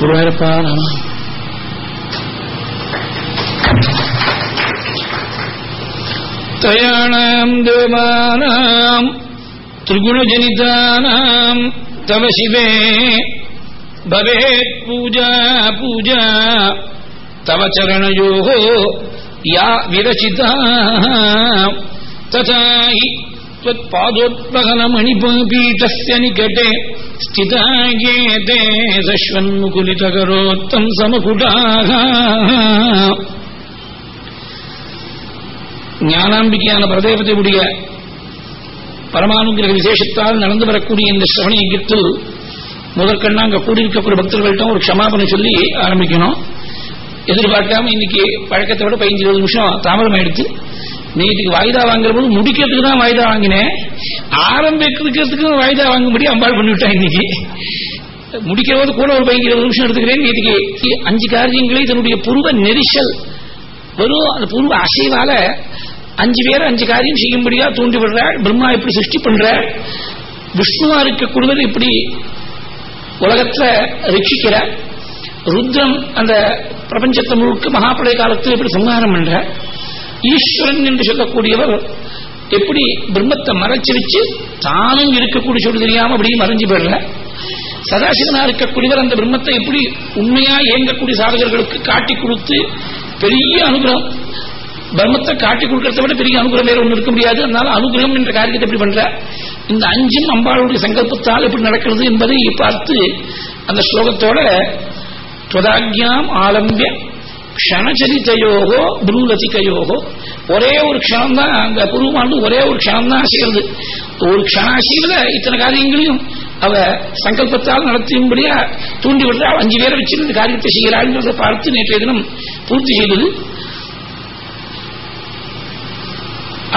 ഗുരുവായൂരപ്പാടാണ് തയാണാം ദേവാനാം ത്രിഗുണജനിതാനാം തവ ശിവേ ഭവേത് പൂജ പൂജ തവ ചരണയോ യാ വിരചിത തഥാ तथा हि त्वत्पादोत्पहनमणिपीठस्य निकटे स्थिता गेते सश्वन्मुकुलितकरोत्तम् समकुटाः ஞானாம்பிக்கையான பிரதேவதையுடைய பரமானுகிரக விசேஷத்தால் நடந்து வரக்கூடிய இந்த சிரவண யஜ்யத்தில் முதற்கண்ணா அங்க கூடியிருக்கக்கூடிய பக்தர்கள்ட்ட ஒரு க்ஷமாபனை சொல்லி ஆரம்பிக்கணும் எதிர்பார்க்காம இன்னைக்கு பழக்கத்தை விட பதினஞ்சு இருபது நிமிஷம் தாமதம் ஆயிடுச்சு நேற்றுக்கு வாய்தா வாங்குற போது முடிக்கிறதுக்கு தான் வாய்தா வாங்கினேன். ஆரம்பிக்கிறதுக்கு வாய்தா வாங்கும்படி அம்பாள் பண்ணிவிட்டேன் இன்னைக்கு. முடிக்கிற போது கூட ஒரு பதினஞ்சு இருபது நிமிஷம் எடுத்துக்கிறேன். நேற்றுக்கு அஞ்சு காரியங்களை தன்னுடைய புருவ நெரிசல் வெறும் அந்த பூர்வ அசைவால அஞ்சு பேர் அஞ்சு காரியம் செய்யும்படியா தூண்டி விடுறாள் பிரம்மா எப்படி சிருஷ்டி பண்ற விஷ்ணுவா இருக்கக்கூடியவர் இப்படி உலகத்துல ரட்சிக்கிற ருத்ரம் அந்த பிரபஞ்சத்தை முழுக்க மகாபடை காலத்தில் இப்படி சம்ஹாரம் பண்ற ஈஸ்வரன் என்று சொல்லக்கூடியவர் எப்படி பிரம்மத்தை மறைச்சு வச்சு தானும் இருக்கக்கூடிய சொல்லு தெரியாம அப்படியே மறைஞ்சு போயிடல. சதாசிவனா இருக்கக்கூடியவர் அந்த பிரம்மத்தை எப்படி உண்மையா இயங்கக்கூடிய சாதகர்களுக்கு காட்டி கொடுத்து பெரிய அனுகிரகம். பிரம்மத்தை காட்டி கொடுக்கறத விட பெரிய அனுகிரகம் வேற ஒன்று இருக்க முடியாது. அதனால அனுகிரகம் என்ற காரியத்தை எப்படி பண்ற? இந்த அஞ்சும் அம்பாளுடைய சங்கல்பத்தால் எப்படி நடக்கிறது என்பதை பார்த்து அந்த ஸ்லோகத்தோட துவதாக்யாம் ஆலம்பிய க்ஷணச்சரித்தையோகோ புரூலதிகையோகோ ஒரே ஒரு க்ஷணம் தான் அந்த புருவமானது ஒரே ஒரு க்ஷணம் தான் ஒரு க்ஷணாசியில இத்தனை காரியங்களையும் அவ சங்கல்பத்தால் நடத்தியும்படியா தூண்டி அவள் அஞ்சு பேரை வச்சிருந்த காரியத்தை செய்கிறாள்ன்றதை பார்த்து நேற்றைய தினம் பூர்த்தி செய்தது.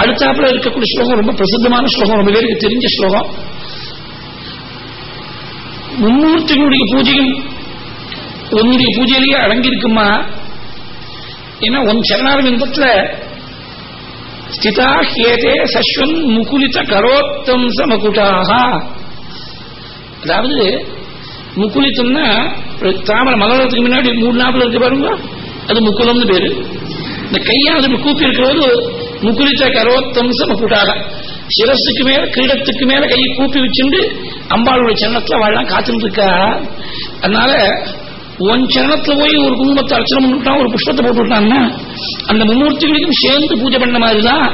அடுத்தாப்புல இருக்கக்கூடிய ஸ்லோகம் ரொம்ப பிரசித்தமான ஸ்லோகம் ரொம்ப பேருக்கு தெரிஞ்ச ஸ்லோகம். மும்மூர்த்திகளுடைய பூஜையும் உன்னுடைய பூஜையிலேயே அடங்கியிருக்குமா? ஏன்னா உன் சரணாரவிந்தத்துல ஸ்திதா ஹேதே சஸ்வன் முகுலித கரோத்தம் சமகுட்டாக அதாவது முக்குலித்தம்னா தாமரை மலர்றதுக்கு முன்னாடி மூணு நாப்பில் இருக்கு பாருங்க அது முக்குலம்னு பேரு. இந்த கையால் அது கூப்பி இருக்கிறது முக்குலித்த கரோத்தம் சமகுட்டாக சிரஸுக்கு மேல கிரீடத்துக்கு மேல கையை கூப்பி வச்சுட்டு அம்பாளுடைய சரணத்துல வாழலாம் காத்துட்டு இருக்கா அதனால உன் சரணத்துல போய் ஒரு குங்குமத்தை அர்ச்சனை பண்ணிவிட்டான் ஒரு புஷ்பத்தை போட்டு விட்டான்னா அந்த மும்மூர்த்திகளுக்கும் சேர்ந்து பூஜை பண்ண மாதிரிதான்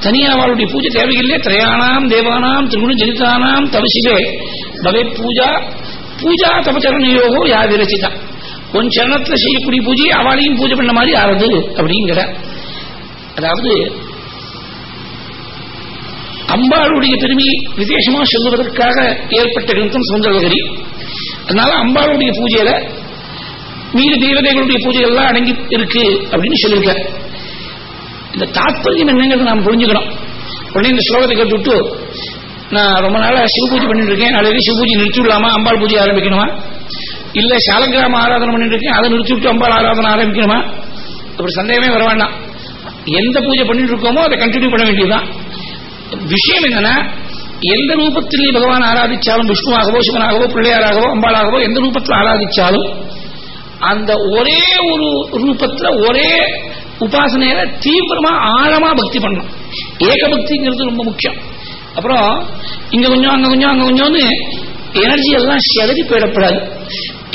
தனியா அவளுடைய பூஜை தேவையில்லை. திரையானாம் தேவானாம் திருகுண ஜனிதானாம் தவசிலே பவே பூஜா பூஜா தபச்சரணையோகோ யா விரச்சிதான் உன் சரணத்துல செய்யக்கூடிய பூஜை அவளையும் பூஜை பண்ண மாதிரி ஆறுது அப்படிங்கிற. அதாவது அம்பாளுடைய பெருமையை விசேஷமா சொல்லுவதற்காக ஏற்பட்ட கிரந்தம் சுந்தரகரி அதனால அம்பாளுடைய பூஜையில மீது தேவதைகளுடைய பூஜை எல்லாம் அடங்கி இருக்கு அப்படின்னு சொல்லியிருக்க இந்த தாத்பரியம் என்னங்கிறத நாம் புரிஞ்சுக்கணும். உடனே இந்த ஸ்லோகத்தை கேட்டுவிட்டு நான் ரொம்ப நாளா சிவ பூஜை பண்ணிட்டு இருக்கேன் நாளைக்கு சிவ பூஜை நிறுத்தி விடலாமா அம்பாள் பூஜை ஆரம்பிக்கணுமா? இல்ல சாலங்கிராம ஆராதனை பண்ணிட்டு இருக்கேன் அதை நிறுத்தி விட்டு அம்பாள் ஆராதனை ஆரம்பிக்கணுமா? அப்படி சந்தேகமே வர வேண்டாம். எந்த பூஜை பண்ணிட்டு இருக்கோமோ அதை கண்டினியூ பண்ண வேண்டியதுதான். விஷயம் என்னன்னா எந்த ரூபத்தில் பகவான் ஆராதிச்சாலும் விஷ்ணுவாகவோ சிவனாகவோ பிள்ளையாராகவோ அம்பாளாகவோ எந்த ரூபத்தில் ஆராதிச்சாலும் அந்த ஒரே ஒரு ரூபத்துல ஒரே உபாசனையில தீவிரமா ஆழமா பக்தி பண்ணணும். ஏக பக்திங்கிறது ரொம்ப முக்கியம். அப்புறம் இங்க கொஞ்சம் அங்க கொஞ்சம் அங்க கொஞ்சம்னு எனர்ஜி எல்லாம் செதறி போயிடப்படாது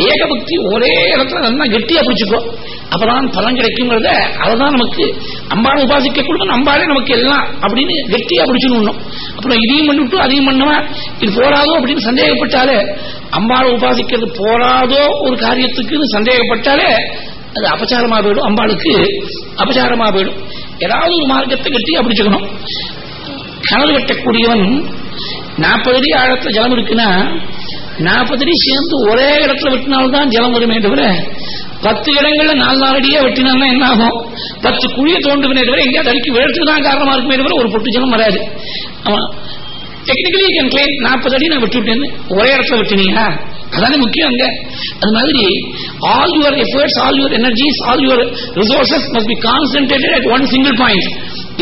ஏகபக்தி ஒரே இடத்துல நல்லா கெட்டியா பிடிச்சுக்கோ. அப்பதான் பலன் கிடைக்குங்கிறத அவதான் நமக்கு அம்பாளை உபாசிக்க கொடுக்கணும் அம்பாளே நமக்கு எல்லாம் அப்படின்னு கெட்டியா பிடிச்சுன்னு அப்புறம் இதையும் பண்ணிவிட்டு அதையும் பண்ணுவா இது போராதோ அப்படின்னு சந்தேகப்பட்டாலே அம்பாளை உபாசிக்கிறது போராதோ ஒரு காரியத்துக்குன்னு சந்தேகப்பட்டாலே அது அபச்சாரமா போயிடும். அம்பாளுக்கு அபச்சாரமா போயிடும். ஏதாவது ஒரு மார்க்கத்தை கெட்டியா பிடிச்சுக்கணும். கணல் வெட்டக்கூடியவன் நாற்பது அடி ஆழத்துல ஜலம் இருக்குன்னா நாற்பது அடி சேர்ந்து ஒரே இடத்துல வெட்டினால்தான் ஜலம் வருமே தவிர பத்து இடங்கள்ல நாலு நாலு அடியா வெட்டினால்தான் என்ன ஆகும் பத்து குழியை தோண்டுமே தவிர எங்கேயாவது அடிக்க விழத்துக்கு தான் காரணமா இருக்குமே தவிர ஒரு பொட்டு ஜலம் வராது. ஆமா. டெக்னிக்கலி கேன் கிளைம் நாற்பது அடி நான் வெட்டி விட்டேன்னு ஒரே இடத்துல வெட்டினீங்க அதானே முக்கியம் அங்க. அது மாதிரி all your efforts all your energies all your resources must be concentrated at one single point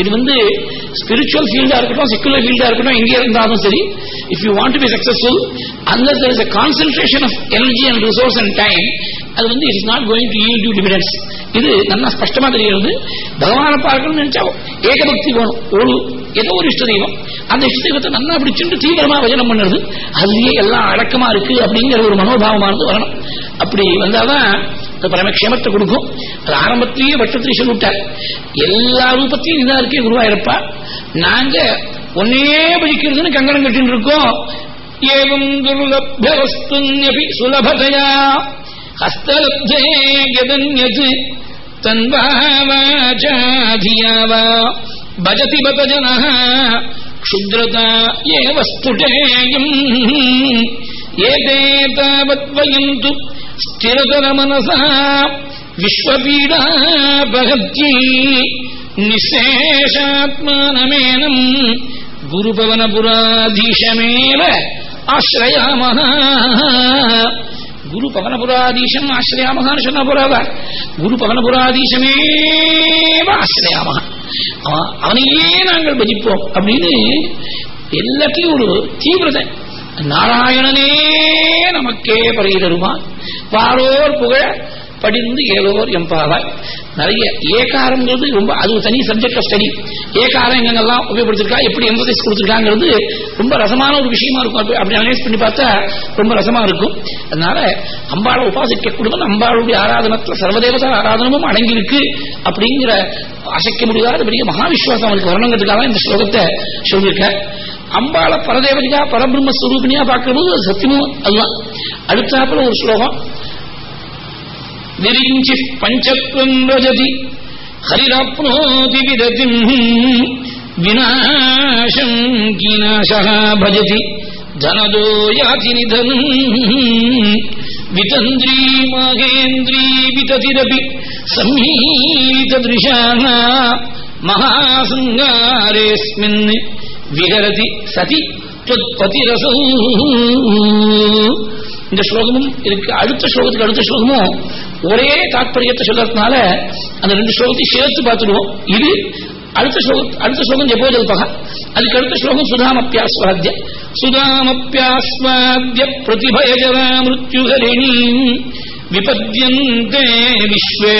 இது வந்து ஸ்பிரிச்சுவல் ஃபீல்டா இருக்கட்டும் செக்குலர் ஃபீல்டா இருக்கட்டும் எங்கே இருந்தாலும் சரி if you want to be successful unless there is a concentration of energy and resource and time அது வந்து it's not going to yield you dividends இது நல்லா ஸ்பஷ்டமா தெரிகிறது. பகவானை பார்க்கணும்னு நினைச்சா ஏகபக்தி போகணும் ஒரு ஏதோ ஒரு இஷ்ட தெய்வம். அந்த இஷ்ட தெய்வத்தை நல்லா பிடிச்சிட்டு தீவிரமா வஜனம் பண்ணுறது. அதுலயே எல்லாம் அடக்கமா இருக்கு அப்படிங்கிற ஒரு மனோபாவமானது வரணும். அப்படி வந்தாதான் இந்த பரமக்ஷேமத்தை கொடுக்கும். அது ஆரம்பத்திலேயே பட்சத்திலேயே சொல்லிவிட்டார். எல்லா ரூபத்தையும் இதா இருக்கே குருவாயிருப்பா. நாங்க ஒன்னே பழிக்கிறதுன்னு கங்கணம் கட்டின்னு இருக்கோம். ஏவம் துர்லப்யவஸ்துன்யபி சுலபதையா. ஹஸ்தலப்தே கதன்யது தன்வாவாச்சாதியாவா. பஜதி பத ஜனः க்ஷுத்ரதா ஏ வஸ்துடேயம் ஏதே தாவத்வயம் ஸ்திரதர மனசா விஸ்வபீடா பகத்யை நிசேஷாத்மானமேனம் குருபவனபுராதீசமேவ ஆசிரயாமஹ. குரு பவனபுராதீசம் ஆசிரயாமகான்னு சொன்னா போறாதா குரு பவனபுராதீசமேவ ஆசிரயாமக அவனையே நாங்கள் பஜிப்போம் அப்படின்னு எல்லாத்தையும் ஒரு தீவிரத்தை நாராயணனே நமக்கே பருகி தருவான் பாரோர் புகழ படிந்து ஏதோர் எம்பாவாய். நிறைய ஏகாரங்கிறது ரொம்ப அது தனி சப்ஜெக்ட் ஆஃப் ஸ்டடி ஏகாரம் எங்கெங்கெல்லாம் உபயோகப்படுத்திருக்கா எப்படி எம்பசைஸ் கொடுத்துருக்காங்கிறது ரொம்ப ரசமான ஒரு விஷயமா இருக்கும். அப்படி- அப்படி அனலைஸ் பண்ணி பார்த்தா ரொம்ப ரசமா இருக்கும். அதனால அம்பாளை உபாசிக்க குடும்பம் அம்பாளுடைய ஆராதனத்தில் சர்வதேவதா ஆராதனமும் அடங்கியிருக்கு அப்படிங்கிற அசைக்க முடியாத பெரிய மகாவிஸ்வாசம் அவருக்கு வரணுங்கிறதுக்காக இந்த ஸ்லோகத்தை சொல்லியிருக்கேன் அம்பாள பரதேவதிகா பரபிரம்ம ஸ்வரூபிணியா பார்க்கும்போது அது சத்தியமும் அதுதான் அடுத்தாப்புல ஒரு ஸ்லோகம் விரிஞ்சி பஞ்சத்வம் ரஜதி ஹரிராப்னோதி விரதிம் விநாசம் கீனாசா பஜதி தனதோ யாதி நிதனம் விதந்திரீ மகேந்திரீ விததிரபி சம்மீததிருஷான மகாசங்காரேஸ்மின் விகரதி சதி தொத்பதிரசம் இந்த ஸ்லோகமும் இருக்கு அடுத்த ஸ்லோகத்துக்கு அடுத்த ஸ்லோகமும் ஒரே தாற்பயத்தை சொல்றதுனால அந்த ரெண்டு ஸ்லோகத்தையும் சேர்த்து பார்த்துடுவோம். இது அடுத்த ஸ்லோகம் அடுத்த ஸ்லோகம் ஜபோஜல்பக அதுக்கு அடுத்த ஸ்லோகம் சுதாமப்பியாஸ்வாத்திய சுதாமப்பியாஸ்வாத்திய பிரதிபயஜரா மிருத்யுகரிணி விபத்யந்தே விஸ்வே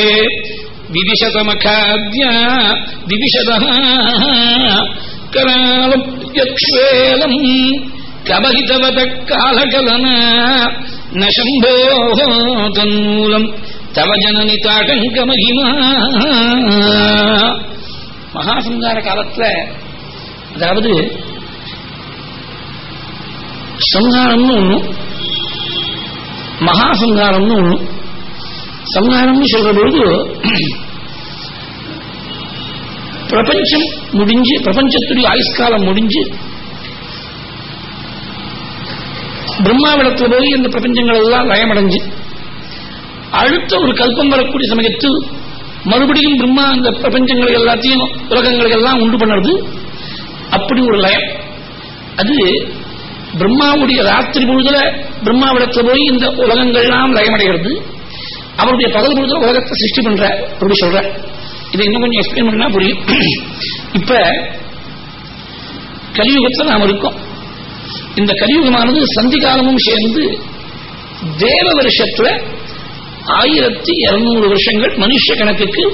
விதிஷதமகாத்யா விதிஷத கராலம் யக்ஷேலம் கபகிதவத காலகலன நசம்போ சம்போ தன்மூலம் தவ ஜனனி தாடங்க மகிமா. மகாசங்கார காலத்துல அதாவது சங்காரம்னு ஒண்ணு மகாசங்காரம்னு ஒண்ணு. சங்காரம்னு சொல்ற பொழுது பிரபஞ்சம் முடிஞ்சு பிரபஞ்சத்துடைய ஆயுஷ்காலம் முடிஞ்சு பிரம்மாவிடத்துல போய் இந்த பிரபஞ்சங்கள் எல்லாம் லயமடைஞ்சு அடுத்த ஒரு கல்பம் வரக்கூடிய சமயத்தில் மறுபடியும் பிரம்மா அந்த பிரபஞ்சங்கள் எல்லாத்தையும் உலகங்களுக்கு எல்லாம் உண்டு பண்ணுறது. அப்படி ஒரு லயம். அது பிரம்மாவுடைய ராத்திரி பொழுதுல பிரம்மாவிடத்துல போய் இந்த உலகங்கள்லாம் லயமடைகிறது. அவருடைய பகல் பொழுதுல உலகத்தை சிருஷ்டி பண்ற அப்படி சொல்ற. இதை இன்னும் கொஞ்சம் எக்ஸ்பிளைன் பண்ணா புரியும். இப்ப கலியுகத்தில் நாம் இருக்கோம். இந்த கலியுகமானது சந்தி காலமும் சேர்ந்து தேவ வருஷத்துல ஆயிரத்தி இருநூறு வருஷங்கள் மனுஷ கணக்குக்கு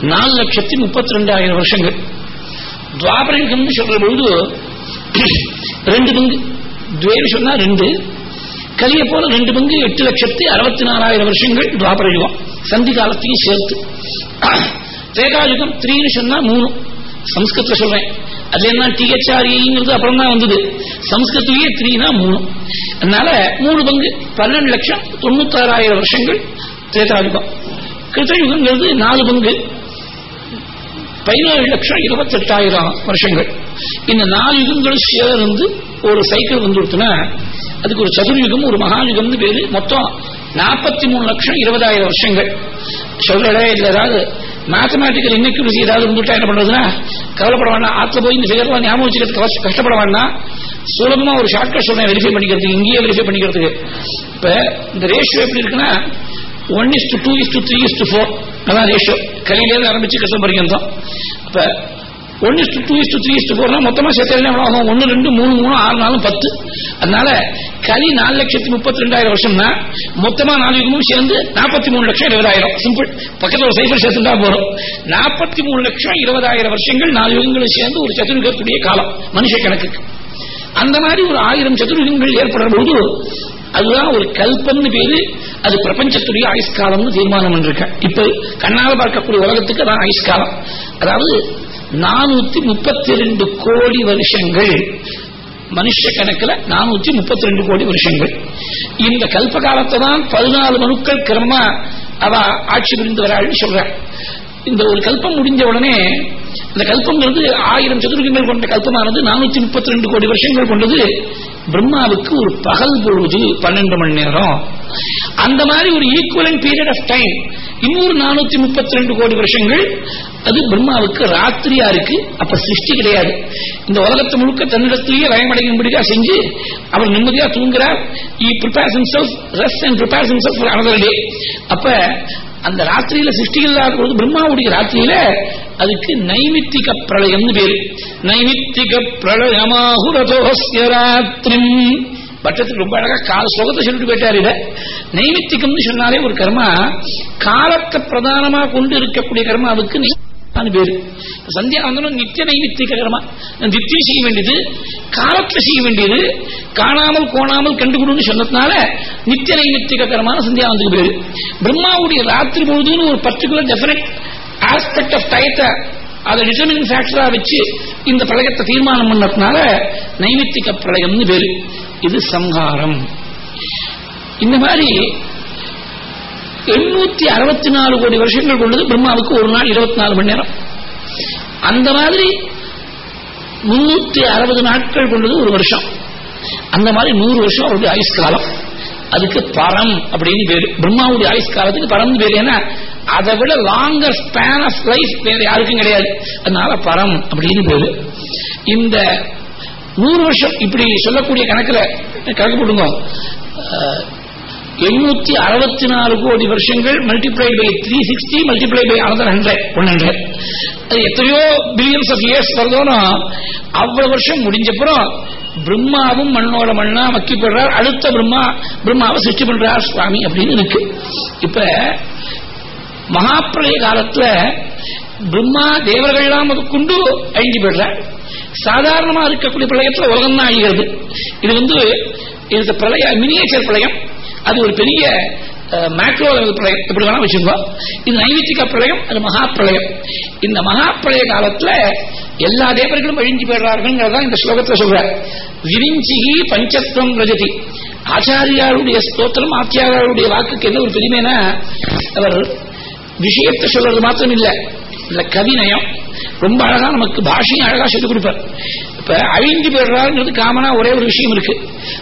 நாலு லட்சத்தி முப்பத்தி ரெண்டாயிரம் வருஷங்கள். துவாபரயுகம்னு சொல்ற பொழுது ரெண்டு பங்கு. துவேன்னு சொன்னா ரெண்டு. கலிய போல ரெண்டு பங்கு எட்டு லட்சத்தி அறுபத்தி நாலாயிரம் வருஷங்கள் துவாபரயுகம். சந்தி காலத்தையும் சேர்த்து. திரேதாயுகம் த்ரீன்னு சொன்னா மூணு. சம்ஸ்கிருத்த சொல்றேன். அதுல என்ன? டிஹெச்ஆர்ஏங்கிறது அப்புறம் தான் வந்தது. சம்ஸ்கிருத்திலேயே த்ரீனா மூணு. அதனால மூணு பங்கு. பன்னெண்டு லட்சம் தொண்ணூத்தாறாயிரம் வருஷங்கள் திரேதாயுகம் கிருத்தயுகங்கிறது நாலு பங்கு. பதினேழு லட்சம் இருபத்தெட்டாயிரம் வருஷங்கள். இந்த நாலு யுகங்களும் சேர்ந்து ஒரு சைக்கிள் வந்துடுத்துனா அதுக்கு ஒரு சதுர்யுகம் ஒரு மகாயுகம்னு பேரு. மொத்தம் நாற்பத்தி மூணு லட்சம் இருபதாயிரம் வருஷங்கள். சொல்றடே இல்ல ஏதாவது மேத்தமேட்டிக்கல் இன்னக்யூரிசி ஏதாவது இருந்துட்டா என்ன பண்றதுன்னா கவலைப்பட வேண்டாம். ஆத்துல போய் இந்த ஃபிகர்லாம் ஞாபகம் வச்சுக்கிறதுக்கு கஷ்டப்பட வேண்டாம். சுலபமா ஒரு ஷார்ட்கட் சொல்றேன் வெரிஃபை பண்ணிக்கிறதுக்கு இங்கேயே வெரிஃபை பண்ணிக்கிறதுக்கு. இப்ப இந்த ரேஷியோ எப்படி இருக்குன்னா one is to two is to three is to four அதான் ரேஷியோ கலியிலேருந்து ஆரம்பிச்சு கிருஷ்ண பரிகந்தம் அப்ப ஒன்னு is to two is to three is to போர்னா மொத்தமா சேர்த்தா ஆகும்? ஒன்னு ரெண்டு மூணு மூணு ஆறு நாலும் பத்து. அதனால களி நாலு லட்சத்தி முப்பத்தி ரெண்டாயிரம் வருஷம்னா மொத்தமா நாலு யுகமும் சேர்ந்து நாற்பத்தி மூணு லட்சம் இருபதாயிரம். சிம்பிள் பக்கத்துல ஒரு சைபர் சேர்த்துட்டா போறோம் நாற்பத்தி மூணு லட்சம் இருபதாயிரம் வருஷங்கள் நாலு யுகங்களும் சேர்ந்து ஒரு சதுர்கக்கூடிய காலம் மனுஷ கணக்குக்கு. அந்த மாதிரி ஒரு ஆயிரம் சதுர்யுகங்கள் ஏற்படுற போது அதுதான் ஒரு கல்பம்னு பேரு. அது பிரபஞ்சத்துடைய ஆயுஷ்காலம்னு தீர்மானம் பண்ணிருக்கேன் இப்ப கண்ணால் பார்க்கக்கூடிய உலகத்துக்கு அதான் ஆயுஷ்காலம். அதாவது நானூத்தி முப்பத்தி ரெண்டு கோடி வருஷங்கள். மனுஷ கணக்குல நானூத்தி முப்பத்தி ரெண்டு கோடி வருஷங்கள். இந்த கல்ப காலத்தை தான் பதினாலு மனுக்கள் கிரமமா அவ ஆட்சி புரிந்து வராள்னு சொல்ற இந்த ஒரு கல்பம் முடிஞ்ச உடனே இந்த கல்பங்கிறது ஆயிரம் சதுரகங்கள் கொண்ட கல்பமானது நானூத்தி முப்பத்தி ரெண்டு கோடி வருஷங்கள் கொண்டது. பிரம்மாவுக்கு ஒரு பகல் பொழுது பன்னெண்டு மணி நேரம். அந்த மாதிரி ஒரு ஈக்குவலன் பீரியட் ஆஃப் டைம் இன்னொரு நானூத்தி முப்பத்தி ரெண்டு கோடி வருஷங்கள். அது பிரம்மாவுக்கு ராத்திரியா இருக்கு. அப்ப சிருஷ்டி கிடையாது. இந்த உலகத்தை முழுக்க தன்னிடத்திலேயே வயமடையும்படியா செஞ்சு அவர் நிம்மதியா தூங்குறார். He prepares himself rest and prepares himself for another day. அப்ப அந்த ராத்திரியில சிருஷ்டி இல்லாத பொழுது பிரம்மாவுடைய ராத்திரியில அதுக்கு நைமித்திக பிரளயம்னு பேரு. நைமித்திக பிரளயமாகுரதோஸ்ய ராத்திரி பட்டத்துக்கு ரொம்ப அழகா கால சுகத்தை சொல்லிட்டு போயிட்டாரு நைமித்திகம்னு சொன்னாலே ஒரு கர்மா காலத்தை பிரதானமா கொண்டு இருக்கக்கூடிய கர்மாவுக்கு நைமித்திகம்னு பேரு சந்தியாவந்தனம் நித்திய நைமித்திகரமா நித்தியம் செய்ய வேண்டியது காலத்துல செய்ய வேண்டியது காணாமல் கோணாமல் கண்டுபிடுன்னு சொன்னதுனால நித்திய நைமித்திகரமான கர்மான பேரு. பிரம்மாவுடைய ராத்திரி பொழுதுன்னு ஒரு பர்டிகுலர் டெபினட் ஆஸ்பெக்ட் ஆஃப் டயத்தை அதை டிட்டர்மினிங் ஃபேக்டரா வச்சு இந்த பிரளயத்தை தீர்மானம் பண்ணதுனால நைமித்திக பிரளயம்னு பேரு. இது சம்ஹாரம். இந்த மாதிரி எண்ணூத்தி அறுபத்தி நாலு கோடி வருஷங்கள் கொண்டது பிரம்மாவுக்கு ஒரு நாள் இருபத்தி நாலு மணி நேரம். அந்த மாதிரி முன்னூத்தி அறுபது நாட்கள் கொண்டது ஒரு வருஷம். அந்த மாதிரி நூறு வருஷம் அவருடைய ஆயுஷ் காலம். அதுக்கு பரம் அப்படின்னு பேரு. பிரம்மாவுடைய ஆயுஷ் காலத்துக்கு பரம் பேரு ஏன்னா அதை விட லாங்கர் ஸ்பேன் ஆஃப் லைஃப் வேற யாருக்கும் கிடையாது. அதனால பரம் அப்படின்னு பேரு. இந்த நூறு வருஷம் இப்படி சொல்லக்கூடிய கணக்கில் கணக்கு போடுங்க எண்ணூத்தி அறுபத்தி நாலு கோடி வருஷங்கள் multiply by three sixty multiply by another hundred one hundred அது எத்தனையோ பில்லியன்ஸ் ஆஃப் இயர்ஸ் வருதோனோ அவ்வளவு வருஷம் முடிஞ்சப்புறம் பிரம்மாவும் மண்ணோட மண்ணா மக்கி போடுறார். அடுத்த பிரம்மா பிரம்மாவை சிருஷ்டி பண்றார் சுவாமி அப்படின்னு இருக்கு. இப்ப மகாப்பிரளய காலத்துல பிரம்மா தேவர்கள்லாம் கொண்டு அழிஞ்சு போயிடுறார். சாதாரணமா இருக்கக்கூடிய பிரளயத்துல உலகம் தான் அழிகிறது. இது வந்து இது பிரளய மினியேச்சர் பிரளயம். அது ஒரு பெரிய மேக்ரோ லெவல் பிரளயம். எப்படி வேணா வச்சுக்கோ இது நைவித்திக பிரளயம் அது மகா பிரளயம் இந்த மகா பிரளய காலத்துல எல்லா தேவர்களும் அழிஞ்சு போயிடுறார்கள் இந்த ஸ்லோகத்துல சொல்ற விரிஞ்சிகி பஞ்சத்துவம் ரஜதி. ஆச்சாரியாருடைய ஸ்தோத்திரம் ஆச்சாரியாருடைய வாக்குக்கு என்ன ஒரு பெருமைனா அவர் விஷயத்தை சொல்றது மாத்திரம் இல்ல இல்ல கவிநயம் ரொம்ப அழகா நமக்கு பாஷையும் அழகா சொல்லிக் கொடுப்பார். இப்ப அழிஞ்சு போயிடுறாருங்கிறது காமனா ஒரே ஒரு விஷயம் இருக்கு.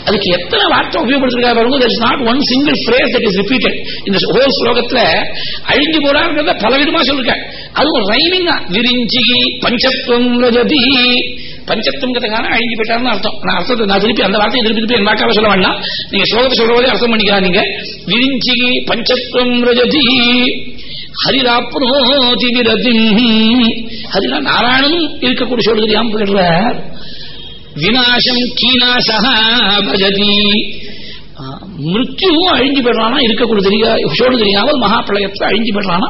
அதுக்கு எத்தனை வார்த்தை உபயோகப்படுத்திருக்காரு பாருங்க there is not one single phrase இந்த ஹோல் ஸ்லோகத்துல அழிஞ்சு போறாருங்கிறத பல விதமா சொல்லிருக்க அதுவும் ரைமிங்கா விரிஞ்சி பஞ்சத்துவம் ரஜதி பஞ்சத்துவங்கிறதுக்கான அழிஞ்சு போயிட்டாருன்னு அர்த்தம். நான் அர்த்தத்தை நான் திருப்பி அந்த வார்த்தையை திருப்பி திருப்பி என் வாக்காக சொல்ல வேண்டாம். நீங்க ஸ்லோகத்தை சொல்ற போதே அர்த்தம் பண்ணிக்கிறாங்க நீங்க. விரிஞ்சி பஞ்சத்துவம் ரஜதி ஹரிராப்னோதி விரதி ஹரிரா நாராயணனும் இருக்கக்கூடிய சொல்கிறான் போயிடுறார்? விநாசம் கீனாசா பஜதி. மிருத்யுவும் அழிஞ்சு போயிடுறானா இருக்கக்கூடிய தெரியா சோடு தெரியாமல் மகாபிரளயத்தை அழிஞ்சு போயிடுறானா.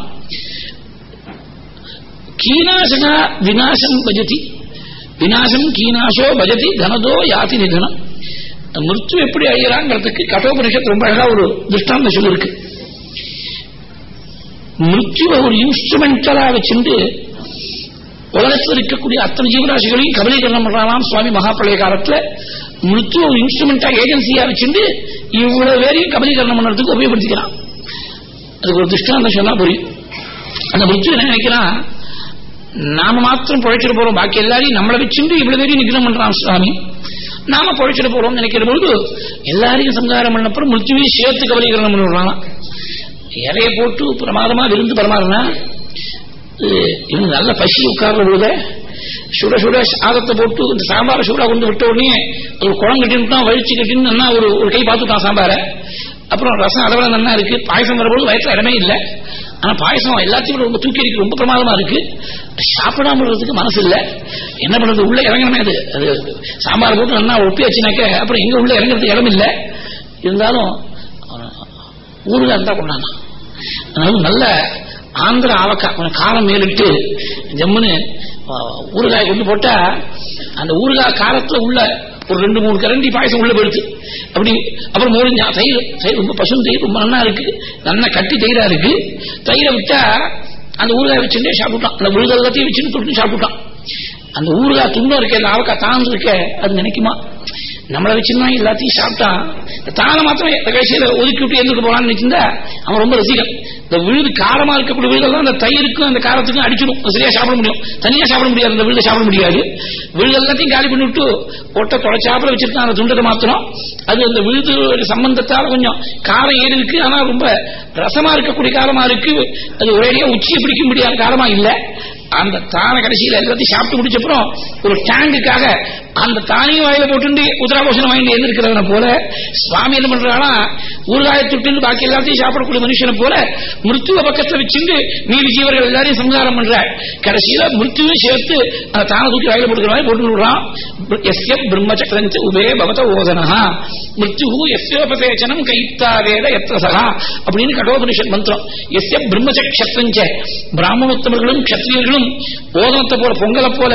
கீனாசனா விநாசம் பஜதி. விநாசம் கீனாசோ பஜதி தனதோ யாதி நிதனம். மிருத்து எப்படி அழிகிறாங்கிறதுக்கு கட்டோபனிஷத்து ரொம்ப அழகா ஒரு திருஷ்டாந்த சொல்லிருக்கு மிருத்யுவை ஒரு இன்ஸ்ட்ருமெண்டலா வச்சுட்டு உலகத்தில் இருக்கக்கூடிய அத்தனை ஜீவராசிகளையும் கபலீகரணம் பண்றானாம் சுவாமி மகாபிரளய காலத்தில் மிருத்யு ஒரு இன்ஸ்ட்ருமெண்டா ஏஜென்சியா வச்சுட்டு இவ்வளவு பேரையும் கபலீகரணம் பண்றதுக்கு உபயோகப்படுத்திக்கிறான். அதுக்கு ஒரு திருஷ்டாந்தம் சொன்னா புரியும். அந்த மிருத்யு என்ன நினைக்கிறான்? நாம மாத்திரம் பொழைச்சிட்டு போறோம் பாக்கி எல்லாரையும் நம்மளை வச்சுட்டு இவ்வளவு பேரையும் நிகிரம் பண்றான் சுவாமி. நாம பொழைச்சிட்டு போறோம் நினைக்கிற பொழுது எல்லாரையும் சங்காரம் பண்ணப்பறம் மிருத்துவையும் சேர்த்து கபலீகரணம் பண்ணிடுறான் இலையை போட்டு பிரமாதமா விருந்து பரமாறுனா இன்னும் நல்ல பசி உட்கார்ற போது சுட சுட சாதத்தை போட்டு இந்த சாம்பாரை சூடா கொண்டு விட்ட உடனே ஒரு குளம் கட்டின்னு வழிச்சு கட்டின்னு ஒரு ஒரு கை பார்த்துட்டான் சாம்பாரை. அப்புறம் ரசம் அளவில் நல்லா இருக்கு. பாயசம் வரும்போது வயசுல இடமே இல்லை. ஆனா பாயசம் எல்லாத்தையும் ரொம்ப தூக்கி இருக்கு ரொம்ப பிரமாதமா இருக்கு. சாப்பிடாம இருக்கிறதுக்கு மனசு இல்ல. என்ன பண்றது? உள்ள இறங்கணுமே அது. அது சாம்பார் போட்டு நல்லா ஒப்பியாச்சுனாக்க அப்புறம் எங்க உள்ள இறங்குறதுக்கு இடம் இல்ல. இருந்தாலும் ஊருல இருந்தா கொண்டாங்க அதனால நல்ல ஆந்திர ஆவக்காய் கொஞ்சம் காரம் மேலிட்டு ஜம்முன்னு ஊறுகாய் கொண்டு போட்டா அந்த ஊறுகாய் காலத்துல உள்ள ஒரு ரெண்டு மூணு கரண்டி பாயசம் உள்ள போயிடுச்சு அப்படி அப்புறம் மோரிஞ்சா தயிர் தயிர் ரொம்ப பசும் தயிர் ரொம்ப நல்லா இருக்கு. நல்லா கட்டி தயிரா இருக்கு. தயிரை விட்டா அந்த ஊறுகாய் வச்சுட்டே சாப்பிட்டான் அந்த விழுத எல்லாத்தையும் வச்சுட்டு தொட்டு சாப்பிட்டான் அந்த ஊறுகாய் துண்டம் இருக்க அந்த ஆவக்காய் தாழ்ந்து இருக்க அது நினைக்குமா? நம்மளை வச்சிருந்தா எல்லாத்தையும் சாப்பிட்டா தான மாத்திரம் கடைசியில ஒதுக்கி விட்டு எழுந்துட்டு போலான்னு நினைச்சிருந்தா அவன் ரொம்ப ரசிகன். இந்த விழுது காரமா இருக்கக்கூடிய விழுதெல்லாம் அந்த தயிருக்கும் அந்த காரத்துக்கும் அடிச்சிடும். சரியா சாப்பிட முடியும். தனியா சாப்பிட முடியாது. அந்த விழுத சாப்பிட முடியாது. விழுது எல்லாத்தையும் காலி பண்ணிவிட்டு ஒட்ட தொலைச்சாப்பிட வச்சிருக்கான் அந்த துண்டத்தை மாத்திரம். அது அந்த விழுது சம்பந்தத்தால கொஞ்சம் காரம் ஏறி இருக்கு. ஆனா ரொம்ப ரசமா இருக்கக்கூடிய காரமா இருக்கு. அது ஒரேடியா உச்சியை பிடிக்க முடியாத காரமா இல்லை. அந்த தானை கடைசியில் எல்லாத்தையும் சாப்பிட்டு முடிச்சப்புறம் ஒரு டேங்குக்காக அந்த தானியும் வாயில போட்டு உத்தராபோஷனம் வாங்கி எழுந்திருக்கிறவனை போல சுவாமி என்ன பண்றானா ஊறுகாய துட்டு பாக்கி எல்லாத்தையும் சாப்பிடக்கூடிய மனுஷனை போல மிருத்துவ பக்கத்துல வச்சுட்டு மீதி ஜீவர்கள் எல்லாரையும் சங்காரம் பண்ற. கடைசியில மிருத்துவையும் சேர்த்து அந்த தானை தூக்கி வாயில போட்டுக்கிற மாதிரி போட்டு விடுறான். எஸ்ய பிரம்மச்சக்கரஞ்ச உபே பவத ஓதனா மிருத்யு எஸ்யோபசேச்சனம் கைத்தா வேத எத்தசகா அப்படின்னு கடோபனிஷன் மந்திரம். எஸ்ய பிரம்மச்சக்ஷத்திரஞ்ச பிராமணோத்தமர்களும் கத்திரியர்களும் போதனத்தை போல பொங்கலை போல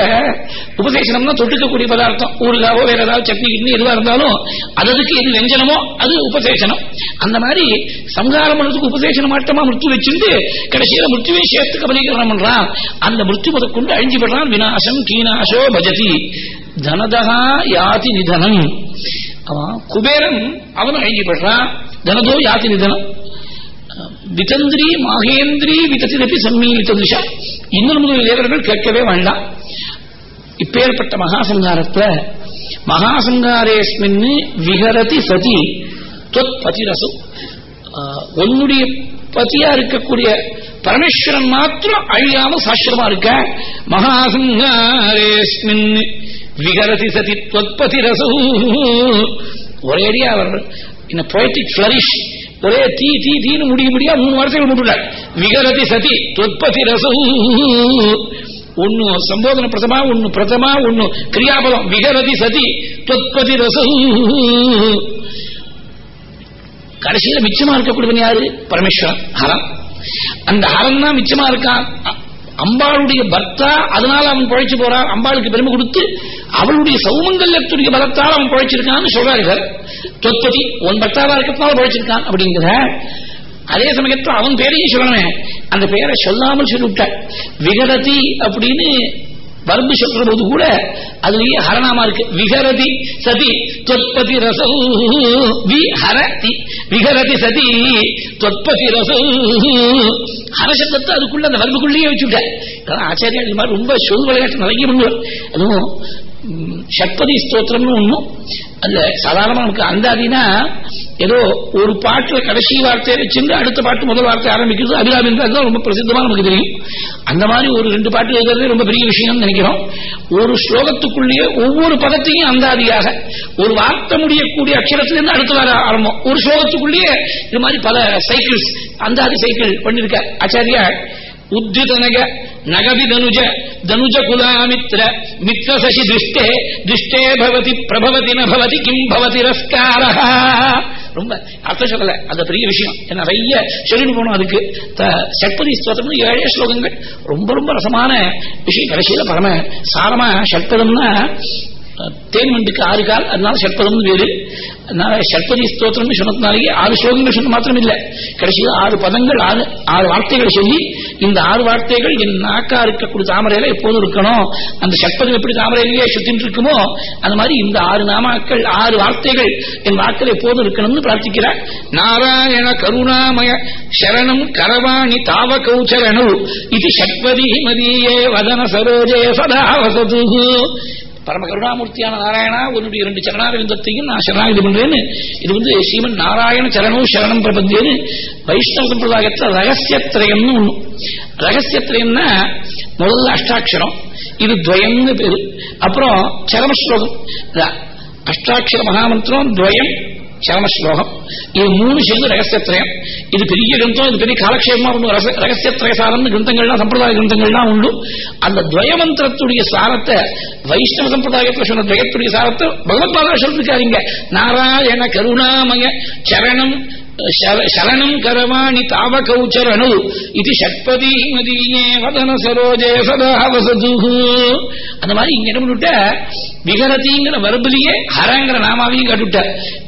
உபதேசனம்னா தொட்டுக்கக்கூடிய பதார்த்தம். ஊருகாவோ வேற ஏதாவது சட்னி கிட்னி எதுவா இருந்தாலும் அதுக்கு எது வெஞ்சனமோ அது உபதேசனம். அந்த மாதிரி சம்ஹாரம் பண்ணதுக்கு உபதேசனம் மாட்டமா மிருத்து வச்சிருந்து கடைசியில மிருத்துவே சேர்த்து கபலீகரணம் பண்றான். அந்த மிருத்து முத கொண்டு அழிஞ்சு படுறான் விநாசம் கீனாசோ பஜதி. தனதகா யாதி நிதனம். அவன் குபேரன் அவனும் அழிஞ்சுபடுறான் தனதோ யாதி நிதனம். விதந்திரி மகேந்திரி விதத்தினப்பி சம்மீலித்த திஷா இன்னொரு முதல் தேவர்கள் கேட்கவே வேண்டாம். இப்பேற்பட்ட மகாசங்காரத்துல மகாசங்காரேஸ்மின் விகரதி சதி தொத் பதிரசு. உன்னுடைய பதியா இருக்கக்கூடிய பரமேஸ்வரன் மாத்திரம் அழியாம சாஸ்திரமா இருக்க. மகாசங்காரேஸ்மின் விகரதி சதி தொத்பதி ரசு ஒரேடியா அவர் இந்த பொய்டிக் பிளரிஷ் ஒரே தீ தீ தீனு முடிய முடியா மூணு வருஷங்கள் முடிவிட்டாள் விகரதி சதி தொற்பதி ரசு. ஒன்னு சம்போதன பிரதமா ஒன்னு பிரதமா ஒன்னு கிரியாபதம். விகரதி சதி தொற்பதி ரசு. கடைசியில மிச்சமா இருக்கக்கூடியவன் யாரு? பரமேஸ்வரன் ஹரம். அந்த ஹரம் தான் மிச்சமா இருக்கான் அம்பாளுடைய பர்த்தா அதனால அவன் குழைச்சு போறான் அம்பாளுக்கு பெருமை கொடுத்து அவளுடைய சௌமங்கல்யத்துடைய பலத்தால் அவன் குழைச்சிருக்கான்னு சொல்றார்கள் தொத்பதி உன் பர்த்தாவா இருக்கிறதுனால குழைச்சிருக்கான் அப்படிங்கிற. அதே சமயத்தில் அவன் பேரையும் சொல்லணும். அந்த பெயரை சொல்லாமல் சொல்லிவிட்டாள் விகரதி அப்படின்னு வர்ப்பு சொல்ற போது கூட அதுலயே ஹரணாமா இருக்கு. விகரதி சதி தொற்பதி ரசௌ. விஹரதி விகரதி சதி தொற்பதி ரசௌ. ஹரசத்தை அதுக்குள்ள அந்த வர்ப்புக்குள்ளேயே வச்சுட்டேன் ஆச்சாரியா இது மாதிரி ரொம்ப சொல் விளையாட்டு நிறைய பண்ணுவோம் அதுவும் ஷட்பதி ஸ்தோத்திரம்னு ஒண்ணும் அந்த சாதாரணமா நமக்கு அந்தாதினா ஏதோ ஒரு பாட்டுல கடைசி வார்த்தையை வச்சிருந்து அடுத்த பாட்டு முதல் வார்த்தை ஆரம்பிக்கிறது. அபிராமின்றது ரொம்ப பிரசித்தமா நமக்கு தெரியும். அந்த மாதிரி ஒரு ரெண்டு பாட்டு எழுதுறது ரொம்ப பெரிய விஷயம்னு நினைக்கிறோம். ஒரு ஸ்லோகத்துக்குள்ளேயே ஒவ்வொரு பதத்தையும் அந்தாதியாக ஒரு வார்த்தை முடியக்கூடிய அக்ஷரத்திலிருந்து அடுத்த வார ஆரம்பம். ஒரு ஸ்லோகத்துக்குள்ளேயே இது மாதிரி பல சைக்கிள்ஸ் அந்தாதி சைக்கிள் பண்ணிருக்க ஆச்சாரியா உத்யுதனக நகவி தனுஜ தனுஜ குலாமித்ர மித்ர திருஷ்டே திருஷ்டே பவதி பிரபவதி நபவதி கிம் பவதி ரஸ்கார ரொம்ப அர்த்தம் சொல்லல. அந்த பெரிய விஷயம். நிறைய சொல்லிட்டு போனோம் அதுக்கு. ஷட்பதி ஸ்தோத்திரம் ஏழே ஸ்லோகங்கள். ரொம்ப ரொம்ப ரசமான விஷயம். கடைசியில பரம சாரமா ஷட்பதம்னா தேன்மண்டுக்கு ஆறு கால் அதனால ஷட்பதம் வேறு. அதனால ஷட்பதி ஸ்தோத்திரம் சொன்னதுனாலேயே ஆறு ஸ்லோகங்கள் சொன்ன மாத்திரம் இல்லை கடைசியில் ஆறு பதங்கள் ஆறு ஆறு வார்த்தைகளை சொல்லி இந்த ஆறு வார்த்தைகள் என் நாக்கா இருக்கக்கூடிய தாமரையில எப்போதும் இருக்கணும். அந்த ஷட்பதம் எப்படி தாமரையிலேயே சுத்தின்னு இருக்குமோ அந்த மாதிரி இந்த ஆறு நாமாக்கள் ஆறு வார்த்தைகள் என் வாக்கில் எப்போதும் இருக்கணும்னு பிரார்த்திக்கிறார். நாராயண கருணாமய சரணம் கரவாணி தாவ கௌச்சரணு இது ஷட்பதி மதியே வதன சரோஜே சதா வசது பரம கருணாமூர்த்தியான நாராயணா உன்னுடைய இரண்டு சரணாரவிந்தத்தையும் நான் சரணாகதி பண்றேன்னு. இது வந்து ஸ்ரீமன் நாராயண சரணோ சரணம் பிரபந்தியன்னு வைஷ்ணவ சம்பிரதாயத்தில் ரகசியத்திரயம்னு ஒண்ணு. ரகசியத்திரயம்னா முதல்ல அஷ்டாட்சரம் இது துவயம்னு பேரு. அப்புறம் சரமஸ்லோகம். அஷ்டாட்சர மகாமந்திரம் துவயம் சரண ஸ்லோகம் இது மூணு சேர்ந்து ரகசியத்திரயம் இது பெரிய கிரந்தம் இது பெரிய காலக்ஷேபமா ஒன்று ரகசியத்திரய சாரம் கிரந்தங்கள்லாம் சம்பிரதாய கிரந்தங்கள்லாம் உண்டு. அந்த துவயமந்திரத்துடைய சாரத்தை வைஷ்ணவ சம்பிரதாயத்தில் சொன்ன துவயத்துடைய சாரத்தை பகவத் பாதா சொல்லிருக்காருங்க நாராயண கருணாமய சரணம் சரணம் கரவாணி தாவ கௌச்சரணு இது ஷட்பதி மதியே வதன சரோஜே சதா வசது அந்த மாதிரி இங்க என்ன பண்ணிவிட்ட விகரதிங்கிற வரபிலேயே ஹரங்கிற நாமாவையும் கட்டுவிட்ட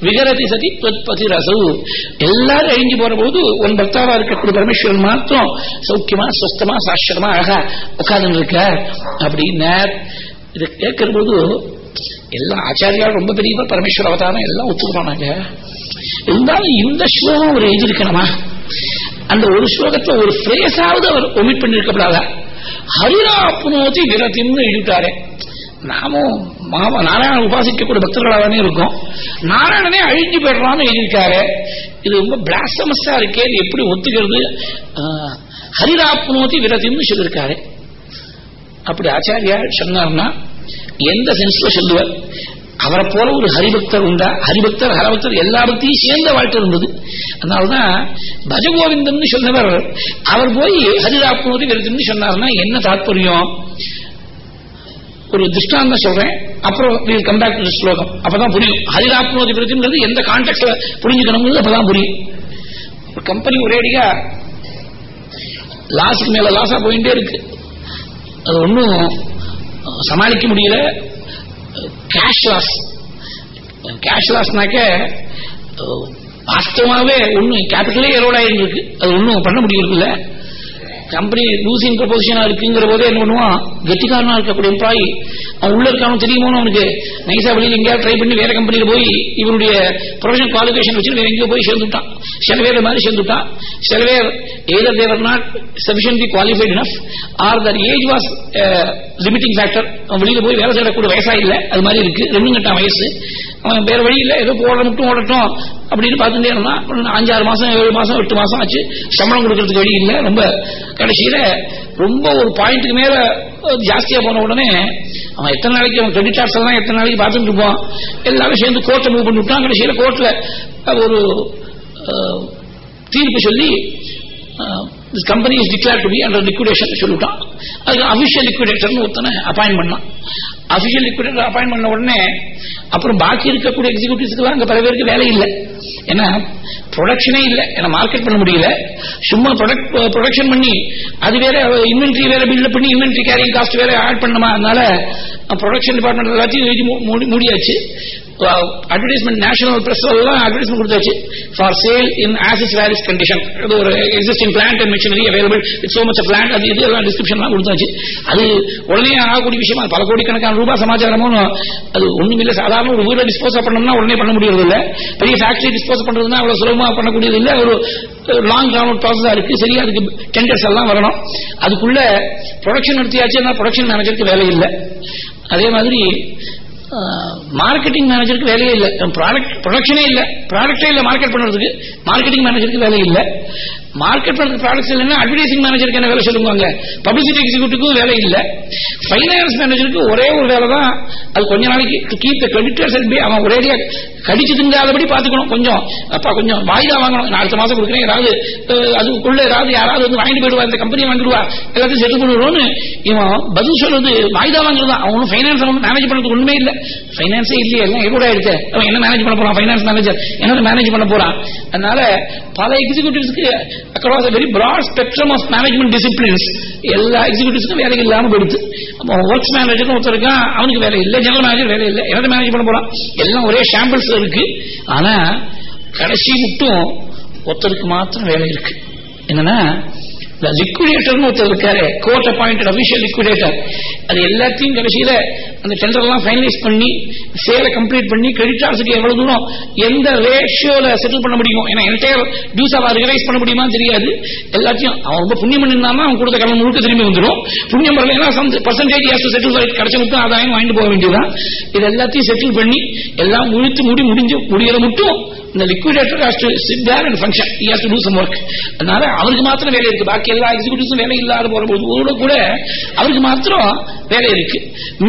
விகரதி சதி தொத்பதி ரசு எல்லாரும் அழிஞ்சு போற போது உன் பக்தாவா இருக்கக்கூடிய பரமேஸ்வரன் மாத்திரம் சௌக்கியமா சொஸ்தமா சாஸ்திரமா அழகா உட்கார்ந்து இருக்க அப்படின்னு இதை கேட்கிற போது எல்லாம் ஆச்சாரியால் ரொம்ப பெரியவா பரமேஸ்வர அவதாரம் எல்லாம் ஒத்துக்கிறானாங்க இருந்தாலும் இந்த ஸ்லோகம் அவர் எழுதியிருக்கணுமா? அந்த ஒரு ஸ்லோகத்துல ஒரு பிரேஸாவது அவர் ஒமிட் பண்ணிருக்கப்படாத ஹரிராப்னோதி விரதின்னு எழுதிட்டாரு. நாமும் நாராயணன் உபாசிக்கக்கூடிய பக்தர்களாகவே இருக்கும். நாராயணனே அழிஞ்சு போயிடலாம்னு எழுதியிருக்காரு. இது ரொம்ப பிளாஸ்டமஸா இருக்கே எப்படி ஒத்துக்கிறது? ஹரிராப்னோதி விரதின்னு சொல்லியிருக்காரு. அப்படி ஆச்சாரியா சொன்னார்னா எந்த சென்ஸ்ல சொல்லுவார்? அவரை போல ஒரு ஹரிபக்தர் உண்டா? ஹரிபக்தர் ஹரபக்தர் எல்லா சேர்ந்த வாழ்க்கை இருந்தது. அதனால்தான் பஜகோவிந்தம்னு சொன்னவர் அவர் போய் ஹரிராப்னோதி விருதுன்னு சொன்னார்னா என்ன தாற்பயம் ஒரு திருஷ்டாந்தம் சொல்றேன். அப்புறம் வில் கம் பேக் டு ஸ்லோகம். அப்பதான் புரியும். ஹரிராப்னோதி விரதம்ங்கிறது எந்த கான்டாக்ட்ல புரிஞ்சுக்கணுங்கிறது அப்பதான் புரியும். ஒரு கம்பெனி ஒரேடியா லாஸுக்கு மேல லாஸா போயிட்டே இருக்கு. அது ஒன்றும் சமாளிக்க முடியல. கேஷ் லாஸ் கேஷ் லாஸ்னாக்க வாஸ்தவமாகவே ஒன்றும் கேபிட்டலே எரோட் அது ஒன்றும் பண்ண முடியறதில்லை. கம்பெனி லூசிங் ப்ரொபோசிஷனா இருக்குங்கிற போதே என்ன பண்ணுவான்? கெட்டிக்காரனா இருக்கக்கூடிய எம்ப்ளாயி அவன் உள்ள இருக்கானு தெரியுமோ அவனுக்கு? நைசா வெளியில் எங்கேயாவது ட்ரை பண்ணி வேற கம்பெனியில் போய் இவருடைய ப்ரொஃபஷனல் குவாலிஃபிகேஷன் வச்சு வேற எங்கேயோ போய் சேர்ந்துட்டான். சில பேர் மாதிரி சேர்ந்துட்டான். சில பேர் either they're not sufficiently qualified enough or their age was limiting factor அவன் வெளியில போய் வேலை செய்யக்கூடிய வயசா இல்லை. அது மாதிரி இருக்கு. ரெண்டு கட்டான் வயசு. அவன் வேற வழி இல்லை ஏதோ ஓட மட்டும் ஓடட்டும் அப்படின்னு பார்த்துட்டே இருந்தான். அஞ்சாறு மாசம் ஏழு மாசம் எட்டு மாசம் ஆச்சு. சம்பளம் கொடுக்கறதுக்கு வழி இல்லை ரொம்ப கடைசியில ரொம்ப ஒரு பாயிண்ட்டுக்கு மேல ஜாஸ்தியா போன உடனே அவன் எத்தனை நாளைக்கு அவன் கிரெடிட் கார்ட்ஸ் எல்லாம் எத்தனை நாளைக்கு பார்த்துட்டு இருப்பான். எல்லாரும் சேர்ந்து கோர்ட்டை மூவ் பண்ணி விட்டான் கடைசியில கோர்ட்ல ஒரு தீர்ப்பு சொல்லி this company is declare to be under liquidation சொல்லிவிட்டான் அதுக்கு அபிஷியல் லிக்விடேட்டர்னு ஒருத்தனை அப்பாயின் பண்ணான். அபிஷியல் லிக்விடேட்டர் அப்பாயின் பண்ண உடனே அப்புறம் பாக்கி இருக்கக்கூடிய எக்ஸிகூட்டிவ்ஸ்க்குலாம் அங்கே பல பேருக்கு வேலை இல்லை. ஏன்னா ப்ரொடக்ஷனே இல்லை. ஏன்னா மார்க்கெட் பண்ண முடியல. சும்மா ப்ரொடக்ஷன் பண்ணி அது வேற இன்வென்ட்ரி வேற பில்ட் பண்ணி இன்வென்ட்ரி கேரிங் காஸ்ட் வேற ஆட் பண்ணுமா அதனால ப்ரொடக்ஷன் டிபார்ட்மெண்ட் எல்லாத்தையும் எழுதி மூடியாச்சு. அட்வர்டைஸ்மெண்ட் நேஷனல் பிரஸ் எல்லாம் அட்வர்டைஸ்மெண்ட் கொடுத்தாச்சு. For sale in as is where is condition அது ஒரு existing plant and machinery available it's so much plant அது இது எல்லாம் டிஸ்கிரிப்ஷன்லாம் கொடுத்தாச்சு. அது உடனே ஆகக்கூடிய விஷயமா பல கோடிக்கணக்கான ரூபாய் சமாச்சாரமும் அது ஒண்ணுமில்லை. சாதாரண ஒரு ஊரில் டிஸ்போஸ் பண்ணணும்னா உடனே பண்ண முடியறது இல்லை பெரிய ஃபேக்டரி டிஸ்போஸ் பண்றதுன்னா அவ்வளவு சுலபமா பண்ணக்கூடியது இல்லை ஒரு லாங் ரவுண்ட் ப்ராசஸா இருக்கு. சரி அதுக்கு டெண்டர்ஸ் எல்லாம் வரணும். அதுக்குள்ள ப்ரொடக்ஷன் நடத்தியாச்சு. ப்ரொடக்ஷன் மேனேஜருக்கு வேலை இல்லை. அதே மாதிரி மார்க்கெட்டிங் மேனேஜருக்கு வேலையே இல்லை. ப்ராடக்ட் ப்ரொடக்ஷனே இல்லை. ப்ராடக்டே இல்லை மார்க்கெட் பண்ணுறதுக்கு. மார்க்கெட்டிங் மேனேஜருக்கு வேலை இல்லை. மார்க்கெட் பண்ணுறது ப்ராடக்ட்ஸ் இல்லைன்னா அட்வர்டைசிங் மேனேஜருக்கு என்ன வேலை சொல்லுவாங்க? பப்ளிசிட்டி எக்ஸிக்யூட்டிவ்க்கும் வேலை இல்லை. ஃபைனான்ஸ் மேனேஜருக்கு ஒரே ஒரு வேலை தான். அது கொஞ்ச நாளைக்கு keep the creditors and bay அவன் ஒரேடியாக கடிச்சு திங்காதபடி பார்த்துக்கணும் கொஞ்சம். அப்பா கொஞ்சம் வாய்தா வாங்கணும். நான் அடுத்த மாதம் கொடுக்குறேன். ஏதாவது அதுக்குள்ள ஏதாவது யாராவது வந்து வாங்கிட்டு போயிடுவா இந்த கம்பெனி வாங்கிடுவா எல்லாத்தையும் செட்டில் பண்ணிடுவோம்னு இவன் பதில் சொல்றது வாய்தா வாங்குறது அவனும் ஃபைனான்ஸ் மேனேஜ் பண்ணுறதுக்கு ஒன்றுமே இல்லை. ஃபைனான்ஸே இல்லையே எல்லாம் கூட ஆயிடுச்சு அவன் என்ன மேனேஜ் பண்ண போறான்? ஃபைனான்ஸ் மேனேஜர் என்ன மேனேஜ் பண்ண போறான்? அதனால பல எக்ஸிகூட்டிவ்ஸ்க்கு across very broad spectrum of management disciplines எல்லா எக்ஸிகூட்டிவ்ஸ்க்கும் வேலைக்கு இல்லாம போயிடுது. ஒர்க்ஸ் மேனேஜர் ஒருத்தர் இருக்கான் அவனுக்கு வேலை இல்லை. ஜெனரல் மேனேஜர் வேலை இல்லை. என்ன மேனேஜ் பண்ண போறான்? எல்லாம் ஒரே ஷாம்பிள்ஸ் இருக்கு. ஆனா கடைசி மட்டும் ஒருத்தருக்கு மாத்திரம் வேலை இருக்கு. என்னன்னா லிக்விடேட்டர்னு ஒருத்தர் இருக்காரு. கோர்ட் அப்பாயிண்டட் அபிஷியல் லிக்விடேட்டர் அது எல்லாத்தையும் கடைசியில அந்த டெண்டர் எல்லாம் ஃபைனலைஸ் பண்ணி சேலை கம்ப்ளீட் பண்ணி கிரெடிட்டார்ஸுக்கு எவ்வளவு தூரம் எந்த ரேஷியோல செட்டில் பண்ண முடியும் ஏன்னா என்டையர் டியூஸ் அவ ரிவைஸ் பண்ண முடியுமான்னு தெரியாது. எல்லாத்தையும் அவன் ரொம்ப புண்ணியம் பண்ணிருந்தானா அவன் கொடுத்த கடன் முழுக்க திரும்பி வந்துடும் புண்ணியம் வரலைன்னா பர்சன்டேஜ் செட்டில் கிடைச்ச மட்டும் ஆதாயம் வாங்கிட்டு போக வேண்டியதுதான். இது எல்லாத்தையும் செட்டில் பண்ணி எல்லாம் முழித்து முடி முடிஞ்சு முடிகிற மட்டும் இந்த liquidator has to sit there and function he has to some work அதனால அவருக்கு மாத்திரம் வேலை இருக்கு. பாக்கி எல்லா எக்ஸிகூட்டிவ்ஸும் வேலை இல்லாத போற போது கூட அவருக்கு மாத்திரம் வேலை இருக்கு.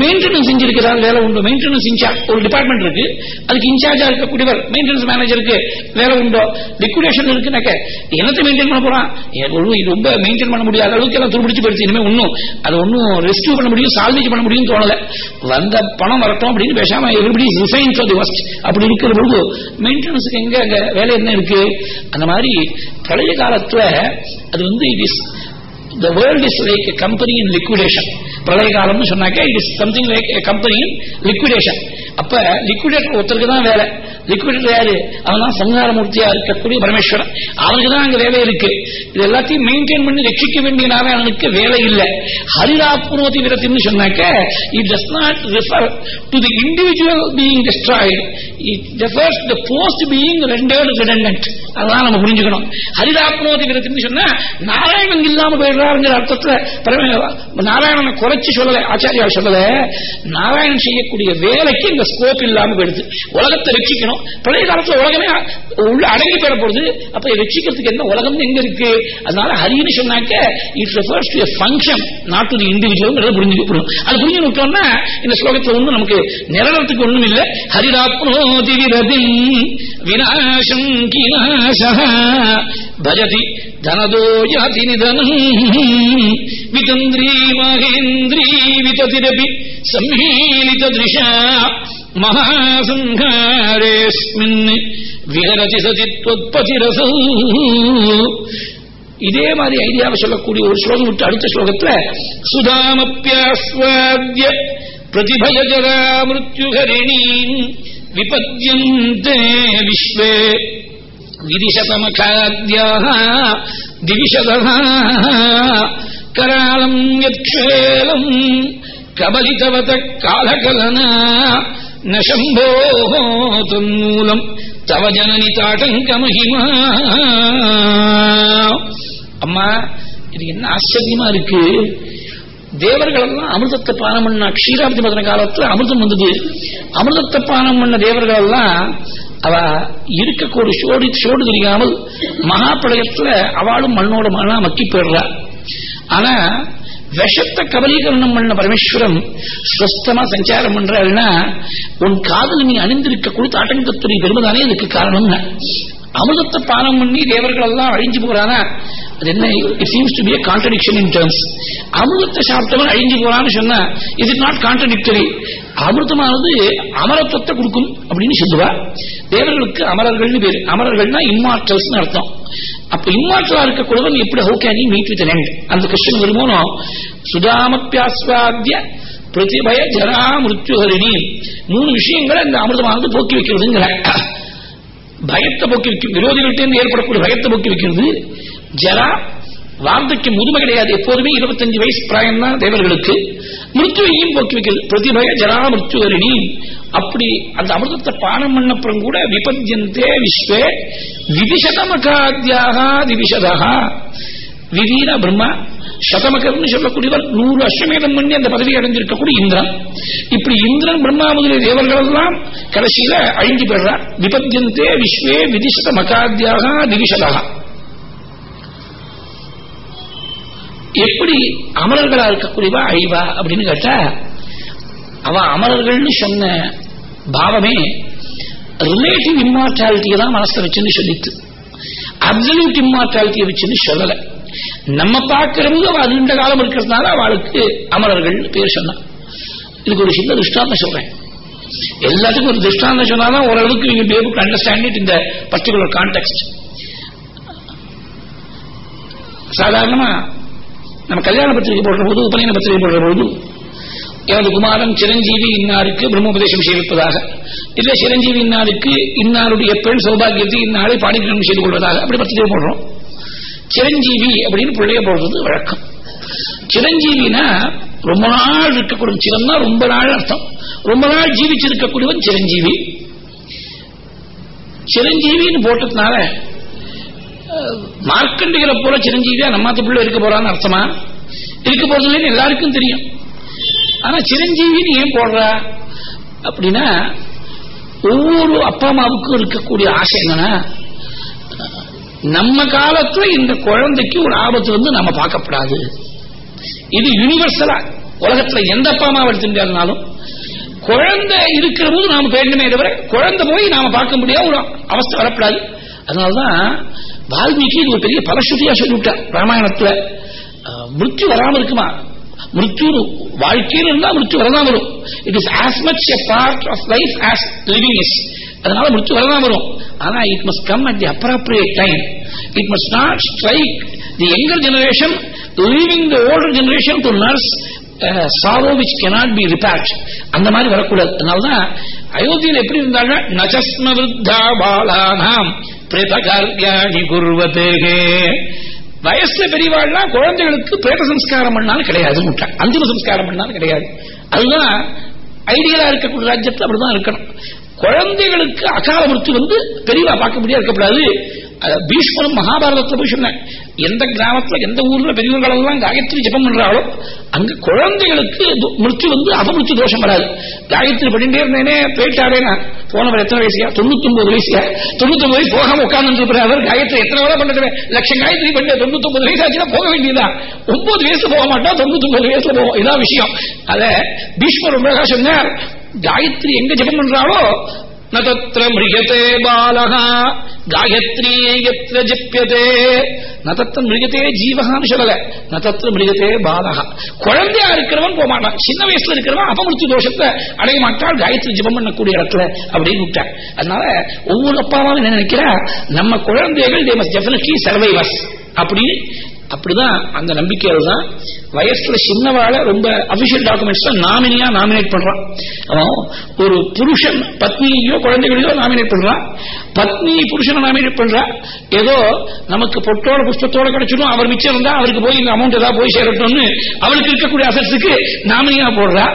மெயின்டெனன்ஸ் செஞ்சிருக்கிறார் வேலை உண்டு. மெயின்டெனன்ஸ் இன்சார்ஜ் ஒரு டிபார்ட்மெண்ட் இருக்கு. அதுக்கு இன்சார்ஜா இருக்கக்கூடியவர் மெயின்டெனன்ஸ் மேனேஜருக்கு வேலை உண்டோ? லிக்விடேஷன் இருக்குனாக்க என்னத்தை மெயின்டைன் பண்ண போறான்? இது ரொம்ப மெயின்டைன் பண்ண முடியாத அளவுக்கு எல்லாம் துருபிடிச்சு போயிடுச்சு இனிமே ஒன்னும் அது ஒன்னும் ரெஸ்கியூ பண்ண முடியும் சால்வேஜ் பண்ண முடியும் தோணல. வந்த பணம் வரட்டும் அப்படின்னு பேசாம everybody resign for the worst அப்படி இருக்கிற பொழுது மெயின்டெனன்ஸுக்கு எங்க அங்க வேலை என்ன இருக்கு? அந்த மாதிரி பழைய காலத்துல அது வந்து இது is the world is like company in liquidation பிரளய காலம்னு சொன்னாக்க it is something like company in liquidation அப்ப லிக்விடேட் ஒருத்தருக்கு தான் வேலை. லிக்விடேட்டர் யாரு? அவன் தான் சங்காரமூர்த்தியா இருக்கக்கூடிய பரமேஸ்வரன். அவனுக்கு தான் அங்க வேலை இருக்கு. இது எல்லாத்தையும் மெயின்டைன் பண்ணி ரட்சிக்க வேண்டிய நாராயணனுக்கு வேலை இல்லை. ஹரிராப்னோதி விரத்தின்னு சொன்னாக்க it does not refer to the individual being destroyed it refers the post being rendered redundant அதான் நம்ம புரிஞ்சுக்கணும். ஹரிராப்னோதி விரத்தின்னு சொன்னா நாராயணன் இல்லாம போயிடுறாருங்கிற அர்த்தத்துல நாராயணனை குறைச்சு சொல்லல ஆச்சாரியா சொல்லல. நாராயணன் செய்யக்கூடிய வேலைக்கு இந்த ஸ்கோப் இல்லாம போயிடுது. உலகத்தை ரட்சிக்கணும். பழைய காலத்துல உலகமே உள்ள அடங்கி பெற போறது. அப்ப ரட்சிக்கிறதுக்கு என்ன உலகம் எங்க இருக்கு? அதனால ஹரின்னு சொன்னாக்க it refers to function not to individual புரிஞ்சுக்கணும் அது புரிஞ்சு விட்டோம்னா இந்த ஸ்லோகத்துல ஒன்றும் நமக்கு நிரலத்துக்கு ஒண்ணும் இல்லை. ஹரிராப்னோதி விரதி விநாசம் பஜதி தனதோ யாதி நிதனம் விதந்திரி மகேந்திரி விததிரபி சம்மீலித திருஷா. മഹാസംഹാരേസ്മിന് വിഹരതി സചിത്വത്പതിരസൂ ഇതേ മാതിരി ഐതിഹാവശ്യമുള്ള കൂടി ഒരു ശ്ലോകം വിട്ട് അടുത്ത ശ്ലോകത്തിൽ സുതാമപ്യാസ്വാദ്യ പ്രതിഭയജരാ മൃത്യുഹരിണീ വിപദ്യന്തേ വിശ്വേ വിദിശതമഖാദ്യാ ദിവിശത കരാളം യക്ഷേലം കബലിതവത കാലകലന न शम्भोः तन्मूलम् तव जननि தாட்டங்கமகிமா அம்மா இது என்ன ஆச்சரியமா இருக்கு தேவர்கள் எல்லாம் அமிர்தத்தை பானம் பண்ண க்ஷீராப்தி மதன காலத்துல அமிர்தம் வந்தது அமிர்தத்தை பானம் பண்ண தேவர்கள் எல்லாம் அவ இருக்கக்கூடிய சோடி சோடு தெரியாமல் மகாபடயத்துல அவளும் மண்ணோட மண்ணா மக்கி போயிடுறா ஆனா விஷத்தை கபலீகரணம் பண்ண பரமேஸ்வரம் ஸ்வஸ்தமா சஞ்சாரம் பண்றாருன்னா உன் காதல் நீ அணிந்திருக்க கொடுத்த ஆட்டங்கத்துறை பெருமதானே இதுக்கு காரணம்? அமிர்தத்தை பானம் பண்ணி தேவர்கள் எல்லாம் அழிஞ்சு போறானா? அது என்ன it seems to be contradiction in terms அமிர்தத்தை சாப்பிட்டவன் அழிஞ்சு போறான்னு சொன்னா இட் இஸ் நாட் கான்ட்ரடிக்டரி அமிர்தமானது அமரத்துவத்தை கொடுக்கும் அப்படின்னு சொல்லுவா. தேவர்களுக்கு அமரர்கள்னு பேரு. அமரர்கள்னா இம்மார்டல்ஸ் அர்த்தம். அப்ப இம்மாற்றலா இருக்கக்கூடவன் எப்படி how can you meet with end அந்த கொஸ்டின் வருமோனோ சுதாமப்பியாஸ்வாத்திய பிரதிபய ஜரா மிருத்யுஹரிணி. மூணு விஷயங்களை இந்த அமிர்தமானது போக்கி வைக்கிறதுங்கிற. பயத்தை போக்கி வைக்கும் விரோதிகள்கிட்ட ஏற்படக்கூடிய பயத்தை போக்கி வைக்கிறது. ஜரா வார்த்தைக்கு முதுமை கிடையாது. எப்போதுமே இருபத்தஞ்சு வயசு பிராயம் தான் தேவர்களுக்கு மிருத்துவையும் போக்குவிக்கல். பிரதிபய ஜரா மிருத்துவரிணி அப்படி அந்த அமிர்தத்தை பானம் பண்ணப்புறம் கூட விபத்தியந்தே விஸ்வே விதிசதமகாத்தியாக திவிஷதா விதீன பிரம்மா சதமகர்னு சொல்லக்கூடியவர் நூறு அஸ்வமேதம் பண்ணி அந்த பதவி அடைஞ்சிருக்கக்கூடிய இந்திரன். இப்படி இந்திரன் பிரம்மா முதலிய தேவர்கள் எல்லாம் கடைசியில அழிஞ்சு பெறார் விபத்தியந்தே விஸ்வே விதிஷத மகாத்தியாக திவிஷதா எப்படி அமரர்களா இருக்கக்கூடியவா அழிவா அப்படின்னு கேட்டா அவ அமரர்கள்னு சொன்ன பாவமே ரிலேட்டிவ் இம்மார்டாலிட்டியை தான் மனசுல வச்சுன்னு சொல்லித்து அப்சல்யூட் இம்மார்டாலிட்டியை வச்சுன்னு சொல்லல. நம்ம பார்க்கிறவங்க அவ நீண்ட காலம் இருக்கிறதுனால அவளுக்கு அமரர்கள் பேர் சொன்னான். இதுக்கு ஒரு சின்ன திருஷ்டாந்தம் சொல்றேன். எல்லாத்துக்கும் ஒரு திருஷ்டாந்தம் சொன்னாதான் ஓரளவுக்கு நீங்க பி ஏபிள் அண்டர்ஸ்டாண்ட் இட் இந்த பர்டிகுலர் கான்டெக்ட் சாதாரணமா நம்ம கல்யாண பத்திரிகை போடுற போது உபநயன பத்திரிகை போடுற போது எனது குமாரன் சிரஞ்சீவி இன்னாருக்கு பிரம்மோபதேசம் செய்திருப்பதாக. இல்ல சிரஞ்சீவி இன்னாருக்கு இன்னாருடைய பெண் சௌபாகியத்தை இன்னாரை பாடிக்கிரம் செய்து கொள்வதாக அப்படி பத்திரிகை போடுறோம். சிரஞ்சீவி அப்படின்னு பிள்ளைய போடுறது வழக்கம். சிரஞ்சீவினா ரொம்ப நாள் இருக்கக்கூடிய சிரம்னா ரொம்ப நாள் அர்த்தம். ரொம்ப நாள் ஜீவிச்சிருக்கக்கூடியவன் சிரஞ்சீவி. சிரஞ்சீவின்னு போட்டதுனால மார்க்கண்டிகளை போல சிரஞ்சீவியா நம்மாத்த பிள்ளை இருக்க போறான்னு அர்த்தமா? இருக்க போறது எல்லாருக்கும் தெரியும். ஆனா சிரஞ்சீவின்னு ஏன் போடுறா? அப்படின்னா ஒவ்வொரு அப்பா அம்மாவுக்கும் இருக்கக்கூடிய ஆசை என்னன்னா நம்ம காலத்துல இந்த குழந்தைக்கு ஒரு ஆபத்து வந்து நம்ம பார்க்கப்படாது. இது யூனிவர்சலா உலகத்துல எந்த அப்பா அம்மா எடுத்துட்டாலும் குழந்தை இருக்கிற போது நாம பேண்டமே தவிர குழந்தை போய் நாம பார்க்க முடியாத ஒரு அவஸ்தை வரப்படாது. அதனாலதான் வால்மீகி இது ஒரு பெரிய பலஸ்ருதியா சொல்லிவிட்டார் ராமாயணத்துல மிருத்யு வராம இருக்குமா? மிருத்யு வாழ்க்கையில் இருந்தா மிருத்யு வரதான் வரும். It is as much a part of life as living is அதனால மிருத்யு வரதான் வரும். ஆனா it must come at the appropriate time it must not strike the younger generation leaving the older generation to nurse sorrow which cannot be repaired அந்த மாதிரி வரக்கூடாது. அதனாலதான் அயோத்தியில் எப்படி இருந்தாங்க? நஜஸ்ம விருத்தா பாலானாம். பிரேதகார்யாணி குருவதேகே. வயசுல பெரியவாள்லாம் குழந்தைகளுக்கு பிரேத சம்ஸ்காரம் பண்ணாலும் கிடையாது அந்திம சம்ஸ்காரம் பண்ணாலும் கிடையாது. அதுதான் ஐடியலா இருக்கக்கூடிய ராஜ்யத்தில் அப்படிதான் இருக்கணும். குழந்தைகளுக்கு அகால மருத்துவ வந்து பெரியவா பார்க்க முடியாது இருக்கக்கூடாது. பீஷ்மரும் மகாபாரதத்தில் போய் சொன்னேன் எந்த கிராமத்துல எந்த ஊர்ல பெரியவர்கள் எல்லாம் காயத்ரி ஜபம் பண்றாளோ அங்க குழந்தைகளுக்கு மிருத்து வந்து அபமிருத்து தோஷம் வராது. காயத்ரி பண்ணிட்டே இருந்தேனே போயிட்டாரே நான் போனவர் எத்தனை வயசுயா? தொண்ணூத்தி ஒன்பது வயசியா? தொண்ணூத்தி ஒன்பது வயசு போகாம உட்கார்ந்து அவர் காயத்ரி எத்தனை வேலை பண்றது லட்சம் காயத்ரி பண்ண தொண்ணூத்தி ஒன்பது வயசு ஆச்சுன்னா போக வேண்டியதுதான். ஒன்பது வயசு போக மாட்டா தொண்ணூத்தி ஒன்பது வயசுல போவோம். இதான் விஷயம். அத பீஷ்மர் ரொம்ப சொன்னார் காயத்ரி எங்க ஜபம் பண்றாளோ நதத்திர மிருகத்தே பாலகா காயத்ரி எத்திர ஜப்பியதே நதத்திர மிருகத்தே ஜீவகான்னு சொல்லல நதத்திர மிருகத்தே பாலகா குழந்தையா இருக்கிறவன் போக மாட்டான். சின்ன வயசுல இருக்கிறவன் அபமிருத்து தோஷத்தை அடைய மாட்டான். காயத்ரி ஜபம் பண்ணக்கூடிய இடத்துல அப்படின்னு விட்டான். அதனால ஒவ்வொரு அப்பாவும் என்ன நினைக்கிறா? நம்ம குழந்தைகள் தே மஸ்ட் டெபினெட்லி சர்வைவர்ஸ் அப்படின்னு அப்படிதான் அந்த நம்பிக்கையால் தான் வயசுல சின்னவாழ ரொம்ப அபிஷியல் டாக்குமெண்ட்ஸ் தான் நாமினியா நாமினேட் பண்றான். அவன் ஒரு புருஷன் பத்னியோ குழந்தைகளையோ நாமினேட் பண்றான். பத்னி புருஷனை நாமினேட் பண்றா ஏதோ நமக்கு பொட்டோட புஷ்பத்தோட கிடைச்சிடும் அவர் மிச்சம் இருந்தா அவருக்கு போய் இந்த அமௌண்ட் ஏதாவது போய் சேரட்டும்னு அவளுக்கு இருக்கக்கூடிய அசட்ஸுக்கு நாமினியா போடுறா.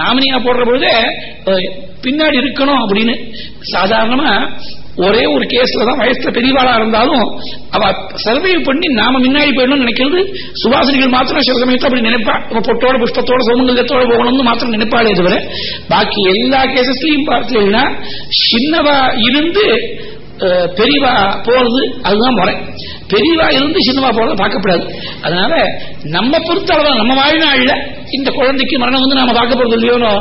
நாமினியா போடுற பொழுது பின்னாடி இருக்கணும் அப்படின்னு சாதாரணமா ஒரே ஒரு கேஸ்ல தான் வயசுல பெரியவாளா இருந்தாலும் அவ சர்வை பண்ணி நாம முன்னாடி போயிடணும்னு நினைக்கிறது. சுபாசனிகள் மாத்திரம் சில சமயத்தை அப்படி நினைப்பா. பொட்டோட புஷ்பத்தோட சோமங்கத்தோட போகணும்னு மாத்திரம் நினைப்பாளே தவிர பாக்கி எல்லா கேசஸ்லயும் பார்த்தீங்கன்னா சின்னவா இருந்து பெரியவா போறது அதுதான் முறை. பெரியவா இருந்து சின்னவா போறதை பார்க்கப்படாது. அதனால நம்ம பொறுத்தளவு நம்ம வாழ்நாள்ல இந்த குழந்தைக்கு மரணம் வந்து நாம பார்க்க போறது இல்லையோனோ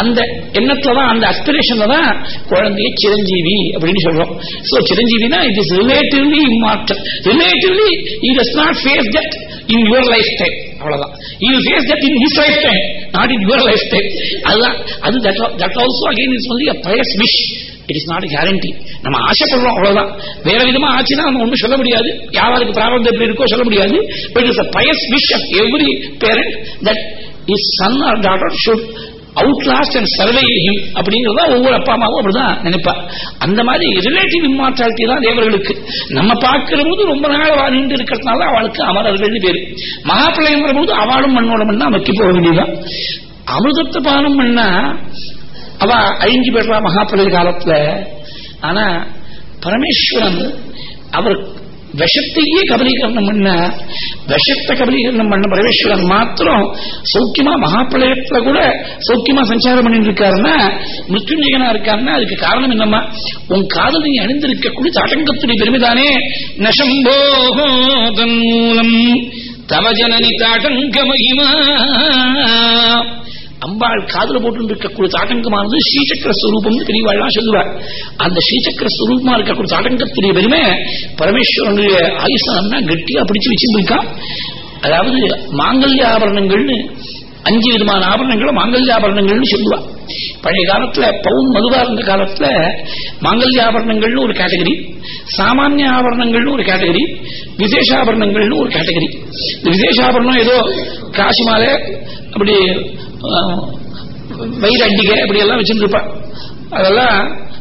அந்த எண்ணத்துலதான் அந்த அஸ்பிரேஷன்ல தான் குழந்தைய சிரஞ்சீவி அப்படின்னு சொல்றோம். So சிரஞ்சீவினா it is relatively immortal relatively he is not face that in your life time அவ்வளவுதான். You face that in his life time not in your life time அதுதான். அது that also again is only a pious wish it is not guarantee நம்ம ஆசைப்படுறோம் அவ்வளவுதான். வேற விதமா ஆச்சுன்னா நம்ம ஒன்றும் சொல்ல முடியாது. யாருக்கு பிராரம்பம் எப்படி இருக்கோ சொல்ல முடியாது. But is a pious wish of every parent that is son or daughter should outlast and survive him அப்படிங்கிறத ஒவ்வொரு அப்பா அம்மாவும் அப்படிதான் நினைப்பா. அந்த மாதிரி ரிலேட்டிவ் இம்மார்டாலிட்டி தான் தேவர்களுக்கு. நம்ம பார்க்கிற போது ரொம்ப நாள் வாழ்ந்து இருக்கிறதுனால அவளுக்கு அமரர்கள் பேரு. மகாப்பிள்ளைங்கிற போது அவளும் மண்ணோட மண்ணா மக்கி போக வேண்டியதுதான். அமிர்தத்தை பானம் பண்ணா அவ அழிஞ்சு போயிடுறா மகாபலி காலத்துல. ஆனா பரமேஸ்வரன் அவர் விஷத்தையே கபலீகரணம் பண்ண விஷத்தை கபலீகரணம் பண்ண பரமேஸ்வரன் மாத்திரம் சௌக்கியமா மகாபிரளயத்துல கூட சௌக்கியமா சஞ்சாரம் பண்ணிட்டு இருக்காருன்னா மிருத்யுஞ்சயனா இருக்காருன்னா அதுக்கு காரணம் என்னம்மா? உன் காதல் நீ அணிந்திருக்கக்கூடிய தாட்டங்கத்துடைய பெருமைதானே? நசம்போதன் மூலம் தவஜனனி தாட்டங்க மகிமா. அம்பாள் காதல போட்டு இருக்கக்கூடிய தாட்டங்கமானது ஸ்ரீசக்கர ஸ்வரூபம் பெரியவாள்லாம் சொல்லுவார். அந்த ஸ்ரீசக்கர ஸ்வரூபமா இருக்கக்கூடிய தாட்டங்கத்துடைய பெருமை பரமேஸ்வரனுடைய ஆயுஷம்னா கட்டியா பிடிச்சு வச்சிருந்திருக்கான் அதாவது மாங்கல்ய ஆபரணங்கள்னு அஞ்சு விதமான ஆபரணங்களும் மாங்கல்ய ஆபரணங்கள்னு சொல்லுவா. பழைய காலத்துல பவுன் மதுவா இருந்த காலத்துல மாங்கல்ய ஆபரணங்கள்னு ஒரு கேட்டகரி சாமானிய ஆபரணங்கள்னு ஒரு கேட்டகரி விசேஷாபரணங்கள்னு ஒரு கேட்டகரி. இந்த விசேஷாபரணம் ஏதோ காசி மாலை அப்படி வயிறு அண்டிகை அப்படி எல்லாம் வச்சுருப்பான் அதெல்லாம்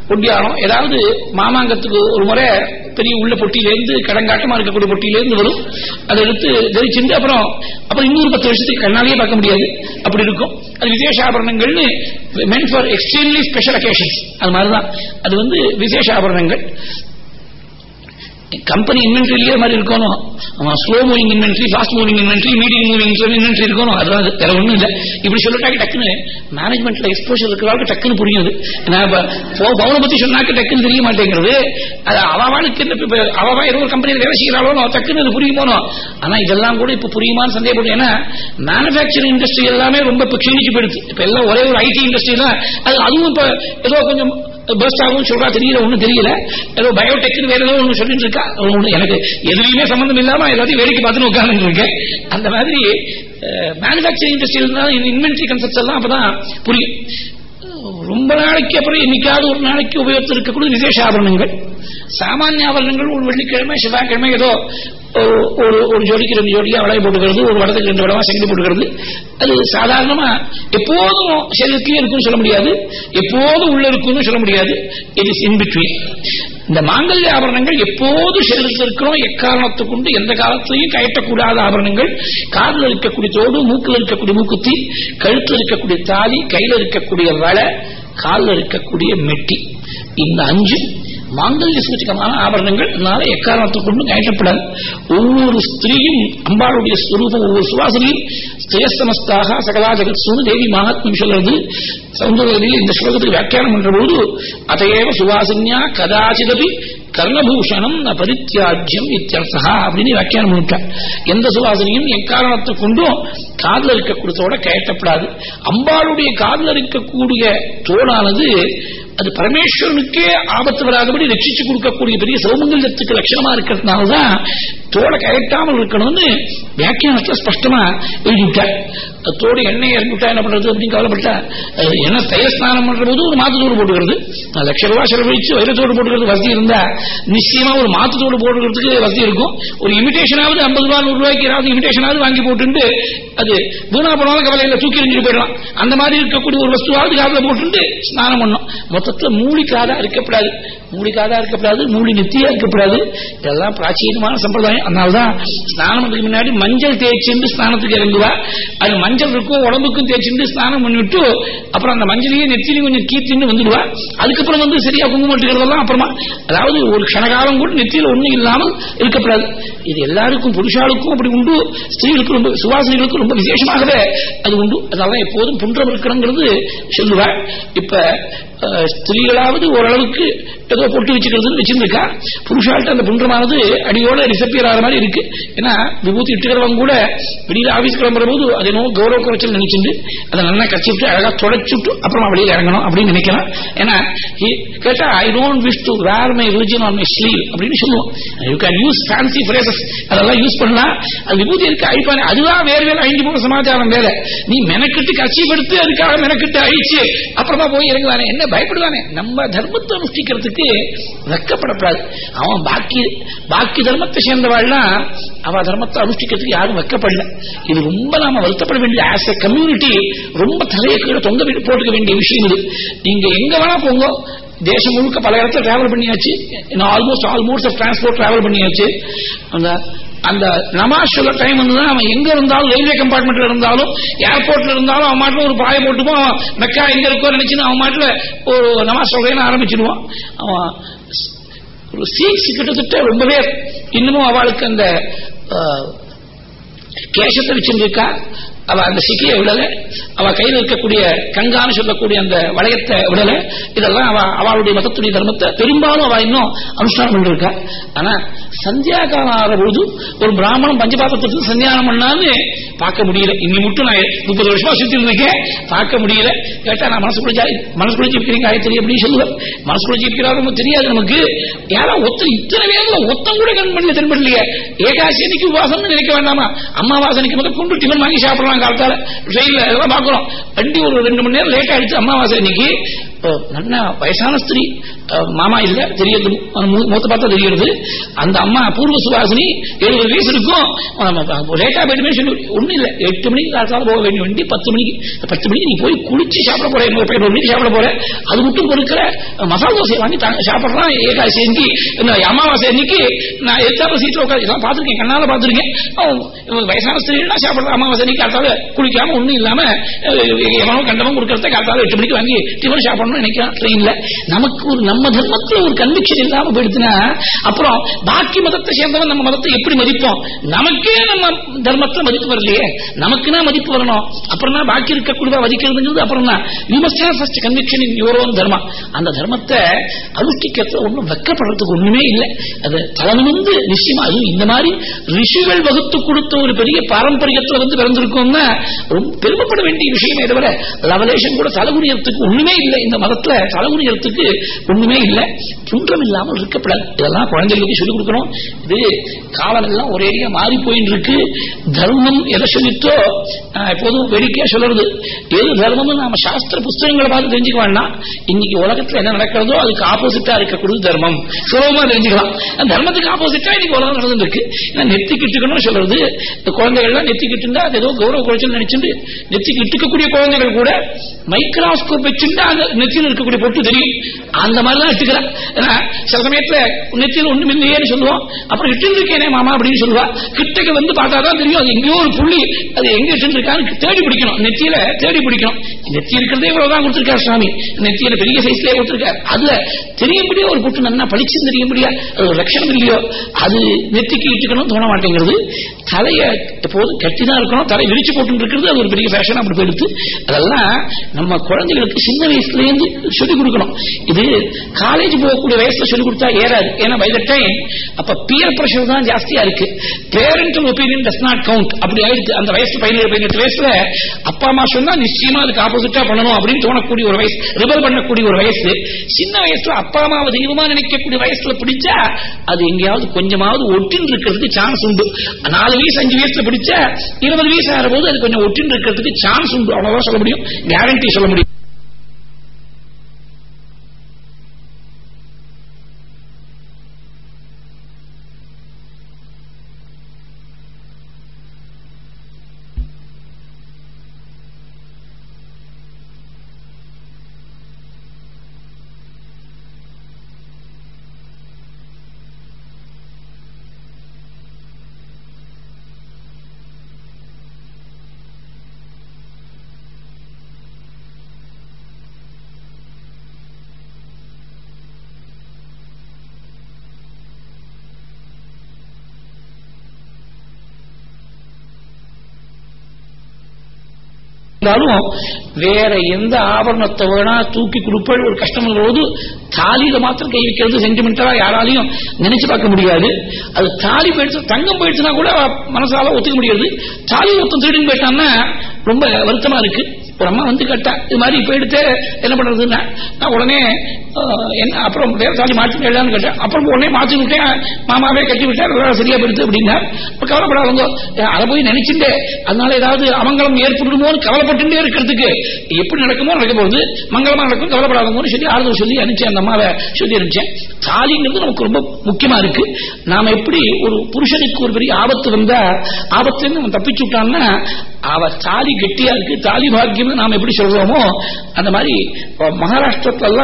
ஒட்டியாரம் ஏதாவது மாமாங்கத்துக்கு ஒரு முறை பெரிய உள்ள பொட்டியிலேருந்து கடங்காட்டமா இருக்கக்கூடிய பொட்டியிலேருந்து வரும். அதை எடுத்து தரிச்சிருந்து அப்புறம் அப்புறம் இன்னொரு பத்து வருஷத்துக்கு கண்ணாலேயே பார்க்க முடியாது. அப்படி இருக்கும். அது விசேஷ ஆபரணங்கள்னு meant for extremely special occasions அது மாதிரிதான். அது வந்து விசேஷ ஆபரணங்கள் கம்பெனி இன்வென்ட்ரிலேயே மாதிரி இருக்கணும். Slow moving inventory fast moving inventory medium moving inventory இருக்கணும். அதுதான் வேற ஒன்றும் இல்லை. இப்படி சொல்லிட்டாக்க டக்குன்னு மேனேஜ்மெண்ட்ல எக்ஸ்போஷர் இருக்கிறவங்க டக்குன்னு புரியுது. நான் பவுனை பத்தி சொன்னாக்க டக்குன்னு தெரிய மாட்டேங்கிறது. அது அவளுக்கு என்ன ஏதோ ஒரு கம்பெனியில் வேலை செய்கிறாளோ டக்குன்னு அது புரியுமோனோ ஆனா இதெல்லாம் கூட இப்ப புரியுமான்னு சந்தேகப்படும் ஏன்னா மேனுபேக்சரிங் இண்டஸ்ட்ரி எல்லாமே ரொம்ப இப்ப க்ஷீணிச்சு போயிடுது இப்ப எல்லாம் ஒரே ஒரு ஐடி இண்டஸ்ட்ரி தான். அது அதுவும் இப்ப ஏதோ கொஞ்சம் பஸ் ஆகும் சொல்றா தெரியல ஒண்ணும் தெரியல. ஏதோ பயோடெக்னு வேற ஏதோ ஒண்ணு சொல்லிட்டு இருக்கா? எனக்கு எதுலையுமே சம்பந்தம் இல்லாம எல்லாத்தையும் வேடிக்கை பார்த்துன்னு உட்கார்ந்து இருக்கேன். அந்த மாதிரி மேனுபேக்சரிங் இண்டஸ்ட்ரி இன்வென்ட்ரி கன்செப்ட்ஸ் எல்லாம் அப்பதான் புரியும். ரொம்ப நாளைக்கு அப்புறம் இன்னைக்காவது ஒரு நாளைக்கு உபயோகத்தில் இருக்கக்கூடிய விசேஷ ஆபரணங்கள். சாமானிய ஆபரணங்கள் ஒரு வெள்ளிக்கிழமை செவ்வாய்க்கிழமை ஏதோ ஒரு ஒரு ஜோடிக்கு ரெண்டு ஜோடியா வளைய போட்டுக்கிறது ஒரு வடத்துக்கு ரெண்டு வடமா செங்கி போட்டுக்கிறது. அது சாதாரணமா எப்போதும் சரீரத்திலேயே இருக்குன்னு சொல்ல முடியாது. எப்போதும் உள்ள இருக்குன்னு சொல்ல முடியாது. இட் இஸ் இன் பிட்வீன் இந்த மாங்கல்ய ஆபரணங்கள் எப்போது சரீரத்தில் எக்காரணத்தை கொண்டு எந்த காலத்திலையும் கயட்டக்கூடாத ஆபரணங்கள். காதில் இருக்கக்கூடிய தோடு மூக்கில் இருக்கக்கூடிய மூக்குத்தி கழுத்தில் இருக்கக்கூடிய தாலி கையில் இருக்கக்கூடிய வலை காலில் இருக்கக்கூடிய மெட்டி. இந்த அஞ்சு மாங்கல்ய சூச்சகமான ஆபரணங்கள் அதனால எக்காரணத்தை கொண்டு கயட்டப்படாது ஒவ்வொரு ஸ்திரீயும் அம்பாளுடைய ஸ்வரூபம் ஒவ்வொரு சுவாசனையும் ஸ்திரஸ்தமஸ்தாக சகலா ஜெகத்சூன்னு தேவி மகாத்மம் சொல்றது. சௌந்தரத்தில் இந்த ஸ்லோகத்துக்கு வியாக்கியானம் பண்ற போது அதையேவ சுவாசன்யா கதாச்சிதபி கர்ணபூஷணம் ந பரித்தியாஜ்யம் இத்தியர்த்தா அப்படின்னு வியாக்கியானம் பண்ணிட்டார் எந்த சுவாசனையும் எக்காரணத்தை கொண்டும் காதல இருக்கக்கூடிய தோட கயட்டப்படாது அம்பாளுடைய காதல இருக்கக்கூடிய தோளானது அது பரமேஸ்வரனுக்கே ஆபத்து வராதபடி ரட்சிச்சு கொடுக்கக்கூடிய பெரிய சௌமங்கல்யத்துக்கு லட்சணமா இருக்கிறதுனாலதான் தோலை கயட்டாமல் இருக்கணும்னு வியாக்கியானத்துல ஸ்பஷ்டமா எழுதிவிட்டார் தோடு எண்ணெய் இறங்கிவிட்டா என்ன பண்றது அப்படின்னு கவலைப்பட்டா என்ன தைல ஸ்நானம் பண்ற போது ஒரு மாத்து தோடு போட்டுக்கிறது. லட்ச ரூபாய் செலவழிச்சு வைரத்தோடு போட்டுக்கிறது வசதி இருந்தா நிச்சயமா ஒரு மாத்து தோடு போட்டுக்கிறதுக்கு வசதி இருக்கும். ஒரு இமிடேஷனாவது ஐம்பது ரூபாய் நூறு ரூபாய்க்கு ஏதாவது இமிடேஷனாவது வாங்கி போட்டு அது வீணா போனாலும் கவலையில் தூக்கி எறிஞ்சிட்டு போயிடலாம். அந்த மாதிரி இருக்கக்கூடிய ஒரு வஸ்துவாவது காதல போட்டு ஸ்நானம் பண்ணும். மொத்தத்தில் மூலிக்காதா இருக்கப்படாது. மூலிக்காதா இருக்கப்படாது மூலி நித்தியா இருக்கப்படாது. இதெல்லாம் பிராச்சீனமான சம்பிரதாயம். அதனால்தான் ஸ்நானம் முன்னாடி மஞ்சள் தேய்ச்சிருந்து ஸ்நானத்துக்கு இறங்குவா. அது மஞ்சள் மஞ்சள் இருக்கும் உடம்புக்கும் தேய்ச்சிட்டு ஸ்நானம் பண்ணிவிட்டு அப்புறம் அந்த மஞ்சளையே நெத்திலையும் கொஞ்சம் கீர்த்தின்னு வந்துடுவா. அதுக்கப்புறம் வந்து சரியா குங்குமம் எடுக்கிறதெல்லாம் அப்புறமா அதாவது ஒரு க்ஷணகாலம் கூட நெத்தியில் ஒண்ணும் இல்லாமல் இருக்கப்படாது இது எல்லாருக்கும் புருஷாளுக்கும் அப்படி உண்டு ஸ்திரீகளுக்கு ரொம்ப சுவாசனைகளுக்கும் ரொம்ப விசேஷமாகவே அது உண்டு. அதெல்லாம் எப்போதும் புன்றம் இருக்கிறங்கிறது சொல்லுவாள் இப்ப ஸ்திரீகளாவது ஓரளவுக்கு ஏதோ பொட்டு வச்சுக்கிறதுன்னு வச்சிருந்துக்கா புருஷால்ட்ட அந்த புன்றமானது அடியோட ரிசப்பியர் ஆகிற மாதிரி இருக்கு. ஏன்னா விபூதி இட்டுக்கிறவங்க கூட வெளியில ஆபீஸ் கிளம்புற போது அது என்னவோ கௌரவ குறைச்சல் நினைச்சுட்டு அதை நல்லா கச்சிட்டு அழகா தொடச்சுட்டு அப்புறமா வெளியில இறங்கணும் அப்படின்னு நினைக்கலாம். ஏன்னா கேட்டா I don't wish to wear my religion on my sleeve அப்படின்னு சொல்லுவோம். You can use fancy phrases அதெல்லாம் யூஸ் பண்ணலாம். அது விபூதி இருக்கு அழிப்பானே அதுதான் வேறு வேலை அழிஞ்சு போன சமாச்சாரம் வேலை நீ மெனக்கிட்டு கட்சிப்படுத்து அதுக்காக மெனக்கிட்டு அழிச்சு அப்புறமா போய் இறங்குவானே. என்ன பயப்படுவானே? நம்ம தர்மத்தை அனுஷ்டிக்கிறதுக்கு வெக்கப்படப்படாது. அவன் பாக்கி பாக்கி தர்மத்தை சேர்ந்தவாள்னா அவ தர்மத்தை அனுஷ்டிக்கிறதுக்கு யாரும் வெக்கப்படல. இது ரொம்ப நாம வருத்தப்பட வேண்டிய ஆஸ் எ கம்யூனிட்டி ரொம்ப தலையை கீழே தொங்க போட்டுக்க வேண்டிய விஷயம் இது. நீங்க எங்க வேணா போங்க. தேசம் முழுக்க பல இடத்துல டிராவல் பண்ணியாச்சு. Almost all modes of transport travel பண்ணியாச்சு. அந்த அந்த நமாஸ் சொல்ல டைம் வந்து அவன் எங்க இருந்தாலும் ரயில்வே கம்பார்ட்மெண்ட்ல இருந்தாலும் ஏர்போர்ட்ல இருந்தாலும் அவன் மாட்டில் ஒரு பாய போட்டுமோ மெக்கா எங்க இருக்கோ நினைச்சுன்னு அவன் மாட்டில் ஒரு நமாஸ் சொல்றேன்னு ஆரம்பிச்சிடுவான். அவன் ஒரு சீட்ஸ் கிட்டத்தட்ட ரொம்பவே இன்னமும் அவளுக்கு அந்த கேசத்தை வச்சிருக்கா அவ அந்த சிக்கிய விடலை. அவ கையில் இருக்கக்கூடிய கங்கான்னு சொல்லக்கூடிய அந்த வளையத்தை விடல. இதெல்லாம் அவ அவளுடைய மதத்துடைய தர்மத்தை பெரும்பாலும் அவ இன்னும் அனுஷ்டானம் பண்ணிருக்கா. ஆனா சந்தியா காலம் ஆகிற பொழுது ஒரு பிராமணன் பஞ்சபாத்திரத்துக்கு சந்தியானம் பண்ணான்னு பார்க்க முடியல. இன்னி மட்டும் நான் முப்பது வருஷமா சுத்தி இருக்கேன். பார்க்க முடியல. கேட்டா நான் மனசுக்குள்ள ஜா மனசுக்குள்ள ஜீவிக்கிறீங்க காயத்ரி அப்படின்னு சொல்லுவேன் மனசுக்குள்ள ஜீவிக்கிறாரு தெரியாது நமக்கு. யாரா ஒத்த இத்தனை வேகல ஒத்தம் கூட கண் பண்ணல தென்படலையே. ஏகாசினிக்கு உபாசம் நினைக்க வேண்டாமா? அம்மாவாசனைக்கு முதல் கொண்டு டிஃபன் வாங்கி சாப்பிடலாம் காலத்தால. ட்ரெயின்ல பாக்குறோம் வண்டி ஒரு ரெண்டு மணி நேரம் லேட் ஆயிடுச்சு அம்மாவாசை இன்னைக்கு நல்ல வயசான ஸ்திரீ மாமா இல்ல தெரியுது. மூத்த பார்த்தா தெரியுது அந்த அம்மா பூர்வ சுவாசினி எழுபது வயசு இருக்கும். லேட்டா போயிட்டு ஒண்ணு இல்ல. எட்டு மணிக்கு காலத்தால போக வேண்டிய வண்டி பத்து மணிக்கு பத்து மணிக்கு நீ போய் குளிச்சு சாப்பிட போற இன்னொரு பதினோரு மணிக்கு சாப்பிட போற அது மட்டும் பொறுக்கிற மசாலா தோசை வாங்கி சாப்பிடறான். ஏகாசி அன்னைக்கு அமாவாசை அன்னைக்கு நான் எத்தாப்ப சீட்டில் உட்காந்து இதெல்லாம் பாத்துருக்கேன் கண்ணால பாத்துருக்கேன் வயசான ஸ்திரீனா சாப்பிடுற அமாவாசை அன்னைக்கு காலத்தால குளிக்காம ஒண்ணும் இல்லாம எவனோ கண்டமும் கொடுக்கறத காலத்தால எட்டு மணிக்கு வாங்கி டிஃபன் சாப்பிடணும். போகணும்னு நினைக்கிறான் ட்ரெயின்ல நமக்கு ஒரு நம்ம தர்மத்துல ஒரு கன்விக்ஷன் இல்லாம போயிடுச்சுன்னா அப்புறம் பாக்கி மதத்தை சேர்ந்தவன் நம்ம மதத்தை எப்படி மதிப்போம்? நமக்கே நம்ம தர்மத்துல மதிப்பு வரலையே. நமக்குன்னா மதிப்பு வரணும். அப்புறம் தான் பாக்கி இருக்கக்கூடிய மதிக்கிறதுங்கிறது அப்புறம் தான் you must have first conviction in your அந்த தர்மத்தை அனுஷ்டிக்கிறதுல ஒன்றும் வெக்கப்படுறதுக்கு ஒண்ணுமே இல்லை. அது நிச்சயமா அதுவும் இந்த மாதிரி ரிஷிகள் வகுத்து கொடுத்த ஒரு பெரிய பாரம்பரியத்துல வந்து பிறந்திருக்கோம்னா ரொம்ப பெருமைப்பட வேண்டிய விஷயமே தவிர லவலேஷன் கூட தலைகுனியத்துக்கு ஒண்ணுமே இல்லை இந்த மதத்துல தலைகுனியத்துக்கு ஒண்ணுமே இல்லை. குன்றம் இல்லாமல் இருக்கப்படாது. இதெல்லாம் குழந்தைகளுக்கு சொல்லிக் கொடுக்கணும். இது காவல் எல்லாம் ஒரேடியா மாறி போயின்னு இருக்கு தர்மம் எதை சொல்லித்தோ எப்போதும் வேடிக்கையா சொல்றது. எது தர்மம்னு நாம சாஸ்திர புஸ்தகங்களை பார்த்து தெரிஞ்சுக்க வேண்டாம் இன்னைக்கு உலகத்துல என்ன நடக்கிறதோ அதுக்கு ஆப்போசிட்டா இருக்கக்கூடிய தர்மம். சுலபமா தெரிஞ்சுக்கலாம். அந்த தர்மத்துக்கு ஆப்போசிட்டா இன்னைக்கு உலகம் நடந்துட்டு இருக்கு ஏன்னா நெத்தி கிட்டுக்கணும்னு சொல்றது. இந்த குழந்தைகள்லாம் நெத்தி கிட்டுண்டா அது ஏதோ கௌரவ குறைச்சல் நினைச்சுட்டு நெத்தி கிட்டுக்கக்கூடிய குழந்தைகள் கூட மைக்ராஸ்கோப் வச்சுட்டு அந்த நெத்தியில் இருக்கக்கூடிய பொட்டு தெரியும். அந்த மாதிரி தான் இட்டுக்கிறான் சில சமயத்துல நெத்தியில் ஒண்ணும் இல்லையேன்னு சொல்லுவோம். அப்புறம் இட்டு இருக்கேனே மாமா அப்படின்னு சொல்லுவா. கிட்டக்கு வந்து பார்த்தாதான் தெரியும். அது எங்கேயோ ஒரு புள்ளி. அது எங்க இட்டு இருக்கான்னு தேடி பிடிக்கணும். நெத்தியில தேடி பிடிக்கணும். நெத்தி இருக்கிறதே இவ்வளவுதான் கொடுத்திருக்காரு சுவாமி. நெத்தியில பெரிய சைஸ்லயே கொடுத்திருக்காரு. அதுல தெரியும்படியா ஒரு பொட்டு நல்லா படிச்சு தெரியும்படியா அது ஒரு லட்சணம் இல்லையோ அது நெத்திக்கு இட்டுக்கணும் தோண மாட்டேங்கிறது. தலையை எப்போதும் கட்டிதான் இருக்கணும். தலை விரிச்சு போட்டு இருக்கிறது அது ஒரு பெரிய ஃபேஷன் அப்படி போயிடுது. அதெல்லாம் நம்ம குழந்தைகளுக்கு சின்ன வயசுலயே இருந்து சொல்லிக் கொடுக்கணும். இது காலேஜ் போகக்கூடிய வயசுல சொல்லிக் கொடுத்தா ஏறாது. ஏன்னா பை த டைம் அப்ப பியர் பிரஷர் தான் ஜாஸ்தியா இருக்கு. Parental opinion does not count அப்படி ஆயிருக்கு அந்த வயசு பதினேழு பதினெட்டு வயசுல அப்பா அம்மா சொன்னா நிச்சயமா அதுக்கு ஆப்போசிட்டா பண்ணணும் அப்படின்னு தோணக்கூடிய ஒரு வயசு ரிபல் பண்ணக்கூடிய ஒரு வயசு. சின்ன வயசுல அப்பா அம்மாவை தெய்வமா நினைக்கக்கூடிய வயசுல பிடிச்சா அது எங்கேயாவது கொஞ்சமாவது ஒட்டின்னு இருக்கிறதுக்கு சான்ஸ் உண்டு. நாலு வயசு அஞ்சு வயசுல பிடிச்சா இருபது வயசு ஆகிற போது அது கொஞ்சம் ஒட்டின் இருக்கிறதுக்கு சான்ஸ் உண்டு. அவ்வளவுதான் சொல்ல முடியும். கேரண்டி சொல்ல முடியும். இருந்தாலும் வேற எந்த ஆபரணத்தை வேணா தூக்கி கொடுப்பது ஒரு கஷ்டம் போது தாலியில மாத்திரம் கை வைக்கிறது சென்டிமெண்டலா யாராலையும் நினைச்சு பார்க்க முடியாது. அது தாலி போயிடுச்சு தங்கம் போயிடுச்சுன்னா கூட மனசால ஒத்துக்க முடியாது. தாலி ஒருத்தம் திருடின்னு போயிட்டான்னா ரொம்ப வருத்தமா இருக்கு. ஒரு அம்மா வந்து கேட்டா இது மாதிரி போயிடுத்து என்ன பண்றதுன்னா? நான் உடனே என்ன அப்புறம் வேற சாலி மாற்றி கேட்டான்னு கேட்டேன். அப்புறம் உடனே மாற்றி விட்டேன். மாமாவே கட்டி விட்டேன் சரியா போயிடுது அப்படின்னா இப்ப கவலைப்படாதவங்க அதை போய் நினைச்சுட்டு அதனால ஏதாவது அமங்கலம் ஏற்படுமோன்னு கவலைப்பட்டுட்டே இருக்கிறதுக்கு. எப்படி நடக்குமோ நடக்க போகுது. மங்களமா நடக்கும் கவலைப்படாதவங்கன்னு சொல்லி ஆறுதல் சொல்லி அனுப்பிச்சேன் அந்த அம்மாவை சொல்லி அனுப்பிச்சேன். தாலிங்கிறது நமக்கு ரொம்ப முக்கியமா இருக்கு. நாம எப்படி ஒரு புருஷனுக்கு ஒரு பெரிய ஆபத்து வந்தா ஆபத்துல இருந்து அவன் தப்பிச்சு விட்டான்னா அவ தாலி கெட்டியா இருக்கு தாலி பாக்கியம் நாம எப்படி சொல்றோமோ அந்த மாதிரி மகாராஷ்டிரத்திலாம் மகாராஷ்டிரத்துல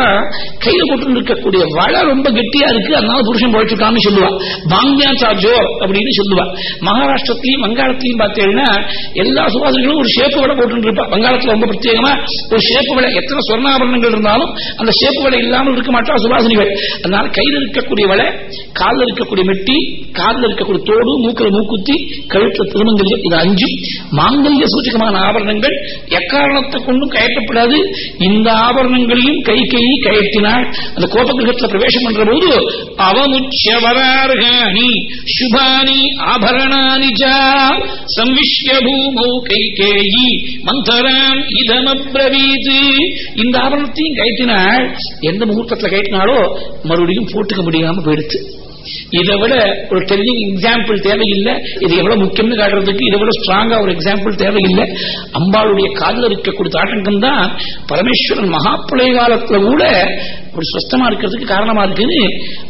கையில போட்டு இருக்கக்கூடிய வளை ரொம்ப கெட்டியா இருக்கு அதனால புருஷன் பழைச்சுட்டான்னு சொல்லுவா. பாங்கியா சார்ஜோ அப்படின்னு சொல்லுவா. மகாராஷ்டிரத்திலையும் வங்காளத்திலையும் பார்த்தீங்கன்னா எல்லா சுவாசிகளும் ஒரு ஷேப்பு வடை போட்டு இருப்பா வங்காளத்துல ரொம்ப பிரத்யேகமா ஒரு ஷேப்பு வடை எத்தனை சொர்ணாபரணங்கள் இருந்தாலும் அந்த ஷேப்பு வடை இல்லாமல் இருக்க மாட்டா சுபாசினிகள். அதனால கையில் இருக்கக்கூடிய வலை காலில் இருக்கக்கூடிய மெட்டி காலில் இருக்கக்கூடிய தோடு மூக்கில் மூக்குத்தி கழுத்துல திருமங்கல்யம் இது அஞ்சு மாங்கல்ய சூச்சகமான ஆபரணங்கள் எக்காரணத்தை கொண்டும் கயற்றப்படாது. இந்த ஆபரணங்களையும் கை கை கயற்றினாள் அந்த கோபகிரகத்தில் பிரவேசம் பண்ற போது அவமுச்சவரார்காணி சுபானி ஆபரணானி ச சம்விஷ்ய பூமௌ கைகேயி மந்தராம் இதமப்ரவீது. இந்த ஆபரணத்தையும் கயற்றினாள் எந்த முகூர்த்தத்தில் கயட்டினாலோ மறுபடியும் போட்டுக்க முடியாம போயிடுச்சு இதை விட ஒரு டெல்லிங் எக்ஸாம்பிள் தேவையில்லை. இது எவ்வளவு முக்கியம்னு காட்டுறதுக்கு இதை விட ஸ்ட்ராங்கா ஒரு எக்ஸாம்பிள் தேவையில்லை. அம்பாளுடைய காதல் இருக்கக்கூடிய ஆட்டங்கம் தான் பரமேஸ்வரன் மகாப்பிளை காலத்துல கூட ஒரு சுஸ்தமா இருக்கிறதுக்கு காரணமா இருக்குன்னு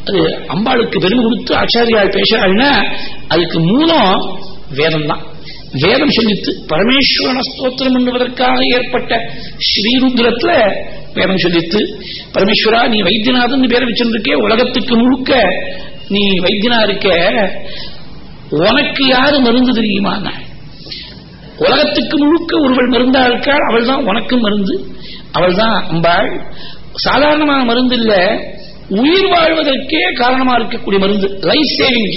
அது அம்பாளுக்கு பெருமை கொடுத்து ஆச்சாரியால் பேசுறாள்னா அதுக்கு மூலம் வேதம் தான் வேதம் சொல்லித்து பரமேஸ்வரன ஸ்தோத்திரம் என்பதற்காக ஏற்பட்ட ஸ்ரீருத்ரத்துல வேதம் சொல்லித்து பரமேஸ்வரா நீ வைத்தியநாதன் பேரை வச்சிருக்கே உலகத்துக்கு முழுக்க நீ வைத்தியனா இருக்க உனக்கு யாரு மருந்து தெரியுமா உலகத்துக்கு முழுக்க ஒருவள் மருந்தா இருக்காள் அவள் தான் உனக்கும் மருந்து. அவள் தான் அம்பாள். சாதாரணமான மருந்து இல்ல உயிர் வாழ்வதற்கே காரணமா இருக்கக்கூடிய மருந்து லைஃப் சேவிங்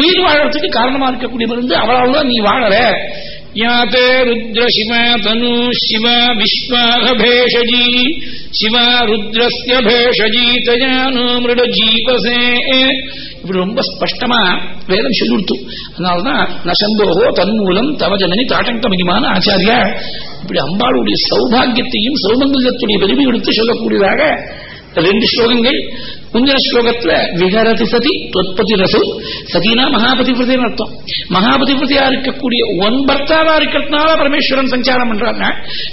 உயிர் வாழறதுக்கு காரணமா இருக்கக்கூடிய மருந்து அவளால் தான் நீ வாழற. யாத்தே ருத்ர சிவ தனு சிவ விஸ்வாக பேஷஜி சிவ ருத்ரஸ்ய பேஷஜி தயானு மிருட ஜீவசே இப்படி ரொம்ப ஸ்பஷ்டமா வேதம் சொல்லிடுத்து அதனாலதான் நசம்போகோ தன்மூலம் தவஜனனி தாட்டங்கமிகமான ஆச்சாரியா இப்படி அம்பாளுடைய சௌபாகியத்தையும் சௌமங்கலத்துடைய பெருமை எடுத்து சொல்லக்கூடியதாக ரெண்டு ஸ்லோகங்கள். முந்தின ஸ்லோகத்துல விகரதி சதி தொத்பதி ரசு சதினா மகாபதிபதினு அர்த்தம். மகாபதிபதியா இருக்கக்கூடிய ஒன் பர்த்தாவா இருக்கிறதுனால பரமேஸ்வரன் சஞ்சாரம் பண்றாங்க.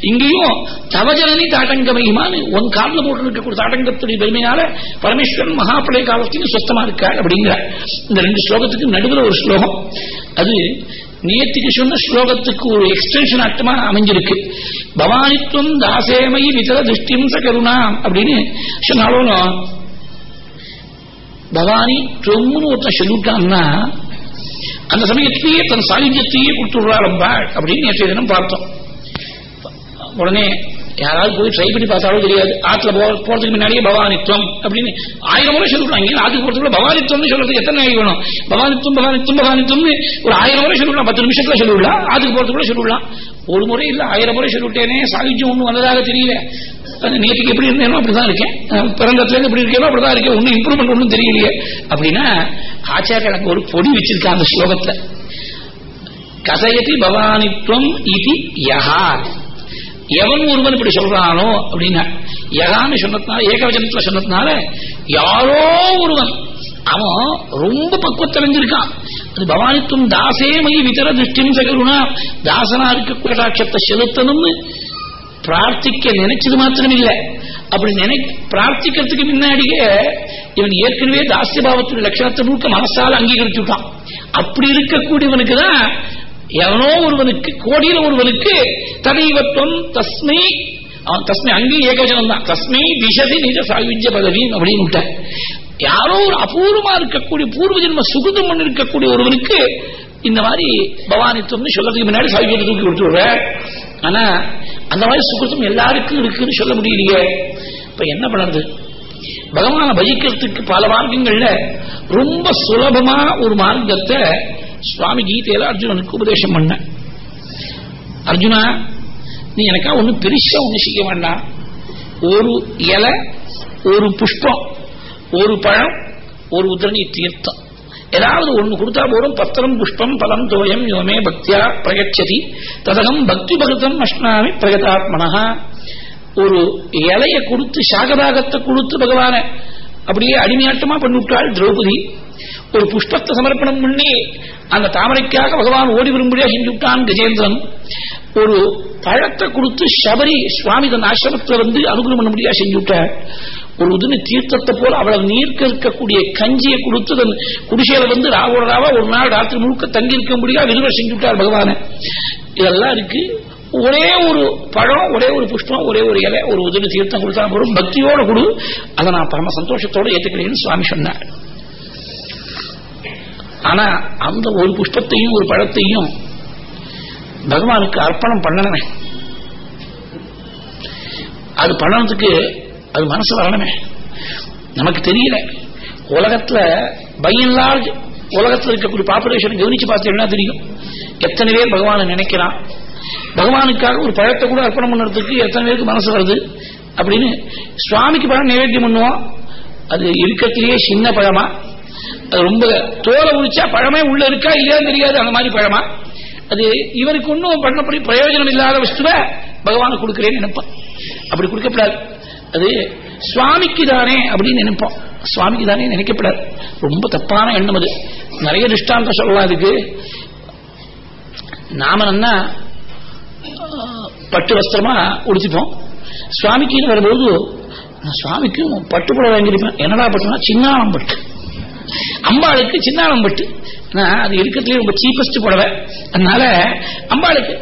இங்கேயும் தவஜனனி தாட்டங்க மகிமான்னு ஒன் காலில் போட்டு இருக்கக்கூடிய தாட்டங்கத்துடைய பெருமையால பரமேஸ்வரன் மகாபடைய காலத்தையும் சொத்தமா இருக்கார் அப்படிங்கிறார் இந்த ரெண்டு ஸ்லோகத்துக்கு நடுவில் ஒரு ஸ்லோகம். அது நேத்துக்கு சொன்ன ஸ்லோகத்துக்கு ஒரு எக்ஸ்டென்ஷன் ஆட்டமா அமைஞ்சிருக்கு. பவானித்துவம் தாசேமயி விதர திருஷ்டிம் சகருணா அப்படின்னு சொன்னாலும் பவானி தொம்னு ஒருத்தன் சொல்லிவிட்டான்னா அந்த சமயத்திலேயே தன் சாயுஜத்தையே கொடுத்துடுறாள் அப்படின்னு நேற்றைய தினம் பார்த்தோம். உடனே யாராவது போய் ட்ரை பண்ணி பார்த்தாலும் தெரியாது. ஆத்துல போறதுக்கு முன்னாடியே பவானித்துவம் அப்படின்னு ஆயிரம் முறை சொல்லிவிடுவாங்க. ஆற்றுக்கு போறதுக்குள்ள பவானித்துவம் சொல்றதுக்கு எத்தனை நாள் வேணும்? பவானித்துவம் பவானித்துவம் பவானித்துவம் ஒரு ஆயிரம் முறை சொல்லிவிடலாம். பத்து நிமிஷத்துல சொல்லிவிடலாம். ஆற்றுக்கு போறதுக்குள்ள சொல்லிவிடலாம். ஒரு முறை இல்ல ஆயிரம் முறை சொல்லிவிட்டேனே. சாகித்யம் ஒன்றும் வந்ததாக தெரியல. நேற்றுக்கு எப்படி இருந்தேனோ அப்படிதான் இருக்கேன். பிறந்தத்துல இருந்து எப்படி இருக்கேனோ அப்படிதான் இருக்கேன். ஒன்னும் இம்ப்ரூவ்மெண்ட் ஒன்றும் தெரியலையே. அப்படின்னா ஆச்சாரிய எனக்கு ஒரு பொடி வச்சிருக்காங்க அந்த ஸ்லோகத்துல. கதையதி பவானித்துவம் இது யஹா. எவன் ஒருவன் இப்படி சொல்றானோ அப்படின்னா யகான்னு சொன்னதுனால ஏகவச்சனத்துல சொன்னதுனால யாரோ ஒருவன் அவன் ரொம்ப பக்குவத்தடைஞ்சிருக்கான். அது தாசே மகி விதர திருஷ்டிம் சகருணா தாசனா இருக்க கடாட்சத்தை செலுத்தணும்னு பிரார்த்திக்க நினைச்சது மாத்திரம் இல்ல அப்படி நினை பிரார்த்திக்கிறதுக்கு முன்னாடியே இவன் ஏற்கனவே தாசிய பாவத்துடைய லட்சணத்தை முழுக்க மனசால அங்கீகரிச்சுட்டான். அப்படி இருக்கக்கூடியவனுக்கு தான் எவனோ ஒருவனுக்கு கோடியில ஒருவனுக்கு ததைவத்துவம் தஸ்மை அவன் தஸ்மை அங்கேயும் ஏகவச்சனம் தான் தஸ்மை விஷதி நிஜ சாயுஜ்ய பதவி அப்படின்னு யாரோ ஒரு அபூர்வமா இருக்கக்கூடிய பூர்வ ஜென்ம சுகுதம் பண்ணி இருக்கக்கூடிய ஒருவனுக்கு இந்த மாதிரி பவானித்துவம்னு சொல்றதுக்கு முன்னாடி சாயுஜ்யத்தை தூக்கி கொடுத்துடுற ஆனா அந்த மாதிரி சுகுதம் எல்லாருக்கும் இருக்குன்னு சொல்ல முடியலையே. இப்ப என்ன பண்ணுறது? பகவான பஜிக்கிறதுக்கு பல மார்க்கங்கள்ல ரொம்ப சுலபமா ஒரு மார்க்கத்தை சுவாமி கீதையில அர்ஜுனனுக்கு உபதேசம் பண்ண. அர்ஜுனா நீ எனக்கா ஒண்ணு பெருசா ஒண்ணு செய்ய வேண்டாம். ஒரு இலை ஒரு புஷ்பம் ஒரு பழம் ஒரு உதிரணி தீர்த்தம். ஏதாவது ஒண்ணு கொடுத்தா போதும். பத்திரம் புஷ்பம் பலம் தோயம் யோமே பக்தியா பிரகச்சதி. ததகம் பக்தி பகதம் அஷ்ணாமி பிரகதாத்மனா ஒரு இலைய கொடுத்து சாகதாகத்தை கொடுத்து பகவான அப்படியே அடிமையாட்டமா பண்ணிவிட்டாள் திரௌபதி. ஒரு புஷ்பத்தை சமர்ப்பணம் பண்ணி அந்த தாமரைக்காக பகவான் ஓடி வரும்படியா செஞ்சு விட்டான் கஜேந்திரன். ஒரு பழத்தை கொடுத்து சபரி சுவாமி தன் ஆசிரமத்தில் வந்து அனுகூலம் பண்ண முடியா செஞ்சுவிட்ட ஒரு உதிரி தீர்த்தத்தை போல அவ்வளவு நீர்க்க இருக்கக்கூடிய கஞ்சியை கொடுத்து தன் குடிசையில வந்து ராவோட ராவா ஒரு நாள் ராத்திரி முழுக்க தங்கி இருக்க முடியா விரும்ப செஞ்சுட்டார் பகவான. இதெல்லாம் இருக்கு. ஒரே ஒரு பழம் ஒரே ஒரு புஷ்பம் ஒரே ஒரு இலை ஒரு உதிரி தீர்த்தம் கொடுத்தா போதும். பக்தியோட கொடு. அதை நான் பரம சந்தோஷத்தோட ஏற்றுக்கிறேன்னு சுவாமி சொன்னார். ஆனா அந்த ஒரு புஷ்பத்தையும் ஒரு பழத்தையும் பகவானுக்கு அர்ப்பணம் பண்ணணுமே. அது பண்ணதுக்கு அது மனசு வரணுமே. நமக்கு தெரியல. உலகத்துல பையன்லார்ஜ் உலகத்தில் இருக்கக்கூடிய பாப்புலேஷன் கவனிச்சு பார்த்தீங்கன்னா தெரியும்? எத்தனை பேர் பகவானை நினைக்கிறான்? பகவானுக்காக ஒரு பழத்தை கூட அர்ப்பணம் பண்ணுறதுக்கு எத்தனை பேருக்கு மனசு வருது? அப்படின்னு சுவாமிக்கு பழம் நைவேத்தியம் பண்ணுவோம். அது இருக்கிறதுலேயே சின்ன பழமா? ரொம்ப தோலை உரிச்சா பழமே உள்ள இருக்கா இல்லையா தெரியாது. அந்த மாதிரி பழமா? அது இவருக்கு ஒன்றும் பண்ணப்படி பிரயோஜனம் இல்லாத வஸ்துவ பகவானுக்கு கொடுக்கிறேன்னு நினைப்பான். அப்படி கொடுக்கப்படாது. அது சுவாமிக்கு தானே அப்படின்னு நினைப்போம் சுவாமிக்கு தானே நினைக்கப்படாது. ரொம்ப தப்பான எண்ணம் அது. நிறைய திருஷ்டாந்தம் சொல்லலாம் அதுக்கு. நாம நன்னா பட்டு வஸ்திரமா உடுத்திப்போம். சுவாமிக்கு வரும்போது நான் சுவாமிக்கு பட்டு புடவை வாங்கியிருப்பேன். என்னடா பட்டுனா சின்னாளம் பட்டு. அம்பாளுக்கு சின்னாளம் பட்டு. அது இருக்கிறதுல ரொம்ப சீப்பஸ்ட் புடவை. அதனால அம்பாளுக்கு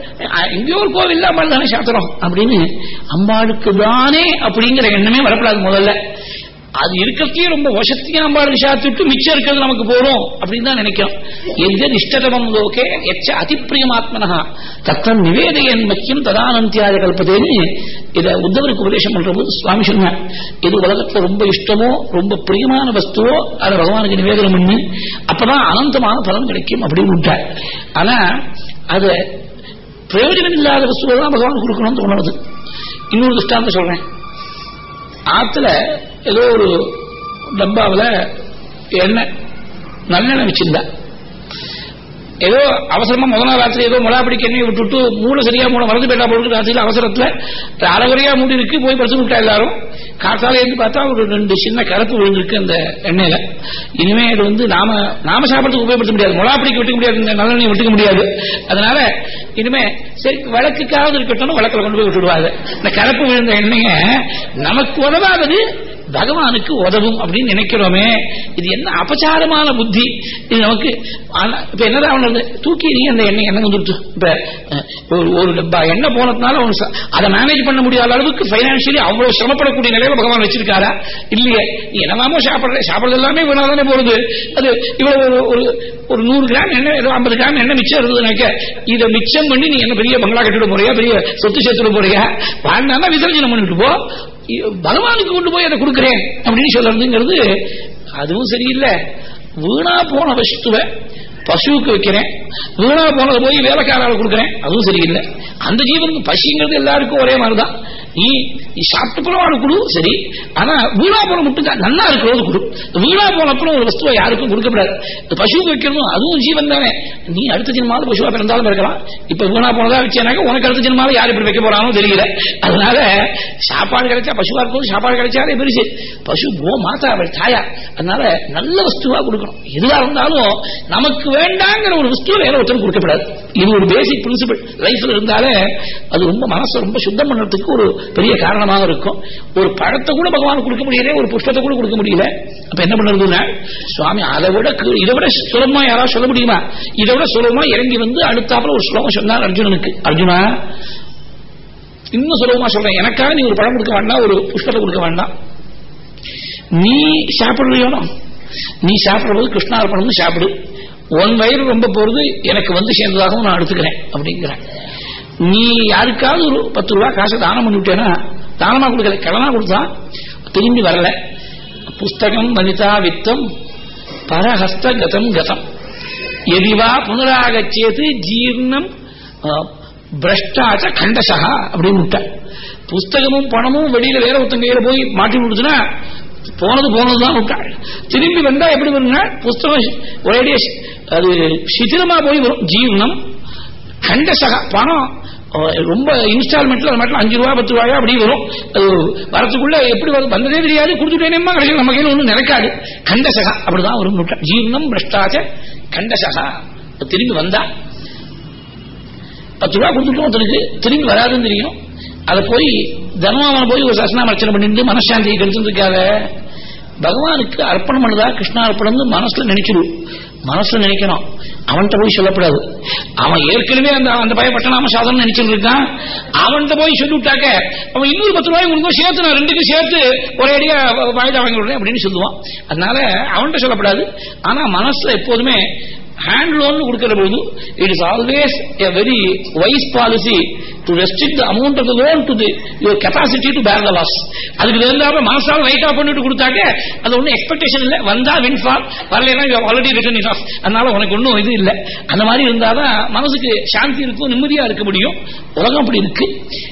எங்கேயோ ஒரு கோவில் அம்பாள் தானே சாத்திரம் அப்படின்னு அம்பாளுக்கு தானே அப்படிங்கிற எண்ணமே வரப்படாது முதல்ல. அது இருக்கிறதுலயே ரொம்ப வசத்தியா அம்பாளுக்கு சாத்துட்டு மிச்சம் இருக்கிறது நமக்கு போறோம் அப்படின்னு தான் நினைக்கிறோம். எந்த இஷ்டதமம் லோகே எச்ச அதிப்பிரியமாத்மனா தத்தம் நிவேதையன் மக்கியம் ததானந்தியாக கல்பதேன்னு இதை உத்தவருக்கு உபதேசம் பண்ற போது சுவாமி சொன்னார் எது உலகத்துல ரொம்ப இஷ்டமோ ரொம்ப பிரியமான வஸ்துவோ அதை பகவானுக்கு நிவேதனம் பண்ணு. அப்பதான் அனந்தமான பலன் கிடைக்கும் அப்படின்னு விட்டார் ஆனா அது பிரயோஜனம் இல்லாத வஸ்துவை தான் பகவான் கொடுக்கணும்னு தோணுது. இன்னொரு திருஷ்டாந்த சொல்றேன். ஆத்துல ஏதோ ஒரு டப்பாவில் எண்ணெய் நல்லெண்ணெய் வச்சிருந்தா. ஏதோ அவசரமா முதல் நாள் ராத்திரி ஏதோ மொழா பிடிக்க விட்டுட்டு மூளை சரியா மூணு மறந்து போயிட்டா போட்டு ராத்திரியில் அவசரத்துல. அரைகுறையா மூடி இருக்கு போய் பசு விட்டா எல்லாரும். காத்தால இருந்து பார்த்தா ஒரு ரெண்டு சின்ன கருப்பு விழுந்திருக்கு அந்த எண்ணெயில. இனிமே இது வந்து நாம நாம சாப்பிடறதுக்கு உபயோகப்படுத்த முடியாது. மொழா பிடிக்க விட்டுக்க முடியாது இந்த நல்லெண்ணெய் விட்டுக்க முடியாது. அதனால இனிமே சரி விளக்குக்காவது இருக்கட்டும் விளக்கில் கொண்டு போய் விட்டுடுவாங்க. இந்த கருப்பு விழுந்த எண்ணெய நமக்கு உதவாதது பகவானுக்கு உதவும் அப்படின்னு நினைக்கிறோமே. இது என்ன அபச்சாரமான புத்தி. இது நமக்கு இப்ப என்னதான் தூக்கி நீ அந்த எண்ணெய் எண்ணெய் வந்துடுச்சு இப்ப ஒரு ஒரு டப்பா எண்ணெய் போனதுனால அவன் அதை மேனேஜ் பண்ண முடியாத அளவுக்கு பைனான்சியலி அவ்வளவு சிரமப்படக்கூடிய நிலையில பகவான் வச்சிருக்காரா? இல்லையே. நீ என்னமாமோ சாப்பிடுற சாப்பிடுறது எல்லாமே வீணாதானே போறது அது இவ்வளவு ஒரு ஒரு நூறு கிராம் எண்ணெய் ஏதோ ஐம்பது கிராம் எண்ணெய் மிச்சம் இருந்ததுனாக்க இதை மிச்சம் பண்ணி நீ என்ன பெரிய பங்களா கட்டிட போறியா? பெரிய சொத்து சேர்த்துட போறியா? வாழ்ந்தா விசர்ஜனம் பண்ணிட்டு போ. பகவானுக்கு கொண்டு போய் அதை கொடுக்கிறேன் அப்படின்னு சொல்றதுங்கிறது அதுவும் சரியில்லை. வீணா போன வஸ்துவை பசுவுக்கு வைக்கிறேன். வீணா போனதை போய் வேலைக்காரால் கொடுக்கிறேன். அதுவும் சரியில்லை. அந்த ஜீவனுக்கு பசிங்கிறது எல்லாருக்கும் ஒரே மாதிரிதான். நீ நீ சாப்பிட்ட கொடு சரி. ஆனா வீணா போன மட்டும் நல்லா இருக்கிறது கொடு. வீணா போன அப்புறம் ஒரு வஸ்துவை யாருக்கும் கொடுக்கப்படாது. இந்த பசுவுக்கு வைக்கணும் அதுவும் ஜீவன் தானே. நீ அடுத்த ஜென்மாவது பசுவா பிறந்தாலும் இருக்கலாம். இப்ப வீணா போனதா வச்சேனாக்க உனக்கு அடுத்த ஜென்மாவது யார் இப்படி வைக்க போறானோ தெரியல. அதனால சாப்பாடு கிடைச்சா பசுவா இருக்கும் சாப்பாடு கிடைச்சாலே பெருசு. பசு கோ மாதா அவள் தாயா. அதனால நல்ல வஸ்துவா கொடுக்கணும். எதுவா இருந்தாலும் நமக்கு வேண்டாங்கிற ஒரு வஸ்துவை வேற ஒருத்தர் கொடுக்கப்படாது. இது ஒரு பேசிக் பிரின்சிபல் லைஃப்ல இருந்தாலே அது ரொம்ப மனசை ரொம்ப சுத்தம் பண்றதுக்கு ஒரு பெரிய காரணமாக இருக்கும். ஒரு பழத்தை கூட பகவான் கொடுக்க முடியல ஒரு புஷ்பத்தை கூட கொடுக்க முடியல. அப்ப என்ன பண்ணுறதுன்னா சுவாமி அதை விட இதை விட சுலபமா யாராவது சொல்ல முடியுமா? இதை விட சுலபமா இறங்கி வந்து அடுத்தாப்புல ஒரு சுலபம் சொன்னார் அர்ஜுனனுக்கு. அர்ஜுனா இன்னும் சுலபமா சொல்றேன். எனக்காக நீ ஒரு பழம் கொடுக்க வேண்டாம் ஒரு புஷ்பத்தை கொடுக்க வேண்டாம். நீ சாப்பிடுறியோனோ நீ சாப்பிடுறது கிருஷ்ணார்ப்பணம்னு சாப்பிடு. உன் வயிறு ரொம்ப போறது எனக்கு வந்து சேர்ந்ததாகவும் நான் எடுத்துக்கிறேன் அப்படிங்கிறேன் நீ யாருக்காவது ஒரு பத்து ரூபா காசை தானம் பண்ணிவிட்டேன்னா தானமா கொடுக்கல கடனா கொடுத்தா? திரும்பி வரல. புஸ்தகம் வனிதா வித்தம் பரஹஸ்த கதம். கதம் எதிவா புனராகச்சேது ஜீர்ணம் பிரஷ்டாச்ச கண்டசா அப்படின்னு விட்ட. புஸ்தகமும் பணமும் வெளியில வேற ஒருத்தன் கையில போய் மாட்டி விடுச்சுன்னா போனது போனதுதான் விட்டாள் திரும்பி வந்தா எப்படி வருங்க புஸ்தகம் ஒரேடியா அது சிதிலமா போய் வரும். ஜீவனம் கண்டசகா பணம். ரொம்ப இன்ஸ்டால்மெண்ட்ல அது மட்டும் அஞ்சு ரூபா பத்து ரூபாயா அப்படி வரும். அது வரத்துக்குள்ள எப்படி வரும்? வந்ததே தெரியாது. கொடுத்துட்டேனேமா கடைசியில் நம்ம கையில் ஒன்றும் நினைக்காது கண்டசகா அப்படிதான் வரும் ஜீர்ணம் பிரஷ்டாச்ச கண்டசகா திரும்பி வந்தா பத்து ரூபா கொடுத்துட்டோம் ஒருத்தருக்கு திரும்பி வராதுன்னு தெரியும். அதை போய் தர்மாவன போய் ஒரு சசனாம அர்ச்சனை பண்ணிட்டு மனசாந்தியை கெடுத்துருக்காத பகவானுக்கு அர்ப்பணம் பண்ணுதா கிருஷ்ணா அர்ப்பணம் மனசுல நினைச்சிடு மனசுல நினைக்கணும். அவன்கிட்ட போய் சொல்லக்கூடாது. அவன் ஏற்கனவே அந்த அந்த பய பட்டநாம சாதனம் நினைச்சிட்டு இருக்கான் அவன்கிட்ட போய் சொல்லி விட்டாக்க அவன் இன்னொரு பத்து ரூபாய் உங்களுக்கு சேர்த்து நான் ரெண்டுக்கும் சேர்த்து ஒரே அடியா வாய்தா வாங்கி விடுறேன் அப்படின்னு சொல்லுவான். அதனால அவன்கிட்ட சொல்லப்படாது. ஆனா மனசுல எப்போதுமே ஹேண்ட் லோன் கொடுக்கிற பொழுது it is always a very wise policy to restrict the amount of loan to your capacity to bear the loss அதுக்கு தகுந்தாப்ப மனசால ரைட் ஆஃப் பண்ணிட்டு கொடுத்தாக்க அது ஒன்றும் எக்ஸ்பெக்டேஷன் இல்லை. வந்தா வின் ஃபால் வரலைன்னா you already return it off அதனால உனக்கு ஒன்றும் இது இல்லை. அந்த மாதிரி இருந்தாதான் மனசுக்கு சாந்தி இருக்கும் நிம்மதியா இருக்க முடியும். உலகம் அப்படி இருக்கு.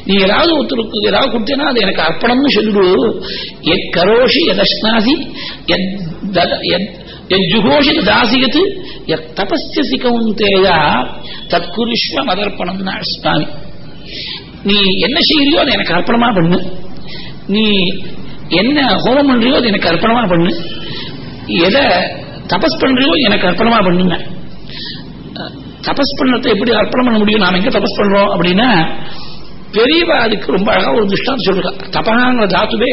நீ ஏதாவது ஒருத்தருக்கு ஏதாவது கொடுத்தேன்னா அது எனக்கு அர்ப்பணம்னு சொல்லிடு. எத் கரோஷி எதஸ்னாசி எத் தத- எத் எஜுகோஷி தாசியத்து எத் தபஸ்யசி கவுந்தேயா தற்குருஷ்வ மதர்ப்பணம் சுவாமி நீ என்ன செய்யறியோ அதை எனக்கு அர்ப்பணமா பண்ணு நீ என்ன ஹோமம் பண்றியோ அது எனக்கு அர்ப்பணமா பண்ணு எதை தபஸ் பண்றியோ எனக்கு அர்ப்பணமா பண்ணுங்க தபஸ் பண்ணத்தை எப்படி அர்ப்பணம் பண்ண முடியும் நாம எங்க தபஸ் பண்றோம் அப்படின்னா பெரியவா அதுக்கு ரொம்ப அழகா ஒரு திருஷ்டாந்தம் சொல்றா தபகாங்கிற தாத்துவே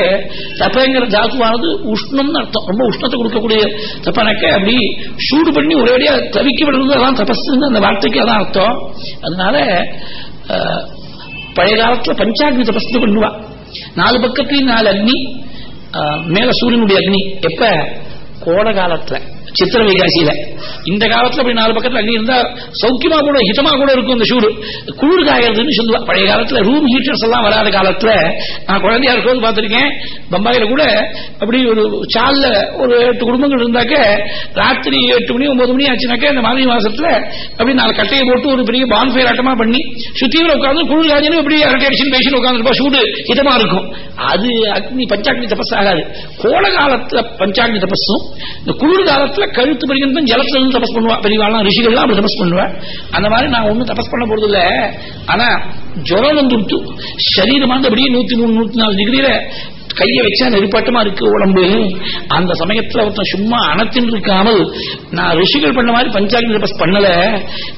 தப்பங்கிற தாத்துவானது உஷ்ணம்னு அர்த்தம். ரொம்ப உஷ்ணத்தை கொடுக்கக்கூடிய தப்பனாக்க அப்படி சூடு பண்ணி ஒரேடியா தவிக்க விடுறது அதான் தபஸ்ன்னு அந்த வார்த்தைக்கு அதான் அர்த்தம். அதனால பழைய காலத்துல பஞ்சாக்னி தபஸ்து பண்ணுவா. நாலு பக்கத்துலயும் நாலு அக்னி மேல சூரியனுடைய அக்னி. எப்ப? கோடை காலத்துல. சித்திர வைகாசியில இந்த காலத்துல அப்படி நாலு பக்கத்துல அள்ளி இருந்தா சௌக்கியமா கூட ஹிதமா கூட இருக்கும் இந்த சூடு. குளிர் காயறதுன்னு சொல்லுவா. பழைய காலத்துல ரூம் ஹீட்டர்ஸ் எல்லாம் வராத காலத்துல நான் குழந்தையா இருக்கும்போது பார்த்திருக்கேன். பம்பாயில கூட அப்படி ஒரு சால்ல ஒரு எட்டு குடும்பங்கள் இருந்தாக்க ராத்திரி எட்டு மணி ஒன்பது மணி ஆச்சுனாக்க இந்த மாதிரி மாசத்துல அப்படி நாலு கட்டையை போட்டு ஒரு பெரிய பான்ஃபயர் ஆட்டமா பண்ணி சுத்தியில உட்காந்து குளிர் காய்ச்சலும் இப்படி அரட்டை அடிச்சுன்னு பேசிட்டு உட்காந்துருப்பா சூடு ஹிதமா இருக்கும். அது அக்னி பஞ்சாக்னி தபஸ் ஆகாது. கோல காலத்துல பஞ்சாக்னி தபஸும் இந்த குளிர் காலத்துல கழுத்து பரிகந்தம் ஜலத்துல இருந்து தபஸ் பண்ணுவா. பெரியவாள்லாம் ரிஷிகள்லாம் அப்படி தபஸ் பண்ணுவேன் அந்த மாதிரி நான் ஒண்ணும் தபஸ் பண்ண போறது இல்ல ஆனா ஜுரம் வந்துடுத்து. சரீரம் அப்படியே நூத்தி மூணு நூத்தி நாலு டிகிரியில கையை வச்சா நெருப்பாட்டமா இருக்கு உடம்பு. அந்த சமயத்துல ஒருத்தன் சும்மா அனத்தின் இருக்காமல் நான் ரிஷிகள் பண்ண மாதிரி பஞ்சாக்னி தபஸ் பண்ணல.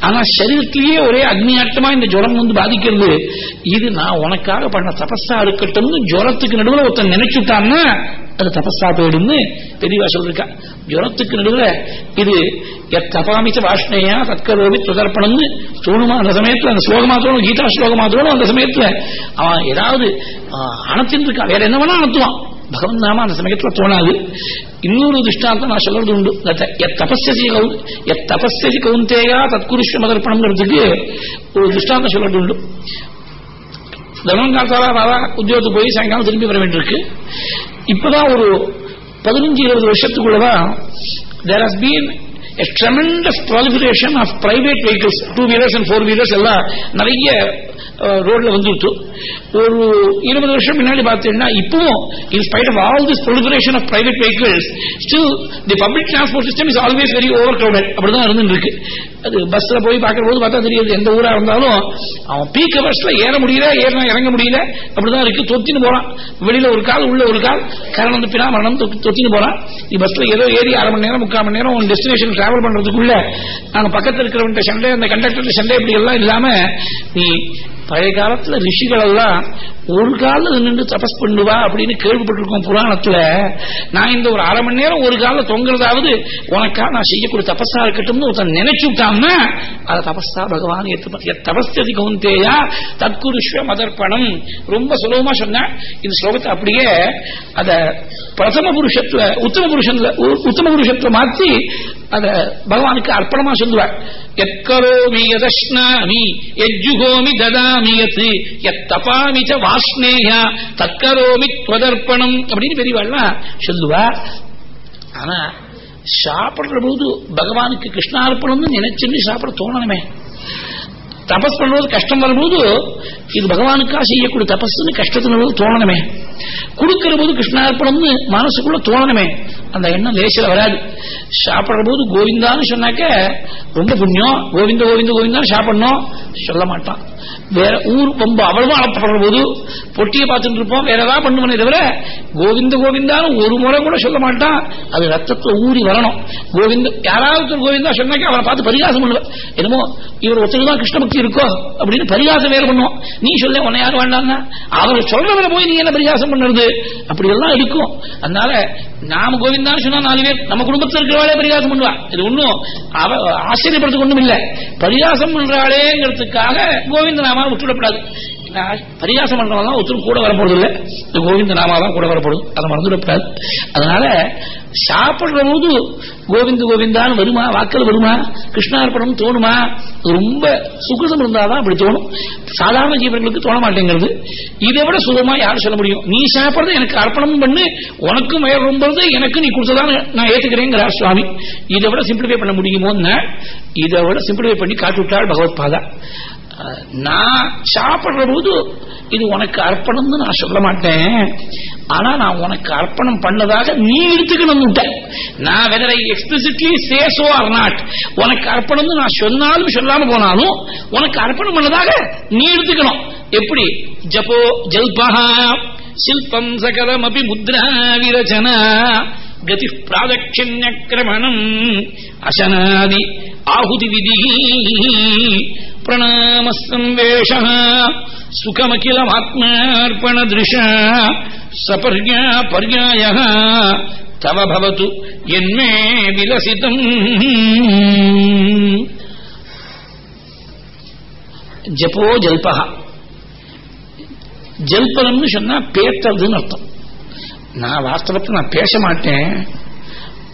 ஆனா சரீரத்திலேயே ஒரே அக்னியாட்டமா இந்த ஜுரம் வந்து பாதிக்கிறது. இது நான் உனக்காக பண்ண தபஸா இருக்கட்டும்னு ஜுரத்துக்கு நடுவில் ஒருத்தன் நினைச்சுட்டான்னா அது தபஸா போயிடும்னு தெளிவா சொல்லிருக்கா ஜுரத்துக்கு நடுவில் இது தபாமிச்ச வாஷ்ணையா தற்கரோபி பிரதர்ப்பணம்னு தோணுமா அந்த சமயத்துல அந்த ஸ்லோகமா தோணும் கீதா ஸ்லோகமா தோணும் அந்த சமயத்துல அவன் ஏதாவது அணத்தின் இருக்கா வேற என்ன வேணா அணத்துவான். பகவன் நாம அந்த சமயத்துல தோணாது. இன்னொரு திருஷ்டாந்தம் நான் சொல்றது உண்டு. தபஸ்யசி கவு எத் தபஸ்யசி கவுந்தேயா தற்குருஷ்ய மதர்ப்பணம்ங்கிறதுக்கு ஒரு திருஷ்டாந்தம் சொல்றது உண்டு. தர்மங்காத்தாரா ராவா உத்தியோகத்துக்கு போய் சாயங்காலம் திரும்பி வர வேண்டியிருக்கு. இப்பதான் ஒரு பதினஞ்சு இருபது வருஷத்துக்குள்ளதான் there has been a tremendous proliferation of private vehicles two wheelers and four wheelers எல்லாம் நிறைய ரோட்ல வந்துட்டு ஒரு இருபது வருஷம் முன்னாடி பார்த்தீங்கன்னா இப்பவும் in spite of all this proliferation of private vehicles still the public transport system is always very overcrowded அப்படிதான் இருந்துட்டு இருக்கு அது பஸ்ல போய் பார்க்கிற போது பார்த்தா தெரியாது எந்த ஊரா இருந்தாலும் அவன் பீக்க பஸ்ல ஏற முடியல ஏறினா இறங்க முடியல அப்படிதான் இருக்கு. தொத்தின்னு போறான். வெளியில ஒரு கால் உள்ள ஒரு கால் கரணம் பின்னா மரணம் தொத்தின்னு போறான். நீ பஸ்ல ஏதோ ஏறி அரை மணி நேரம் முக்கால் மணி நேரம் டெஸ்டினேஷன் டிராவல் பண்றதுக்குள்ள நாங்க பக்கத்தில் இருக்கிறவன் சண்டை அந்த கண்டக்டர் சண்டை இப்படி எல்லாம் இல்லாம நீ பழைய காலத்துல ரிஷிகள் எல்லாம் ஒரு காலில் நின்று தபஸ் பண்ணுவா அப்படின்னு கேள்விப்பட்டிருக்கோம் புராணத்துல. நான் இந்த ஒரு அரை மணி நேரம் ஒரு காலில் தொங்குறதாவது உனக்கா நான் செய்யக்கூடிய தபஸா இருக்கட்டும்னு ஒருத்தன் நினைச்சு விட்டான்னா அதை தபஸா பகவான் ஏற்று தபஸ்தி கவுந்தேயா தற்குருஷ்வ மதர்ப்பணம். ரொம்ப சுலபமா சொன்ன இந்த ஸ்லோகத்தை அப்படியே அத பிரதம புருஷத்துல உத்தம புருஷன்ல உத்தம புருஷத்துல மாத்தி அத பகவானுக்கு அர்ப்பணமா சொல்லுவார். எத்கரோமி யதஷ்னாமி எஜ்ஜுகோமி ததாமி யத் எத்தபாமி ச தற்கரோமி துவதர்ப்பணம் அப்படின்னு பெரியவாள்லாம் சொல்லுவா ஆனா சாப்பிடுற போது பகவானுக்கு கிருஷ்ணார்ப்பணம்னு நினைச்சுன்னு சாப்பிட தோணணுமே. தபஸ் பண்ணுவது கஷ்டம் வரும்போது இது பகவானுக்காக செய்யக்கூடிய தபஸ்ன்னு கஷ்டத்தின் தோணணுமே. கொடுக்கிற போது கிருஷ்ணார்ப்பணம்னு மனசுக்குள்ள தோணணுமே. அந்த எண்ணம் லேசில வராது. சாப்பிடுற போது கோவிந்தான்னு சொன்னாக்க ரொம்ப புண்ணியம். கோவிந்த கோவிந்த கோவிந்தான்னு சாப்பிடணும். சொல்ல மாட்டான். வேற ஊர் ரொம்ப அவ்வளவா அழப்படுற போது பொட்டியை பார்த்துட்டு இருப்போம். வேற ஏதாவது பண்ணுவனே தவிர கோவிந்த கோவிந்தான்னு ஒரு முறை கூட சொல்ல மாட்டான். அது ரத்தத்தில் ஊறி வரணும். கோவிந்த யாராவது கோவிந்தா சொன்னாக்க அவனை பார்த்து பரிகாசம் பண்ணுவேன் என்னமோ இவர் ஒருத்தர் தான் கிருஷ்ண இருக்கோ அப்படின்னு பரிகாசம் வேற பண்ணுவோம் நீ சொல்ல உன்னை யாரும் வேண்டாம்னா அவர் சொல்றவரை போய் நீ என்ன பரிகாசம் பண்ணுறது? அப்படி எல்லாம் இருக்கும். அதனால நாம கோவிந்தான்னு சொன்னா நாலு பேர் நம்ம குடும்பத்தில் இருக்கிறவாளே பரிகாசம் பண்ணுவா. இது ஒன்றும் அவ ஆச்சரியப்படுறதுக்கு ஒண்ணும் இல்லை. பரிகாசம் பண்றாளேங்கிறதுக்காக கோவிந்த கோவிந்த நாமா விட்டுவிடப்படாது பரிகாசம் பண்றவங்க ஒருத்தரும் கூட வரப்போறது இல்லை இந்த கோவிந்த நாமா தான் கூட வரப்போகுது. அதை மறந்துவிடப்படாது அதனால சாப்பிடுற போது கோவிந்த கோவிந்தான்னு வருமா? வாக்கில் வருமா? கிருஷ்ணார்ப்பணம் தோணுமா? ரொம்ப சுகிருதம் இருந்தாதான் அப்படி தோணும். சாதாரண ஜீவர்களுக்கு தோண மாட்டேங்கிறது. இதை விட சுகமா யாரும் சொல்ல முடியும்? நீ சாப்பிடுறது எனக்கு அர்ப்பணம் பண்ணு. உனக்கும் வயர் ரொம்பது எனக்கு நீ கொடுத்ததான் நான் ஏத்துக்கிறேங்கிறார் சுவாமி. இதை விட சிம்பிளிஃபை பண்ண முடியுமோன்னு இதை விட சிம்பிளிஃபை பண்ணி காட்டி விட்டாள் பகவத் பாதா. நான் சாப்பிடுற போது இது உனக்கு அர்ப்பணம்னு நான் சொல்ல மாட்டேன். ஆனா நான் உனக்கு அர்ப்பணம் பண்ணதாக நீ எடுத்துக்கணும் நான் வெதரை I explicitly say so or not உனக்கு அர்ப்பணம்னு நான் சொன்னாலும் சொல்லாம போனாலும் உனக்கு அர்ப்பணம் பண்ணதாக நீ எடுத்துக்கணும். எப்படி? ஜப்போ ஜல்பஹா சில்பம் சகலம் அபி முத்ரா விரச்சனா கதி பிராதட்சிணியக்கிரமணம் அசனாதி ஆகுதி விதி பிரணாமசன்வேஷ சுகமகிலமாத்மார்ப்பண திருஷ சபர்யா பர்யாய தவ பவது என்மே விலசிதம் ஜப்போ ஜல்பகா ஜல்பனம்னு சொன்னா பேத்துறதுன்னு அர்த்தம் நான் வாஸ்தவத்தை நான் பேச மாட்டேன்.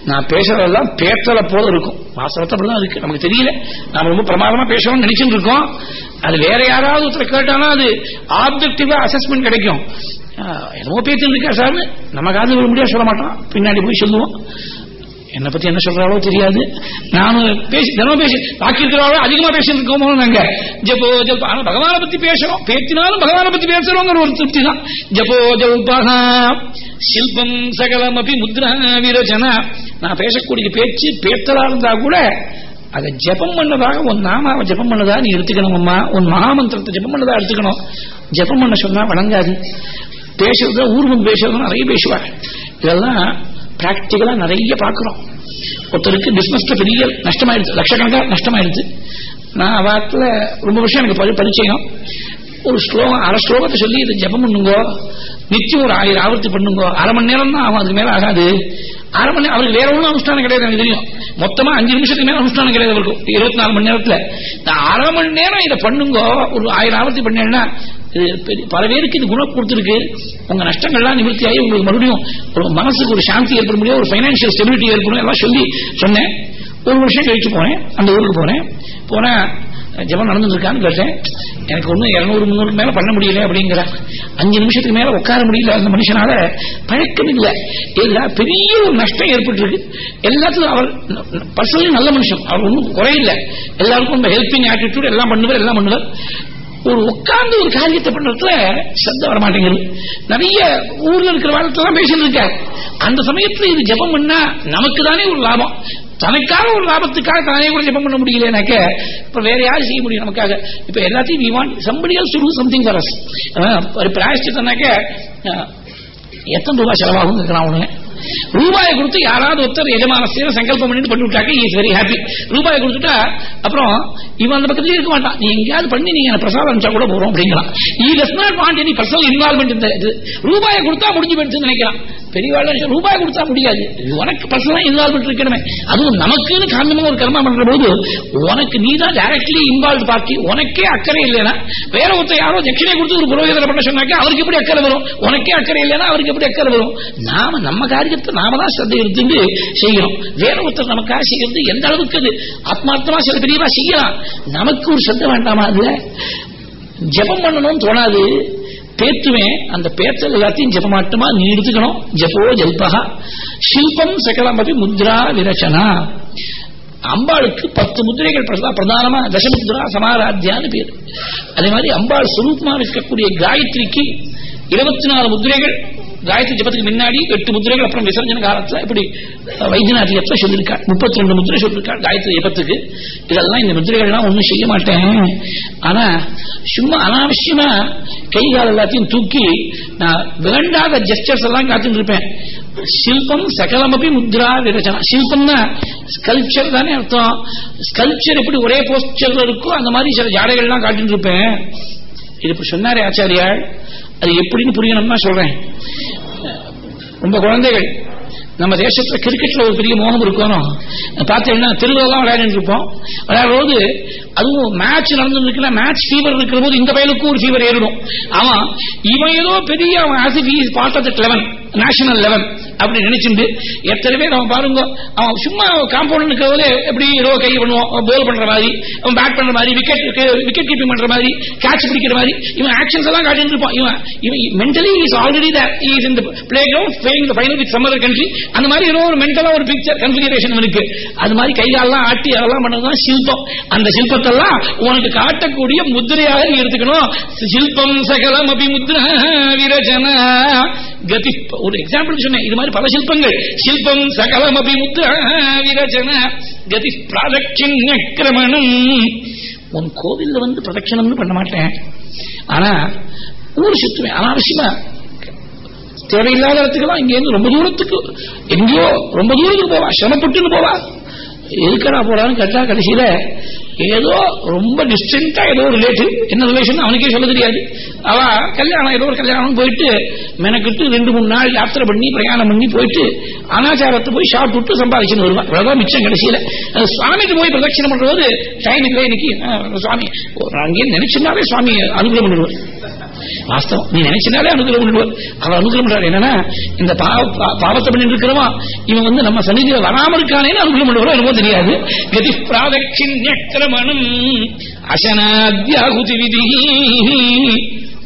நான் பேசுறதெல்லாம் பேத்தலை போல இருக்கும். வாஸ்தவத்தை அப்படிதான் இருக்கு. நமக்கு தெரியல. நாம ரொம்ப பிரமாதமா பேசணும்னு நினைச்சுட்டு இருக்கோம். அது வேற யாராவது ஒருத்தர் கேட்டானா அது ஆப்ஜெக்டிவா அசஸ்மெண்ட் கிடைக்கும். ஆஹ், என்னமோ பேச்சு இருக்கா சார் நமக்காவது ஒரு முடியாது சொல்ல மாட்டோம் பின்னாடி போய் சொல்லுவோம். என்னை பத்தி என்ன சொல்றாளோ தெரியாது. நானும் பேசி தினமும் பேசி பாக்கி இருக்கிறாளோ அதிகமா பேசிட்டு இருக்கோமோ நாங்க. ஜப்போ ஜல்ப ஆனா பகவானை பத்தி பேசுறோம். பேத்தினாலும் பகவானை பத்தி பேசுறோங்கிற ஒரு திருப்தி தான். ஜப்போ ஜல்பா சில்பம் சகலம் அப்படி முத்ரா விரச்சனா நான் பேசக்கூடிய பேச்சு பேத்தலா இருந்தா கூட அதை ஜெபம் பண்ணதாக உன் நாமாவை ஜெபம் பண்ணதா நீ எடுத்துக்கணும் அம்மா. உன் மகாமந்திரத்தை ஜெபம் பண்ணதா எடுத்துக்கணும். ஜெபம் பண்ண சொன்னா வழங்காது பேசுறது ஊர்வம் பேசுறதுன்னு நிறைய பேசுவாள் இதெல்லாம் பிராக்டிக்கலா நிறைய பாக்குறோம் ஒருத்தருக்கு பிசினஸ்ல பெரிய நஷ்டமாயிடுச்சு லட்சக்கணக்காக நஷ்டமாயிடுச்சு நான் வாரத்தில் ரொம்ப வருஷம் எனக்கு பரிச்சயம். ஒரு ஸ்லோகம் அரை ஸ்லோகத்தை சொல்லி இதை ஜெபம் பண்ணுங்க நிச்சயம் ஒரு ஆயிரம் ஆவர்த்தி பண்ணுங்க அரை மணி நேரம் தான் ஆகும் அதுக்கு மேல ஆகாது. அரை மணி நேரம் அவருக்கு வேற ஒன்றும் அனுஷ்டானம் கிடையாது எனக்கு தெரியும். மொத்தமா அஞ்சு நிமிஷத்துக்கு மேல அனுஷ்டானம் கிடையாது அவருக்கு. இருபத்தி நாலு மணி நேரத்துல. அரை மணி நேரம் இதை பண்ணுங்க. ஒரு ஆயிரம் ஆவர்த்தி பண்ணேன்னா இது பல பேருக்கு இது குணம் கொடுத்துருக்கு. உங்க நஷ்டங்கள்லாம் நிவர்த்தி ஆகி உங்களுக்கு மறுபடியும் ஒரு மனசுக்கு ஒரு சாந்தி ஏற்பட முடியும் ஒரு பைனான்சியல் ஸ்டெபிலிட்டி ஏற்படும் எல்லாம் சொல்லி சொன்னேன். ஒரு வருஷம் கழிச்சு போனேன். அந்த ஊருக்கு போனேன். போனா ஜெபம் நடந்துட்டு இருக்கான்னு கேட்டேன். எனக்கு ஒன்றும் இருநூறு முந்நூறு மேல பண்ண முடியல அப்படிங்கிற அஞ்சு நிமிஷத்துக்கு மேல உட்கார முடியல அந்த மனுஷனால பழக்கம் இல்லை. எல்லா பெரிய ஒரு நஷ்டம் ஏற்பட்டு இருக்கு எல்லாத்துக்கும் அவர் பர்சனலி நல்ல மனுஷன். அவர் ஒன்றும் குறையில்லை. எல்லாருக்கும் ரொம்ப ஹெல்பிங் ஆட்டிடியூட் எல்லாம் பண்ணுவார் எல்லாம் பண்ணுவார். ஒரு உட்கார்ந்து ஒரு காரியத்தை பண்றதுல சத்த வர மாட்டேங்குது. நிறைய ஊர்ல இருக்கிற வாழ்க்கெல்லாம் பேசிட்டு இருக்காரு. அந்த சமயத்துல இது ஜெபம் பண்ணா நமக்கு தானே ஒரு லாபம். தனக்காக ஒரு லாபத்துக்காக தானே கூட ஜெபம் பண்ண முடியலனாக்க இப்ப வேற யாரும் செய்ய முடியும் நமக்காக? இப்ப எல்லாத்தையும் we want somebody else to do ஒரு பிராயஷ்டித்தனாக்க எத்தனை ரூபாய் செலவாகும் இருக்கிறான் உடனே ரூபாயை கொடுத்து யாராவது ஒருத்தர் எஜமான சேவை சங்கல்பம் பண்ணிட்டு பண்ணி விட்டாக்க இஸ் வெரி ஹாப்பி ரூபாயை கொடுத்துட்டா அப்புறம் இவன் அந்த பக்கத்துல இருக்க மாட்டான். நீ எங்கேயாவது பண்ணி நீங்க பிரசாதம் அனுப்பிச்சா கூட போறோம் அப்படிங்கிறான். He does not want any personal involvement இந்த இது. ரூபாயை கொடுத்தா முடிஞ்சு போயிடுச்சுன்னு நினைக்கிறான். பெரியவாள் ரூபாய் கொடுத்தா முடியாது. உனக்கு பர்சனலா இன்வால்மெண்ட் இருக்கணுமே. அதுவும் நமக்குன்னு காரணமா ஒரு கர்மா பண்ற போது உனக்கு நீ தான் டைரக்ட்லி இன்வால்வ் பார்ட்டி உனக்கே அக்கறை இல்லைன்னா வேற ஒருத்தர் யாரோ தட்சிணை கொடுத்து ஒரு புரோகிதரை பண்ண சொன்னாக்க அவருக்கு எப்படி அக்கறை வரும்? உனக்கே அக்கறை இல்லைன்னா அவருக்கு எப்படி அக்கறை வரும்? நாம நம்ம காரியம் காரியத்தை நாம தான் ஸ்ரத்தை எடுத்துட்டு செய்யணும். வேற ஒருத்தர் நமக்காக செய்யறது எந்த அளவுக்கு அது ஆத்மார்த்தமா சில பெரியவா செய்யலாம். நமக்கு ஒரு சத்த வேண்டாமா அதுல? ஜபம் பண்ணணும்னு தோணாது. பேத்துவேன் அந்த பேத்தல் எல்லாத்தையும் ஜபமாட்டமா நீ எடுத்துக்கணும். ஜபோ ஜல்பகா சில்பம் சகலமபி முத்ரா விரச்சனா. அம்பாளுக்கு பத்து முதிரைகள் பிரதானமா தசமுத்ரா சமாராத்தியான்னு பேர். அதே மாதிரி அம்பாள் சுரூபமா இருக்கக்கூடிய காயத்ரிக்கு இருபத்தி நாலு முதிரைகள் காயத்ரி ஜபத்துக்கு முன்னாடி எட்டு முத்திரைகள் அப்புறம் விசர்ஜன காலத்துல இப்படி அஹ், சொல்லியிருக்காள் முப்பத்தி ரெண்டு முத்திரை சொல்லியிருக்காள் காயத்ரி ஜபத்துக்கு இதெல்லாம் இந்த முத்திரைகள்லாம் ஒண்ணும் செய்ய மாட்டேன் ஆனா சும்மா அனாவசியமா கை கால் எல்லாத்தையும் தூக்கி நான் வேண்டாத ஜெஸ்டர்ஸ் எல்லாம் காத்துட்டு இருப்பேன் சில்பம் சகலமபி முத்ரா விரச்சனா சில்பம்னா ஸ்கல்ச்சர் தானே அர்த்தம் ஸ்கல்ச்சர் எப்படி ஒரே போஸ்டர்ல இருக்கோ அந்த மாதிரி சில ஜாடைகள்லாம் காட்டிட்டு இருப்பேன் இது இப்ப சொன்னாரே ஆச்சாரியாள் அது எப்படின்னு புரியணும்னா சொல்றேன். ரொம்ப குழந்தைகள் நம்ம தேசத்துல கிரிக்கெட்ல ஒரு பெரிய மோகம் இருக்கணும் பார்த்தீங்கன்னா திருவிழாலாம் விளையாடிட்டு இருப்போம். விளையாடும்போது அதுவும் மேட்ச் நடந்துருக்குன்னா மேட்ச் ஃபீவர் இருக்கிற போது இந்த பயலுக்கும் ஒரு ஃபீவர் ஏறிடும். அவன் இவன் ஏதோ பெரிய அவன் as part of that eleven national eleven அப்படி நினைச்சுட்டு எத்தனை பேர் அவன் பாருங்க அவன் சும்மா காம்பவுண்ட் இருக்கிறது எப்படி ஏதோ கை பண்ணுவான் போல் பண்ற மாதிரி அவன் பேட் பண்ற மாதிரி விக்கெட் விக்கெட் கீப்பிங் பண்ற மாதிரி கேட்ச் பிடிக்கிற மாதிரி இவன் ஆக்ஷன்ஸ் எல்லாம் காட்டிட்டு இருப்பான். இவன் இவன் மென்டலி இஸ் ஆல்ரெடி இஸ் இந்த playground final with some other country அந்த மாதிரி ஏதோ ஒரு மென்டலா ஒரு பிக்சர் கன்ஃபிகரேஷன் இருக்கு. அது மாதிரி கைகாலெல்லாம் ஆட்டி அதெல்லாம் பண்ணதுதான் சில்பம். அந்த சில்பத்தெல்லாம் உனக்கு காட்டக்கூடிய முதிரையாக நீ எடுத்துக்கணும். சில்பம் சகலம் அபி முத்ரா விரஜன. கதி. ஒரு எக்ஸாம்பிள் சொன்னேன். இது மாதிரி பல சில்பங்கள் சில்பம் சகலம் அபி முத்ரா கதி. பிராதட்சிய கிரமணம் உன் கோவில்ல வந்து பிரதட்சணம்னு பண்ண மாட்டேன். ஆனா ஊர் சுத்துவேன். அனாவசியமா. தேவையில்லாத இடத்துக்கெல்லாம் இங்க இருந்து ரொம்ப தூரத்துக்கு எங்கேயோ ரொம்ப தூரத்துக்கு போவா. சிரமப்பட்டுன்னு போவா. எதுக்கடா போறான்னு கேட்டா கடைசியில ஏதோ ரொம்ப டிஸ்டன்டா ஏதோ ரிலேட்டிவ் என்ன ரிலேஷன் அவனுக்கே சொல்ல தெரியாது. அவ கல்யாணம் ஏதோ ஒரு கல்யாணம் போயிட்டு மெனக்கிட்டு ரெண்டு மூணு நாள் யாத்திரை பண்ணி பிரயாணம் பண்ணி போயிட்டு அனாச்சாரத்தை போய் ஷார்ட் விட்டு சம்பாதிச்சுன்னு வருவான். இவ்வளவுதான் மிச்சம் கடைசியில. சுவாமிக்கு போய் பிரதட்சணம் பண்றது டைம் இல்லை இன்னைக்கு. சுவாமி அங்கேயே நினைச்சுனாலே சுவாமி அனுகூலம் பண்ணிடுவார். வாஸ்தவம். நீ நினைச்சனாலே அனுகிரகம் பண்ணுவார் அவர் அனுகூலம் பண்றாரு. என்னன்னா இந்த பாவத்தை பண்ணிட்டு இருக்கிறவா இவன் வந்து நம்ம சன்னிதியில வராம இருக்கானேன்னு அனுகிரகம் பண்ணுவாரோ என்னமோ தெரியாது. கதி பிராதட்சிண்யக்கிரமணம் அசனாத்யாகுதி விதி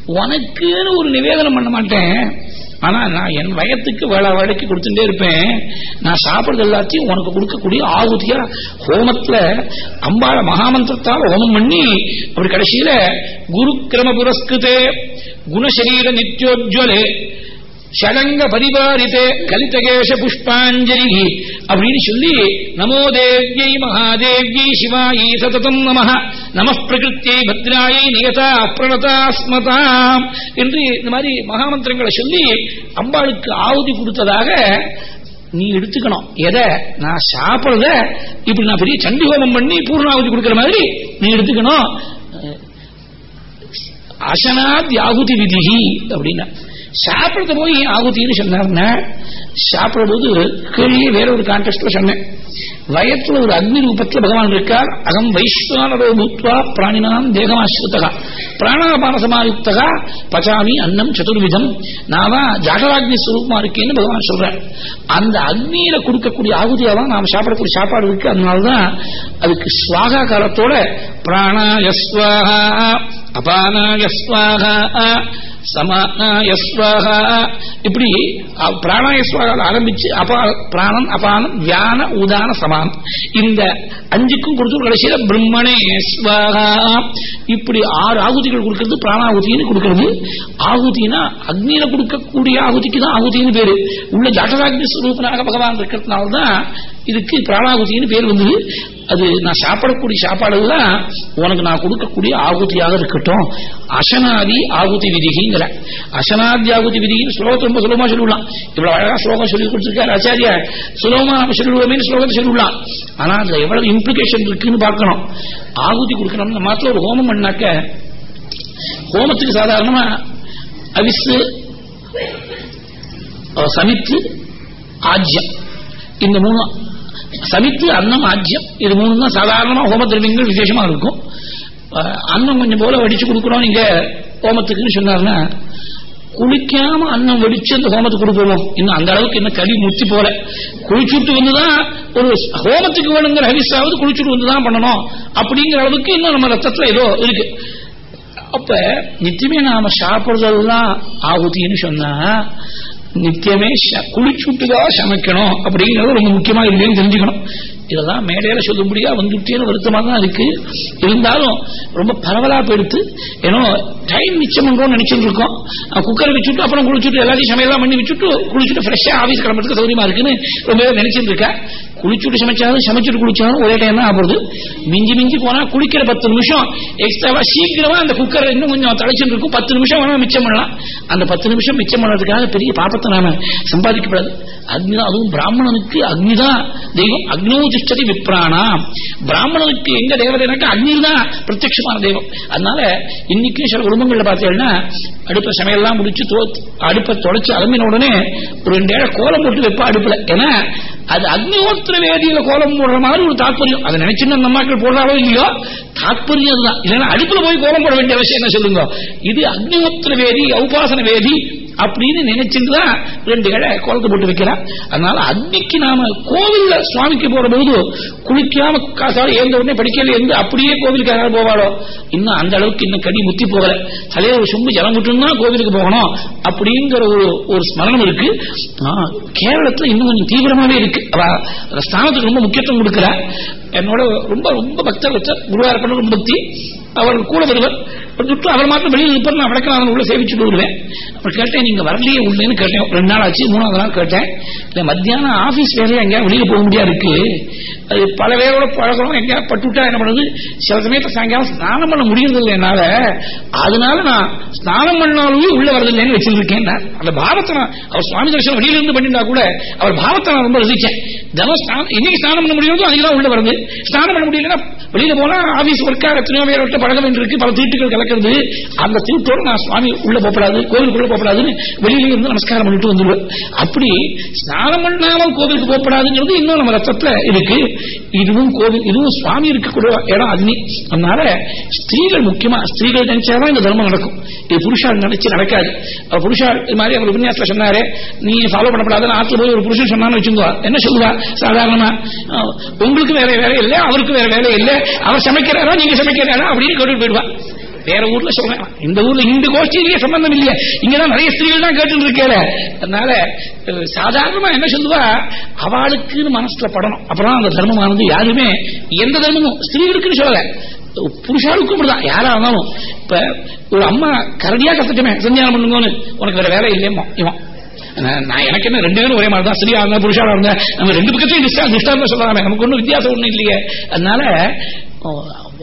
உனக்குன்னு ஒரு நிவேதனம் பண்ண மாட்டேன். ஆனா நான் என் வயத்துக்கு வேளா வேலைக்கு கொடுத்துட்டே இருப்பேன். நான் சாப்பிடுறது எல்லாத்தையும் உனக்கு கொடுக்கக்கூடிய ஆகுதியா? ஹோமத்துல அம்பாள மகாமந்திரத்தால் ஹோமம் பண்ணி அப்படி கடைசியில குரு கிரம புரஸ்கிருதே குணசரீர நித்யோஜ்வலே ஷடங்க பரிபாரித்தே கலிதகேஷ புஷ்பாஞ்சலி அப்படின்னு சொல்லி நமோ தேவ்யை மகாதேவியை சிவாயி சததம் நம நம பிரகிருத்தியை பத்ராயை நியதா பிரணதா ஸ்மதாம் என்று இந்த மாதிரி மகாமந்திரங்களை சொல்லி அம்பாளுக்கு ஆவுதி கொடுத்ததாக நீ எடுத்துக்கணும் எதை நான் சாப்பிடுறத இப்படி நான் பெரிய சண்டி ஹோமம் பண்ணி பூர்ணாவதி கொடுக்கிற மாதிரி நீ எடுத்துக்கணும் அசனாத் யாகுதி விதிகி அப்படின்னா சாப்பிடுறது போய் ஏன் ஆகுதின்னு சொன்னார்னா சாப்பிடும் போது கீழே வேற ஒரு கான்டெஸ்ட்ல சொன்னேன். வயத்துல ஒரு அக்னி ரூபத்துல பகவான் இருக்கார். அகம் வைஸ்வானரோ பூத்வா பிராணினாம் தேகமாஸ்ருதகா. பிராணாபான சமாயுக்தகா பச்சாமி அன்னம் சதுர்விதம். நான் ஜாகராக்னி சுரூபமா இருக்கேன்னு பகவான் சொல்றேன் அந்த அக்னியில கொடுக்கக்கூடிய ஆகுதியாவா நாம் சாப்பிடக்கூடிய சாப்பாடு இருக்கு. அதனாலதான் அதுக்கு ஸ்வாகா காலத்தோட பிராணாயஸ்வாகா அபானாயஸ்வாகா சமாயஸ்வாகா இப்படி அஹ், ஆரம்பிச்சு அப்பா பிராணம் அபானம் தியான உதான சமானம். இந்த அஞ்சுக்கும் கொடுத்து கடைசியில பிரம்மணே ஸ்வாகா இப்படி ஆறு ஆகுதிகள் கொடுக்கறது பிராணாகுதின்னு கொடுக்கறது. ஆகுதினா அக்னியில கொடுக்கக்கூடிய ஆகுதிக்கு தான் ஆகுதின்னு பேரு. உள்ள ஜாட்டராக்னி ஸ்வரூபனாக பகவான் இருக்கிறதுனால தான் இதுக்கு பிராணாகுதின்னு பேர் வந்தது அது நான் சாப்பிடக்கூடிய சாப்பாடுலாம் உனக்கு நான் கொடுக்கக்கூடிய ஆகுதியாக இருக்கட்டும். அசனாதி ஆகுதி விதிகிங்கிற. அசனாதி ஆகுதி விதின்னு ஸ்லோகத்தை ரொம்ப சுலபமா சொல்லிவிடலாம் இவ்வளவு அழகா ஸ்லோகம் சொல்லி கொடுத்துருக்காரு ஆச்சாரியா சுலபமா நம்ம சொல்லிவிடுவோமேனு ஸ்லோகத்தை சொல்லிவிடலாம் ஆனா அதுல எவ்வளவு இம்ப்ளிகேஷன் இருக்குன்னு பார்க்கணும். ஆகுதி கொடுக்கணும்னு மாத்திரம் ஒரு ஹோமம் பண்ணாக்க ஹோமத்துக்கு சாதாரணமா அவிசு சமித்து ஆஜ்யம். இந்த மூணு சமித்து அன்னம் ஆஜ்யம். இது மூணு தான் சாதாரணமா ஹோம திரவியங்கள் விசேஷமா இருக்கும். அன்னம் கொஞ்சம் போல வடிச்சு கொடுக்குறோம் நீங்க ஹோமத்துக்குன்னு சொன்னாருன்னா குளிக்காம அன்னம் வடிச்சு அந்த ஹோமத்துக்கு கொடுக்கணும். இன்னும் அந்த அளவுக்கு இன்னும் கறி முத்தி போல. குளிச்சுட்டு வந்துதான் ஒரு ஹோமத்துக்கு வேணுங்கிற ஹரிசாவது குளிச்சுட்டு வந்துதான் பண்ணணும். அப்படிங்கிற அளவுக்கு இன்னும் நம்ம ரத்தத்துல ஏதோ இருக்கு. அப்ப நித்தியமே நாம சாப்பிடுறதெல்லாம் ஆகுதின்னு சொன்னா நித்தியமே ச- குளிச்சுட்டுதான் சமைக்கணும். அப்படிங்கிறது ரொம்ப முக்கியமா இல்லைன்னு தெரிஞ்சுக்கணும். இதெல்லாம் மேடையில சொல்லும்படியா வந்துட்டேன்னு வருத்தமா தான் இருக்கு. இருந்தாலும் ரொம்ப பரவலா போயிடுத்து ஏன்னா டைம் மிச்சம் பண்றோம்னு நினைச்சிட்டு இருக்கோம். குக்கரை வச்சுட்டு அப்புறம் குளிச்சுட்டு எல்லாத்தையும் சமையலாம் பண்ணி வச்சுட்டு குளிச்சுட்டு ஃப்ரெஷ்ஷா ஆஃபீஸ் கிளம்புறதுக்கு சௌரியமா இருக்குன்னு ரொம்ப பேர் நினைச்சிட்டு குளிச்சுட்டு சமைச்சாலும் சமைச்சுட்டு குளிச்சாலும் ஒரே டைம் தான் ஆகுறது மிஞ்சி மிஞ்சி போனா குளிக்கிற பத்து நிமிஷம். எக்ஸ்ட்ராவா சீக்கிரமா அந்த குக்கர் இன்னும் கொஞ்சம் தலைச்சுட்டு இருக்கும். பத்து நிமிஷம் வேணா மிச்சம் பண்ணலாம். அந்த பத்து நிமிஷம் மிச்சம் பண்ணதுக்காக பெரிய பாப்பத்தை நாம சம்பாதிக்கப்படாது. அக்னிதான் அதுவும் பிராமணனுக்கு அக்னிதான் தெய்வம். அக்னோ திஷ்டதி விப்ராணா பிராமணனுக்கு எங்க தேவதைனாக்கா அக்னி தான் பிரத்யமான தெய்வம். அதனால இன்னைக்கு சில குடும்பங்கள்ல பார்த்தீங்கன்னா அடுப்ப சமையல்லாம் முடிச்சு அடுப்பை தொடச்சு அலம்பின உடனே ஒரு ரெண்டு ஏழை கோலம் போட்டு வைப்பா அடுப்புல. ஏன்னா அது அக்னிஹோத்திர வேதியில கோலம் போடுற மாதிரி ஒரு தாற்பயம் அதை நினைச்சுன்னு அந்த மக்கள் போடுறாலோ இல்லையோ? தாற்பயம் தான் இல்லைன்னா அடுப்புல போய் கோலம் போட வேண்டிய அவசியம் என்ன சொல்லுங்க? இது அக்னிஹோத்திர வேதி உபாசன வேதி அப்படின்னு நினைச்சுதான் தான் ரெண்டு இழை கோலத்தை போட்டு வைக்கிறான் அதனால அன்னைக்கு நாம கோவில்ல சுவாமிக்கு போற போது குளிக்காம காசால ஏந்த உடனே படிக்கல எந்த அப்படியே கோவிலுக்கு யாராவது போவாளோ? இன்னும் அந்த அளவுக்கு இன்னும் கடி முத்தி போகல. தலையில ஒரு சொம்பு ஜலம் விட்டுன்னா கோவிலுக்கு போகணும். அப்படிங்கிற ஒரு ஒரு ஸ்மரணம் இருக்கு. கேரளத்துல இன்னும் கொஞ்சம் தீவிரமாவே இருக்கு. அவ அந்த ஸ்தானத்துக்கு ரொம்ப முக்கியத்துவம் கொடுக்குறா என்னோட ரொம்ப ரொம்ப பக்தர் வச்ச குருவார் ரொம்ப பக்தி. அவர்கள் கூட வருவர். விட்டு அவர் மாத்திரம் வெளியில் நிற்பர் நான் வடக்கலாம் உள்ள சேவிச்சுட்டு வருவேன் அப்புறம் கேட்டேன் நீங்க வரலையே உள்ளேன்னு கேட்டேன். ரெண்டு நாள் ஆச்சு மூணாவது நாள் கேட்டேன். இல்லை மத்தியானம் ஆபீஸ் வேலையை எங்கேயா வெளியில் போக முடியாது இருக்கு. அது பல பேரோட பழகிறோம் எங்கேயா பட்டுவிட்டா என்ன பண்ணுது? சில சமயத்தில் சாயங்காலம் ஸ்நானம் பண்ண முடியறதில்லை என்னால. அதனால நான் ஸ்நானம் பண்ணாலும் உள்ள வரதில்லைன்னு வச்சிருக்கேன். அந்த பாவத்தை நான் அவர் சுவாமி தரிசனம் வெளியில இருந்து பண்ணிட்டா கூட அவர் பாவத்தை நான் ரொம்ப ரசிச்சேன். தினம் ஸ்நானம் இன்னைக்கு ஸ்நானம் பண்ண முடியாதோ அதுக்கு தான் உள்ள வருது. ஸ்நானம் பண்ண முடியலன்னா வெளியில போனா ஆபீஸ் ஒர்க்காக எத்தனையோ பேரோட பழக வேண்டியிருக்கு பல தீட்டுகள் நடக்கிறது அந்த திருட்டோட நான் சுவாமி உள்ள போகப்படாது கோவிலுக்குள்ள போகப்படாதுன்னு வெளியில இருந்து நமஸ்காரம் பண்ணிட்டு வந்துடுவேன். அப்படி ஸ்நானம் பண்ணாமல் கோவிலுக்கு போகப்படாதுங்கிறது இன்னும் நம்ம ரத்தத்துல இருக்கு. இதுவும் கோவில் இதுவும் சுவாமி இருக்கக்கூடிய இடம் அக்னி அதனால ஸ்திரீகள் முக்கியமா ஸ்திரீகள் நினைச்சாதான் இந்த தர்மம் நடக்கும். இது புருஷால் நினைச்சு நடக்காது. புருஷால் இது மாதிரி அவர் உபன்யாசத்துல சொன்னாரு நீ ஃபாலோ பண்ணப்படாதுன்னு ஆத்துல போய் ஒரு புருஷன் சொன்னான்னு வச்சுக்கோ என்ன சொல்லுவா? சாதாரணமா உங்களுக்கு வேற வேலை இல்லை அவருக்கு வேற வேலை இல்லை அவர் சமைக்கிறாரா நீங்க சமைக்கிறாரா? அப்படின்னு கேட்டு போயிடுவா. வேற ஊர்ல சொல்றேன். இந்த ஊர்ல இந்த கோஷ்டியிலேயே சம்பந்தம் இல்லையா. இங்கதான் நிறைய ஸ்திரீகள் தான் கேட்டு இருக்கேன் அதனால சாதாரணமா என்ன சொல்லுவா? அவளுக்குன்னு மனசுல படணும். அப்புறம் அந்த தர்மமானது யாருமே எந்த தர்மமும் ஸ்திரீகளுக்குன்னு சொல்லல. புருஷாளுக்கும் அப்படிதான். யாரா இருந்தாலும் இப்ப ஒரு அம்மா கரடியா கத்துட்டுமே சஞ்சாரம் பண்ணுங்கன்னு. உனக்கு வேற வேலை இல்லையம்மா இவன். நான் எனக்கு என்ன ரெண்டு பேரும் ஒரே மாதிரி தான் ஸ்திரீயா இருந்தா புருஷாளா இருந்தா. நம்ம ரெண்டு பக்கத்தையும் டிஸ்டா டிஸ்டர்ப் சொல்லலாமே. நமக்கு ஒன்றும் வித்தியாசம் ஒன்றும் இல்லையே. அதனால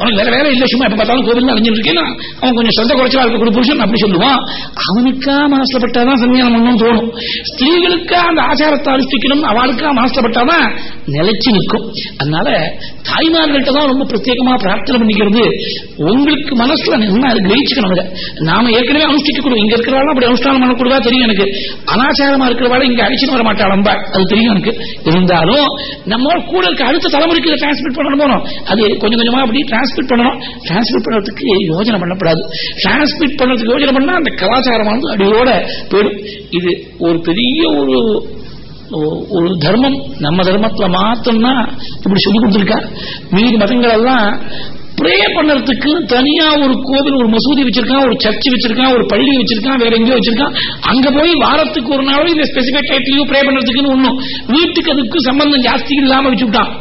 உனக்கு வேற வேலை இல்லை சும்மா எப்ப பார்த்தாலும் கோவில் அழிஞ்சிட்டு இருக்கேன்னா அவன் கொஞ்சம் சொந்த குறைச்சலா இருக்கக்கூடிய புருஷன் அப்படி சொல்லுவான். அவனுக்கா மனசுல பட்டாதான் சன்னியானம் பண்ணணும் தோணும். ஸ்திரீகளுக்கா அந்த ஆச்சாரத்தை அனுஷ்டிக்கணும் அவளுக்கா மனசுல பட்டாதான் நிலைச்சு நிற்கும். அதனால தாய்மார்கள்ட்ட தான் ரொம்ப பிரத்யேகமா பிரார்த்தனை பண்ணிக்கிறது. உங்களுக்கு மனசுல என்ன அது கிரகிச்சுக்கணும் அதை நாம ஏற்கனவே அனுஷ்டிக்கக்கூடும் இங்க இருக்கிறவாள் அப்படி அனுஷ்டானம் பண்ணக்கூடாதா தெரியும் எனக்கு. அனாச்சாரமா இருக்கிறவாள் இங்க அழிச்சுன்னு வர மாட்டாள் அது தெரியும் எனக்கு. இருந்தாலும் நம்ம கூட இருக்க அடுத்த தலைமுறைக்கு டிரான்ஸ்மிட் பண்ணணும் போனோம் அது கொஞ்சம் கொஞ்சமா அப்படி டிரான்ஸ்மிட் பண்ணணும். டிரான்ஸ்மிட் பண்ணுறதுக்கு யோஜனை பண்ணப்படாது. டிரான்ஸ்மிட் பண்ணுறதுக்கு யோஜனை பண்ணால் அந்த கலாச்சாரமானது அடியோட போயிடும். இது ஒரு பெரிய ஒரு ஒரு தர்மம். நம்ம தர்மத்தில் மாத்தம்னா இப்படி சொல்லி கொடுத்துருக்கா மீதி மதங்கள் எல்லாம் ப்ரே பண்ணறதுக்கு தனியா ஒரு கோவில் ஒரு மசூதி வச்சிருக்கான் ஒரு சர்ச் வச்சிருக்கான் ஒரு பள்ளி வச்சிருக்கான் வேற எங்கேயோ வச்சிருக்கான். அங்க போய் வாரத்துக்கு ஒரு நாளும் இந்த ஸ்பெசிபிக் டைப்லயும் ப்ரே பண்ணுறதுக்குன்னு ஒண்ணும். வீட்டுக்கு அதுக்கு சம்பந்தம் ஜாஸ்தி இல்லாம வச்சுட்டான்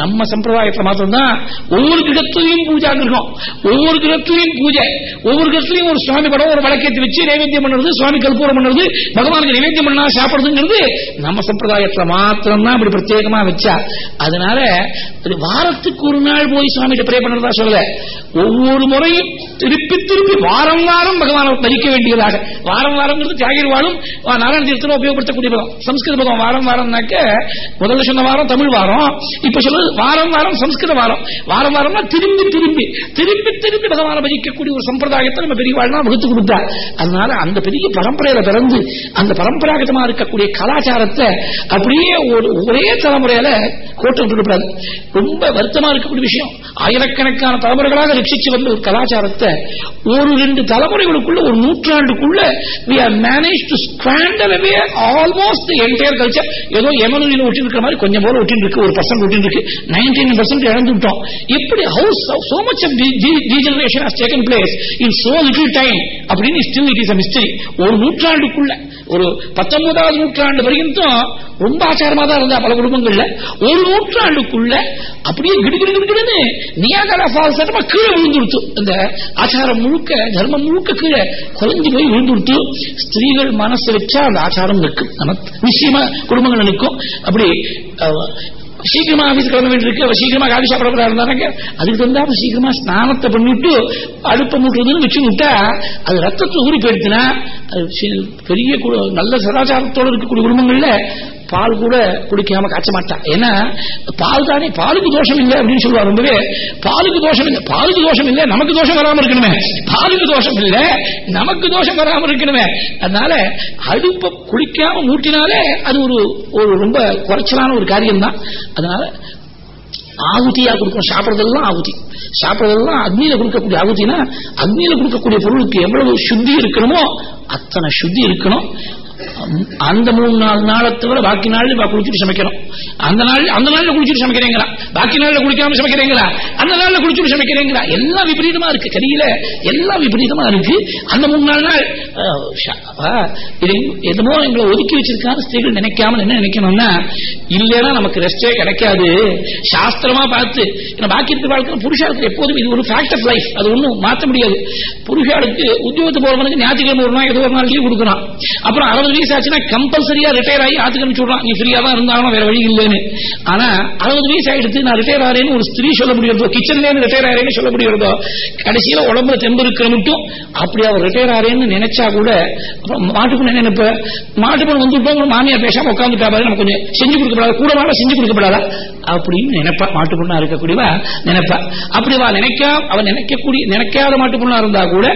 நம்ம சம்பிரதாயத்தை மாத்திரம்தான் ஒவ்வொரு கிரகத்திலையும் பூஜா இருக்கும் ஒவ்வொரு கிரகத்திலையும் பூஜை. ஒவ்வொரு கிரகத்திலையும் ஒரு சுவாமி படம் ஒரு வழக்கத்தை வச்சு நைவேத்தியம் பண்றது சுவாமி கல்பூரம் பண்றது பகவானுக்கு நைவேத்தியம் பண்ணா சாப்பிடுறதுங்கிறது நம்ம சம்பிரதாயத்துல மாத்திரம்தான் இப்படி பிரத்யேகமா வச்சா. அதனால வாரத்துக்கு ஒரு நாள் போய் சுவாமிகிட்ட ப்ரே பண்றதா சொல்லல ஒவ்வொரு முறையும் திருப்பி திருப்பி வாரம் வாரம் பகவானை தரிக்க வேண்டியதாக. வாரம் வாரம்ங்கிறது தியாகிர் வாழும் நாராயண தீர்த்தம் உபயோகப்படுத்தக்கூடிய பதம் சம்ஸ்கிருத பதம் வாரம் வாரம்னாக்க முதல்ல சொன்ன வாரம் தமிழ் வாரம் இப்ப சொல்றது வாரம் வாரம் சம்ஸ்கிருத வாரம். வாரம் வாரம்னா திரும்பி திரும்பி திரும்பி திரும்பி பகவானை பஜிக்கக்கூடிய ஒரு சம்பிரதாயத்தை நம்ம பெரிய பெரியவாழ்னா வகுத்து கொடுத்தா அதனால அந்த பெரிய பரம்பரையில பிறந்து அந்த பரம்பராகதமா இருக்கக்கூடிய கலாச்சாரத்தை அப்படியே ஒரு ஒரே தலைமுறையில கோட்டை விட்டுக்கூடாது ரொம்ப வருத்தமா இருக்கக்கூடிய விஷயம். ஆயிரக்கணக்கான தலைமுறைகளாக ரட்சிச்சு வந்த ஒரு கலாச்சாரத்தை ஒரு ரெண்டு தலைமுறைகளுக்குள்ள ஒரு நூற்றாண்டுக்குள்ள we are manage to squander away almost entire culture ஏதோ எமனுல ஒட்டிருக்கிற மாதிரி கொஞ்சம் போல ஒட்டிருக்கு ஒரு பர்சன்ட் ஒட்டிருக்கு நைன்டீன் பர்சன்ட் இழந்துட்டோம் எப்படி how's so much of de- de- degeneration has taken place in so அப்படின்னு still it is a mystery. ஒரு நூற்றாண்டுக்குள்ள ஒரு பத்தொன்பதாவது நூற்றாண்டு வரைக்கும் ரொம்ப ஆச்சாரமா தான் இருந்தா பல குடும்பங்கள்ல. ஒரு நூற்றாண்டுக்குள்ள அப்படியே கிடுகிடு கிடுகிடுன்னு நியாகரா ஃபால்ஸ் சட்டமா கீழே விழுந்துடுத்து. அந்த ஆச்சாரம் முழுக்க தர்மம் முழுக்க கீழே குறைஞ்சு போய் விழுந்துடுத்து. ஸ்திரீகள் மனசு வச்சா அந்த ஆச்சாரம் நிற்கும். நம்ம நிச்சயமா குடும்பங்கள் நிற்கும். அப்படி சீக்கிரமா ஆபீஸ் கிளம்ப வேண்டியிருக்கு அவர் சீக்கிரமா காஃபி சாப்பிட இருந்தாங்க. அதுக்கு தந்தா சீக்கிரமா ஸ்நானத்தை பண்ணிட்டு அடுப்பை மூட்டுறதுன்னு வச்சு விட்டா அது ரத்தத்தை ஊறி போயிடுச்சுன்னா பெரிய நல்ல சதாச்சாரத்தோட இருக்கக்கூடிய குடும்பங்கள்ல பால் கூட குடிக்காம காய்ச்ச மாட்டான் ஏன்னா பால் தானே பாலுக்கு தோஷம் இல்லை அப்படின்னு சொல்லுவாங்க ரொம்பவே. பாலுக்கு தோஷம் இல்லை பாலுக்கு தோஷம் இல்லை நமக்கு தோஷம் வராம இருக்கணுமே. பாலுக்கு தோஷம் இல்லை நமக்கு தோஷம் வராம இருக்கணுமே. அதனால அடுப்பை குளிக்காம மூட்டினாலே அது ஒரு ஒரு ரொம்ப குறைச்சலான ஒரு காரியம் தான் அதனால ஆகுதியா கொடுக்கணும். சாப்பிட்றதெல்லாம் ஆகுதி சாப்பிட்றதெல்லாம் அக்னியில கொடுக்கக்கூடிய ஆகுதினா அக்னியில கொடுக்கக்கூடிய பொருளுக்கு எவ்வளவு சுத்தி இருக்கணுமோ அத்தனை சுத்தி இருக்கணும். அந்த மூணு நாலு நாளை தவிர பாக்கி நாள் குளிச்சுட்டு சமைக்கிறோம் அந்த நாள் அந்த நாள்ல குளிச்சுட்டு சமைக்கிறீங்களா பாக்கி நாள்ல குளிக்காம சமைக்கிறீங்களா அந்த நாள்ல குளிச்சுட்டு சமைக்கிறீங்களா எல்லாம் விபரீதமா இருக்கு. கரியில எல்லாம் விபரீதமா இருக்கு. அந்த மூணு நாலு நாள் எதுமோ எங்களை ஒதுக்கி வச்சிருக்கான்னு ஸ்திரீகள் நினைக்காம என்ன நினைக்கணும்னா இல்லைன்னா நமக்கு ரெஸ்டே கிடைக்காது. சாஸ்திரமா பார்த்து பாக்கி இருக்க வாழ்க்கை புருஷாளுக்கு எப்போதும் இது ஒரு ஃபேக்ட் ஆஃப் லைஃப் அது ஒன்றும் மாற்ற முடியாது. புருஷாளுக்கு உத்தியோகத்து போறவனுக்கு ஞாயிற்றுக்கிழமை ஒரு நாள் ஏதோ ஒரு நாள் லீவ் கொடுக்குறான். அப்புறம் அறுபது அறுபது வயசு ஆச்சுன்னா கம்பல்சரியா ரிட்டையர் ஆகி ஆத்துக்கு அனுப்பிச்சு நீ ஃப்ரீயா தான் இருந்தாலும் வேற வழி இல்லைன்னு. ஆனா அறுபது வயசு ஆயிடுத்து நான் ரிட்டையர் ஆறேன்னு ஒரு ஸ்திரீ சொல்ல முடியறதோ கிச்சன்ல ரிட்டையர் ஆறேன்னு சொல்ல முடியறதோ கடைசியில உடம்புல தெம்பு இருக்கிற மட்டும் அப்படி அவர் ரிட்டையர் ஆறேன்னு நினைச்சா கூட மாட்டுப்பண்ண நினைப்ப? மாட்டுப்பண்ண வந்துட்டோம் மாமியார் பேசாம உட்காந்துட்டா பாரு நம்ம கொஞ்சம் செஞ்சு கொடுக்கப்படாத? கூட மாட செஞ்சு கொடுக்கப்படாதா? அப்படின்னு நினைப்பா மாட்டு பொண்ணா இருக்கக்கூடியவா? நினைப்பா. அப்படி வா நினைக்காம அவன் நினைக்கக்கூடிய நினைக்காத மாட்டு பொண்ணா இருந்தா கூட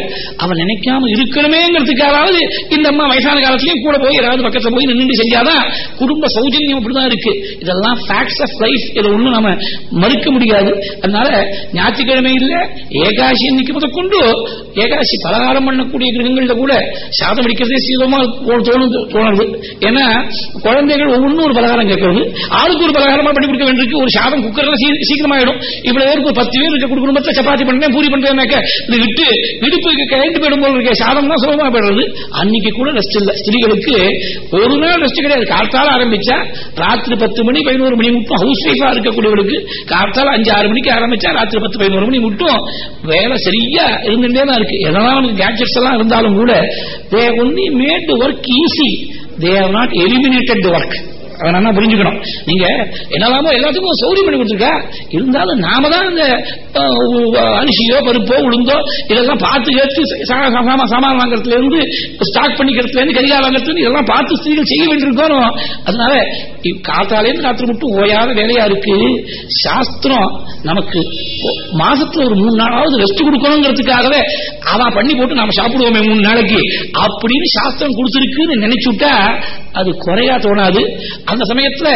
அவன் நினைக்காம இருக்கணுமேங்கிறதுக்காவது இந்த அம்மா வயசான காலத்திலயும் கூட போய் ஏதாவது பக்கத்துல போய் நின்று செஞ்சாதான் குடும்ப சௌஜன்யம் அப்படிதான் இருக்கு. இதெல்லாம் ஃபேக்ட்ஸ் ஆஃப் லைஃப் இதை ஒண்ணும் நம்ம மறுக்க முடியாது. அதனால ஞாயிற்றுக்கிழமை இல்ல ஏகாசி இன்னைக்கு முத கொண்டு ஏகாசி பலகாரம் பண்ணக்கூடிய கிரகங்கள்ல கூட சாதம் அடிக்கிறதே சீதமா தோணுது தோணுது. ஏன்னா குழந்தைகள் ஒவ்வொன்றும் ஒரு பலகாரம் கேட்கறது. ஆளுக்கு ஒரு பலகாரமா பண்ணி கொடுக்க வேண்டியிருக்கு ஒரு சாதம் குக்கர்ல சீக்கிரமா ஆயிடும் இவ்வளவு பேருக்கு ஒரு பத்து பேர் இருக்க சப்பாத்தி பண்றேன் பூரி பண்றேன்னாக்க இது விட்டு விடுப்புக்கு கழிட்டு போயிடும் போல இருக்க சாதம் தான் சுலபமா போயிடுறது. அன்னைக்கு கூட ரெஸ்ட் இல்ல. ஸ்திரீகளுக்கு ஒரு நாள் ரெஸ்ட் கிடையாது. கார்த்தால ஆரம்பிச்சா ராத்திரி பத்து மணி பதினோரு மணி மட்டும் ஹவுஸ் ஒய்ஃபா இருக்கக்கூடியவர்களுக்கு கார்த்தால அஞ்சு ஆறு மணிக்கு ஆரம்பிச்சா ராத்திரி பத்து பதினோரு மணி மட்டும். வேலை சரியா இருந்துட்டே தான் இருக்கு. எதனால நமக்கு கேட்ஜெட்ஸ் எல்லாம் இருந்தாலும் கூட they only made work easy they not eliminated work அவன் என்ன புரிஞ்சுக்கணும். நீங்க என்னெல்லாமோ எல்லாத்துக்கும் சௌரியம் பண்ணி கொடுத்துருக்கா? இருந்தாலும் நாம தான் இந்த அரிசியோ பருப்போ உளுந்தோ இதெல்லாம் பார்த்து கேட்டு சாமான் வாங்குறதுல இருந்து ஸ்டாக் பண்ணிக்கிறதுல இருந்து கரியா வாங்குறதுல இதெல்லாம் பார்த்து ஸ்திரீகள் செய்ய வேண்டியிருக்கோம். அதனால காத்தாலேருந்து ராத்திரி மட்டும் ஓயாத வேலையா இருக்கு. சாஸ்திரம் நமக்கு மாசத்துல ஒரு மூணு நாளாவது ரெஸ்ட் கொடுக்கணுங்கிறதுக்காகவே அவன் பண்ணி போட்டு நாம சாப்பிடுவோமே மூணு நாளைக்கு. அப்படின்னு சாஸ்திரம் கொடுத்துருக்குன்னு நினைச்சுட்டா அது குறையா தோணாது. அந்த சமயத்துல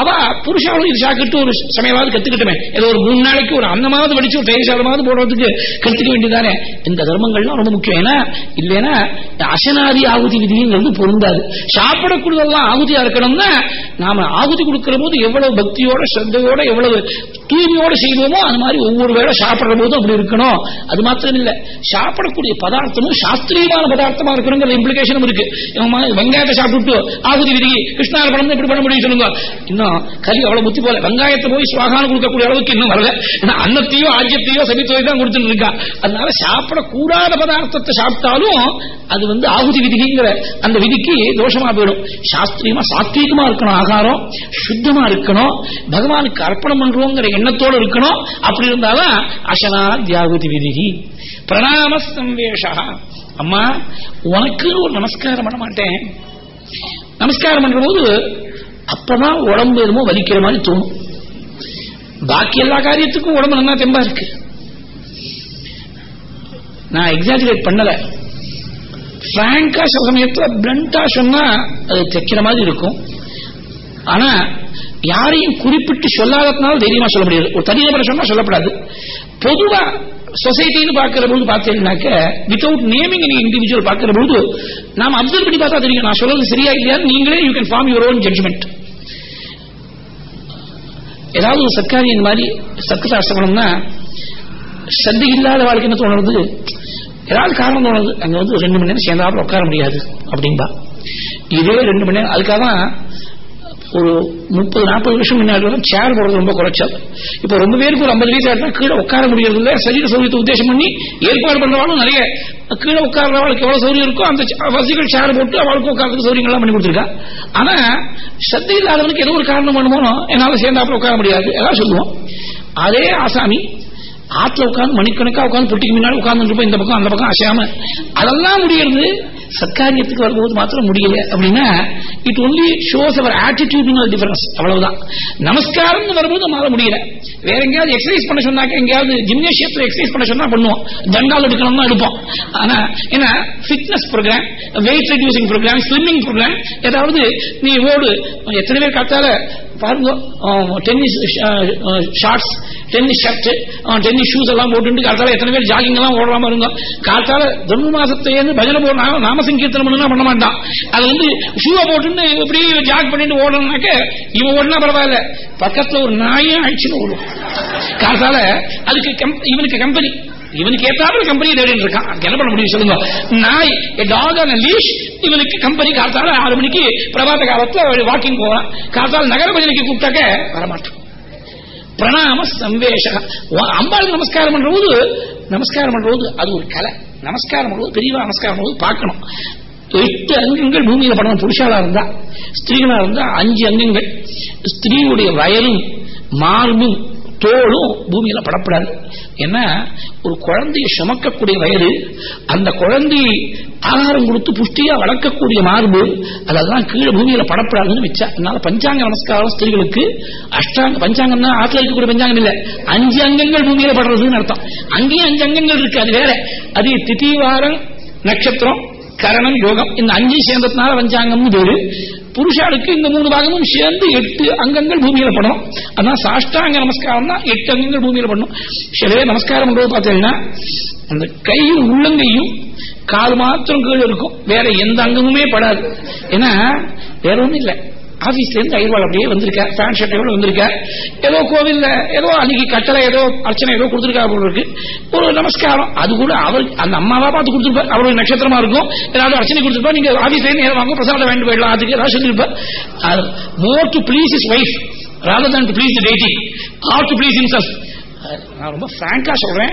அவ புருஷாவும் இது சாக்கிட்டு ஒரு சமயமாவது கத்துக்கிட்டமே. ஏதோ ஒரு மூணு நாளைக்கு ஒரு அன்னமாவது படிச்சு ஒரு தயிர் சாதமாவது போடுறதுக்கு கத்துக்க வேண்டியதானே இந்த தர்மங்கள்லாம் ரொம்ப முக்கியம். ஏன்னா இல்லைன்னா அசனாதி ஆகுதி விதிங்கிறது பொருந்தாது. சாப்பிடக்கூடியதெல்லாம் ஆகுதியா இருக்கணும்னா நாம ஆகுதி கொடுக்கிற போது எவ்வளவு பக்தியோட ஸ்ரத்தையோட எவ்வளவு தூய்மையோட செய்வோமோ அது மாதிரி ஒவ்வொரு வேளை சாப்பிடுற போதும் அப்படி இருக்கணும். அது மாத்திரம் இல்ல சாப்பிடக்கூடிய பதார்த்தமும் சாஸ்திரியமான பதார்த்தமா இருக்கணுங்கிற இம்ப்ளிகேஷனும் இருக்கு. வெங்காயத்தை சாப்பிட்டு ஆகுதி விதி கிருஷ்ணார்பணம் எப்படி பண்ண முடியும் சொல்லுங்க. இன்னும் கலி அவ்வளவு புத்தி போல. வெங்காயத்தை போய் சுவாகான கொடுக்கக்கூடிய அளவுக்கு இன்னும் வரல. ஏன்னா அன்னத்தையோ ஆஜ்யத்தையோ சபித்தோயோ தான் கொடுத்துட்டு இருக்கா. அதனால சாப்பிடக்கூடாத பதார்த்தத்தை சாப்பிட்டாலும் அது வந்து ஆகுதி விதிங்கிற அந்த விதிக்கு தோஷமா போயிடும். சாஸ்திரியமா சாத்வீகமா இருக்கணும் ஆகாரம் சுத்தமா இருக்கணும் பகவானுக்கு அர்ப்பணம் பண்றோங்கிற எண்ணத்தோடு இருக்கணும். அப்படி இருந்தாலும் அசனா தியாகுதி விதிகி. பிரணாம சம்வேஷா அம்மா உனக்கு ஒரு நமஸ்காரம் பண்ண மாட்டேன். நமஸ்காரம் பண்ற போது அப்பதான் உடம்பு என்னமோ வலிக்கிற மாதிரி தோணும். பாக்கி எல்லா காரியத்துக்கும் உடம்பு நல்லா தெம்பா இருக்கு. நான் எக்ஸாஜுரேட் பண்ணல. பிராங்கா சில சமயத்துல பிளண்டா சொன்னா அது தைக்கிற மாதிரி இருக்கும். ஆனா யாரையும் குறிப்பிட்டு சொல்லாததுனால தைரியமா சொல்ல முடியாது. ஒரு தனிநபரை சொன்னா சொல்லப்படாது. பொதுவா சொசைட்டின்னு பார்க்கிற பொழுது பார்த்தீங்கன்னாக்க வித்தவுட் நேமிங் நீங்க இண்டிவிஜுவல் பார்க்கிற போது நாம் அப்சர்வ் பண்ணி பார்த்தா தெரியும். நான் சொல்றது சரியா இல்லையா நீங்களே you can form your own judgment ஏதாவது ஒரு சர்க்காரி இந்த மாதிரி சத்கசாஸ்திரம்னா சந்தை இல்லாத வாழ்க்கை என்ன தோணுறது ஏதாவது காரணம் தோணுது. அங்க வந்து ரெண்டு மணி நேரம் சேர்ந்தாப்புல உட்கார முடியாது அப்படின்பா இதே ரெண்டு மணி நேரம் அதுக்காக தான் ஒரு முப்பது நாற்பது வருஷம் முன்னாடி வரும் சேர் போடுறது ரொம்ப குறைச்சல். இப்ப ரொம்ப பேருக்கு ஒரு ஐம்பது வயசு ஆயிட்டா கீழே உட்கார முடியறது இல்லை சரீர சௌகரியத்தை உத்தேசம் பண்ணி ஏற்பாடு பண்றவாலும் நிறைய கீழே உட்கார்றவளுக்கு எவ்வளவு சௌரியம் இருக்கோ அந்த வசதிகள் சேர் போட்டு அவளுக்கு உட்கார்றதுக்கு சௌரியங்கள்லாம் பண்ணி கொடுத்துருக்கா. ஆனா சத்தை இல்லாதவனுக்கு ஏதோ ஒரு காரணம் பண்ணுமோ என்னால சேர்ந்தாப்புல உட்கார முடியாது. எல்லாம் சொல்லுவோம். அதே ஆசாமி ஆற்றுல உட்காந்து மணிக்கணக்கா உட்காந்து பொட்டிக்கு முன்னாடி உட்கார்ந்து இந்த பக்கம் அந்த பக்கம் அசையாம அதெல்லாம் முடியறது சத்காரியத்துக்கு வரும்போது மாத்திரம் முடியல அப்படின்னா it only shows our attitudinal difference அவ்வளவுதான். நமஸ்காரம் வரும்போது நம்மளால முடியல. வேற எங்கேயாவது எக்ஸசைஸ் பண்ண சொன்னாக்க எங்கேயாவது ஜிம்னேஷியத்தில் எக்ஸசைஸ் பண்ண சொன்னா பண்ணுவோம். தண்டால் எடுக்கணும்னா எடுப்போம். ஆனா ஏன்னா fitness programme weight reducing programme swimming programme ஏதாவது நீ ஓடு. எத்தனை பேர் காத்தால பாருங்க tennis shorts tennis shirt tennis shoes எல்லாம் போட்டு காத்தால எத்தனை பேர் ஜாகிங் எல்லாம் ஓடாம இருந்தோம் காத்தால தர்ம மாசத்தையே பஜனை போட நாம சங்கீர்த்தனம் பண்ணா பண்ண மாட்டான் அது வந்து ஷூவை போட்டு எப்படி ஜாக் பண்ணிட்டு ஓடணும்னாக்க இவன் ஓடினா பரவாயில்ல. பக்கத்துல ஒரு நாயும் அழிச்சுன்னு ஓடும் காத்தால அதுக்கு இவனுக்கு கம்பெனி இவனுக்கு ஏத்தாப்புல கம்பெனியை தேடிட்டு இருக்கான். என்ன பண்ண முடியும் சொல்லுங்க. நாய் டாக் ஆன் லீஷ் இவனுக்கு கம்பெனி காத்தால ஆறு மணிக்கு பிரபாத காலத்துல வாக்கிங் போவான். காத்தால நகர பஜனைக்கு கூப்பிட்டாக்க வரமாட்டான். பிரணாம சம்வேஷ அம்பாளுக்கு நமஸ்காரம் பண்றபோது நமஸ்காரம் பண்றது அது ஒரு கலை. நமஸ்காரம் பண்ணுவது பெரியவா நமஸ்காரம் பண்ணுவது பார்க்கணும். எட்டு அங்கங்கள் பூமியில படணும் புருஷாலா இருந்தா ஸ்திரீகளா இருந்தா அஞ்சு அங்கங்கள். ஸ்திரீயுடைய வயலும் மார்பும் தோளும் பூமியில படப்படாது. ஏன்னா ஒரு குழந்தையை சுமக்கக்கூடிய வயது அந்த குழந்தையை ஆகாரம் கொடுத்து புஷ்டியா வளர்க்கக்கூடிய மார்பு அதெல்லாம் கீழே பூமியில படப்படாதுன்னு வச்சா அதனால பஞ்சாங்க நமஸ்காரம் ஸ்திரீகளுக்கு அஷ்டாங்க பஞ்சாங்கம்னா ஆத்துல இருக்கக்கூடிய பஞ்சாங்கம் இல்ல. அஞ்சு அங்கங்கள் பூமியில படுறதுன்னு அர்த்தம். அங்கேயும் அஞ்சு அங்கங்கள் இருக்கு அது வேற. அது திதிவாரம் நட்சத்திரம் கரணம் யோகம். இந்த அஞ்சு சேர்ந்ததுனால பஞ்சாங்கம்னு பேரு புருஷாளுக்கு இந்த மூணு பாகமும் சேர்ந்து எட்டு அங்கங்கள் பூமியில படணும் அதான் சாஷ்டாங்க நமஸ்காரம் தான் எட்டு அங்கங்கள் பூமியில பண்ணும் சிலவே நமஸ்காரம் பண்றது பார்த்தீங்கன்னா அந்த கையும் உள்ளங்கையும் கால் மாத்திரம் கீழே இருக்கும். வேற எந்த அங்கமுமே படாது. ஏன்னா வேற ஒன்றும் இல்லை. ஆபீஸ்ல இருந்து ஐர்வாள் அப்படியே வந்திருக்கேன் பேண்ட் ஷர்ட்டேவில் வந்திருக்கேன் ஏதோ கோவில்ல ஏதோ அன்னைக்கு கட்டளை ஏதோ அர்ச்சனை ஏதோ கொடுத்துருக்கா போல இருக்கு. ஒரு நமஸ்காரம். அது கூட அவர் அந்த அம்மாவா பார்த்து கொடுத்துருப்பார். அவருடைய நட்சத்திரமா இருக்கும். ஏதாவது அர்ச்சனை கொடுத்துருப்பா நீங்க ஆபீஸ்ல இருந்து நேரம் வாங்க பிரசாதம் வேண்டு போயிடலாம். அதுக்கு ஏதாவது சொல்லியிருப்பார் more to please his wife rather than to please dating or to please himself நான் ரொம்ப பிராங்கா சொல்றேன்.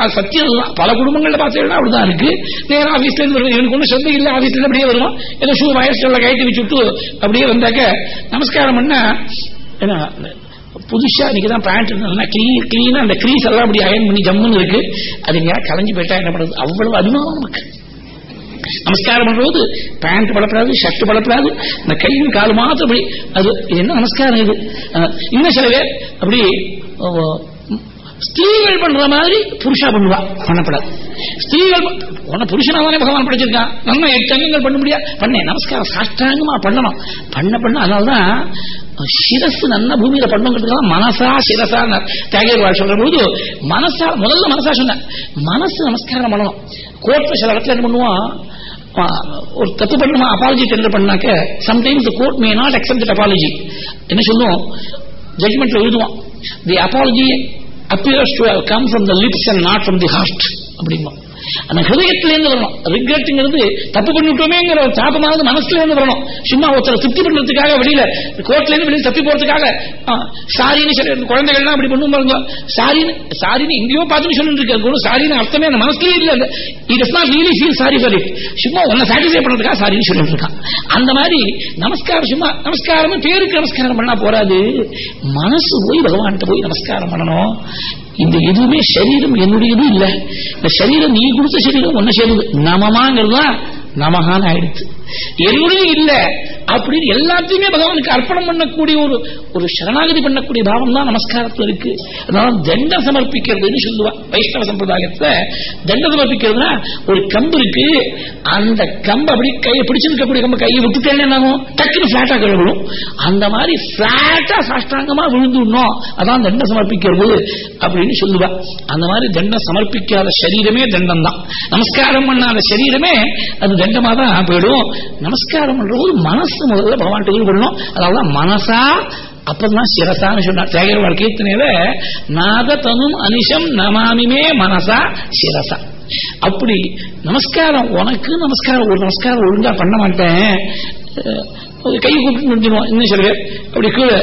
அது சத்தியம் தான் பல குடும்பங்களில் பார்த்தீங்கன்னா அப்படிதான் இருக்கு. நேரம் ஆபீஸ்ல இருந்து வருவேன். எனக்கு ஒன்றும் சொந்தம் இல்லை. ஆபீஸ்ல அப்படியே வருவோம். ஏதோ ஷூ வயசுல கைட்டு வச்சுட்டு அப்படியே வந்தாக்க நமஸ்காரம் பண்ணா ஏன்னா புதுசா இன்னைக்கு தான் பேண்ட் கிளீன் கிளீனா அந்த கிரீஸ் எல்லாம் அப்படி அயன் பண்ணி ஜம்முன்னு இருக்கு. அது எங்கேயா கலைஞ்சு போயிட்டா என்ன பண்ணுறது அவ்வளவு அபிமானம் நமக்கு. நமஸ்காரம் பண்றது பேண்ட் படப்படாது ஷர்ட் படப்படாது இந்த கையும் கால் மாத்திரம் அப்படி. அது என்ன நமஸ்காரம் இது? இன்னும் சில பேர் அப்படி ஸ்திரீகள் பண்ற மாதிரி புருஷா பண்ணுவா. பண்ணப்படாது. ஸ்திரீகள் உன்ன புருஷனா தானே பகவான் படிச்சிருக்கான். நம்ம எட்டு அங்கங்கள் பண்ண முடியாது. பண்ண நமஸ்காரம் சாஷ்டாங்கமா பண்ணணும். பண்ண பண்ண அதனால்தான் சிரசு நல்ல பூமியில பண்ணுங்கிறதுக்காக மனசா சிரசா தியாகர் சொல்ற பொழுது மனசா முதல்ல மனசா சொன்ன. மனசு நமஸ்காரம் பண்ணணும். கோர்ட்ல சில இடத்துல என்ன பண்ணுவோம் ஒரு தப்பு பண்ணுமா அப்பாலஜி டெண்டர் பண்ணாக்க sometimes court may not accept apology என்ன சொல்லுவோம்? ஜட்மெண்ட்ல எழுதுவோம். The apology appears to have come from the lips and not from the heart அப்படிமா அந்த ஹிருதயத்திலேருந்து வரணும். ரிக்ரெட்டுங்கிறது தப்பு பண்ணிவிட்டோமேங்கிற சாபமானது தாபமானது மனசுல இருந்து வரணும். சும்மா ஒருத்தர் திருப்தி பண்றதுக்காக வெளியில கோர்ட்ல இருந்து வெளியில தப்பி போறதுக்காக சாரின்னு சில குழந்தைகள்லாம் அப்படி பண்ணும் பாருங்க. சாரின்னு சாரின்னு எங்கேயோ பார்த்துன்னு சொல்லிட்டு இருக்காரு. சாரின்னு அர்த்தமே அந்த மனசுலயே இல்ல it is not really feel sorry sorry சும்மா உன்னை சாட்டிஸ்ஃபை பண்றதுக்காக சாரின்னு சொல்லிட்டு இருக்கான். அந்த மாதிரி நமஸ்காரம் சும்மா நமஸ்காரம் பேருக்கு நமஸ்காரம் பண்ணா போறாது. மனசு போய் பகவான்கிட்ட போய் நமஸ்காரம் பண்ணணும். இந்த எதுவுமே சரீரம் என்னுடையதும் இல்லை. இந்த சரீரம் நீ நீ கொடுத்த சரீரம் ஒன்ன சேருது. நமமாங்கிறது தான் நமகான்னு ஆயிடுச்சு. என்னுடைய இல்ல அப்படின்னு எல்லாத்தையுமே பகவானுக்கு அர்ப்பணம் பண்ணக்கூடிய ஒரு ஒரு சரணாகதி பண்ணக்கூடிய பாவம் தான் நமஸ்காரத்தில் இருக்கு. அதனால தண்டம் சமர்ப்பிக்கிறதுன்னு சொல்லுவா. வைஷ்ணவ சம்பிரதாயத்துல தண்டம் சமர்ப்பிக்கிறதுனா ஒரு கம்பு இருக்கு. அந்த கம்பு அப்படி கையை பிடிச்சிருக்கக்கூடிய கம்பு கையை விட்டுட்டேன்னு என்னாகும்? டக்குன்னு பிளாட்டா கழுவிடும் அந்த மாதிரி பிளாட்டா சாஷ்டாங்கமா விழுந்துடணும். அதான் தண்டம் சமர்ப்பிக்கிறது அப்படின்னு சொல்லுவா. அந்த மாதிரி தண்டம் சமர்ப்பிக்காத சரீரமே தண்டம் தான். நமஸ்காரம் பண்ணாத சரீரமே அது தண்டமா தான் போயிடும். நமஸ்காரம் பண்றது மனசு முதல்ல பகவான் கொள்ளணும் அதாவது மனசா அப்பதான் சிரசான்னு சொன்னார். தியாகர் கீர்த்தனையில நாத தனும் அனிஷம் நமாமிமே மனசா சிரசா. அப்படி நமஸ்காரம் உனக்கு நமஸ்காரம் ஒரு நமஸ்காரம் ஒழுங்கா பண்ண மாட்டேன். கை கூப்பிட்டு நிறுத்திடுவோம் இன்னும் சில பேர்? அப்படி கீழே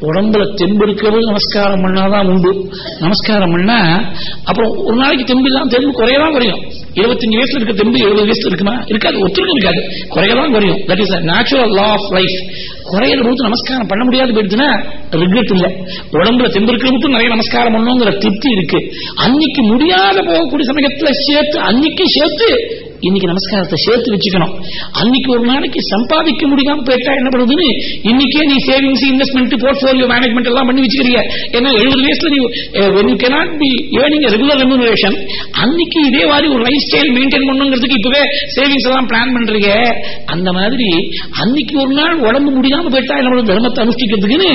உடம்புல தெம்பு இருக்கிறது நமஸ்காரம் பண்ணாதான் உண்டு. நமஸ்காரம் பண்ணா அப்புறம் ஒரு நாளைக்கு தெம்பு இல்லாம தெம்பு குறையதான் குறையும். இருபத்தஞ்சு வயசுல இருக்க தெம்பு எழுபது வயசுல இருக்குமா? இருக்காது ஒத்துருக்கும் இருக்காது. குறையதான் குறையும். That is natural law of life குறையிற போது நமஸ்காரம் பண்ண முடியாது போயிடுச்சுன்னா ரிக்ரெட் இல்லை. உடம்புல தெம்பு இருக்கிற மட்டும் நிறைய நமஸ்காரம் பண்ணுங்கிற திருப்தி இருக்கு. அன்னைக்கு முடியாத போகக்கூடிய சமயத்துல சேர்த்து அன்னைக்கு சேர்த்து இன்னைக்கு நமஸ்காரத்தை சேர்த்து வச்சுக்கணும். அன்னைக்கு ஒரு நாளைக்கு சம்பாதிக்க முடியாம போயிட்டா என்ன பண்ணுதுன்னு? இன்னைக்கே நீ சேவிங்ஸ் இன்வெஸ்ட்மெண்ட் போர்ட்போலியோ மேனேஜ்மெண்ட் எல்லாம் பண்ணி வச்சுக்கிறீங்க ஏன்னா எழுபது வயசுல நீ when you cannot be earning அன்னைக்கு இதே மாதிரி ஒரு லைஃப் ஸ்டைல் மெயின்டைன் பண்ணுங்கிறதுக்கு இப்பவே சேவிங்ஸ் எல்லாம் பிளான் பண்றீங்க. அந்த மாதிரி அன்னைக்கு ஒரு நாள் உடம்பு முடியாம போயிட்டா என்ன பண்ணுறது தர்மத்தை அனுஷ்டிக்கிறதுக்குன்னு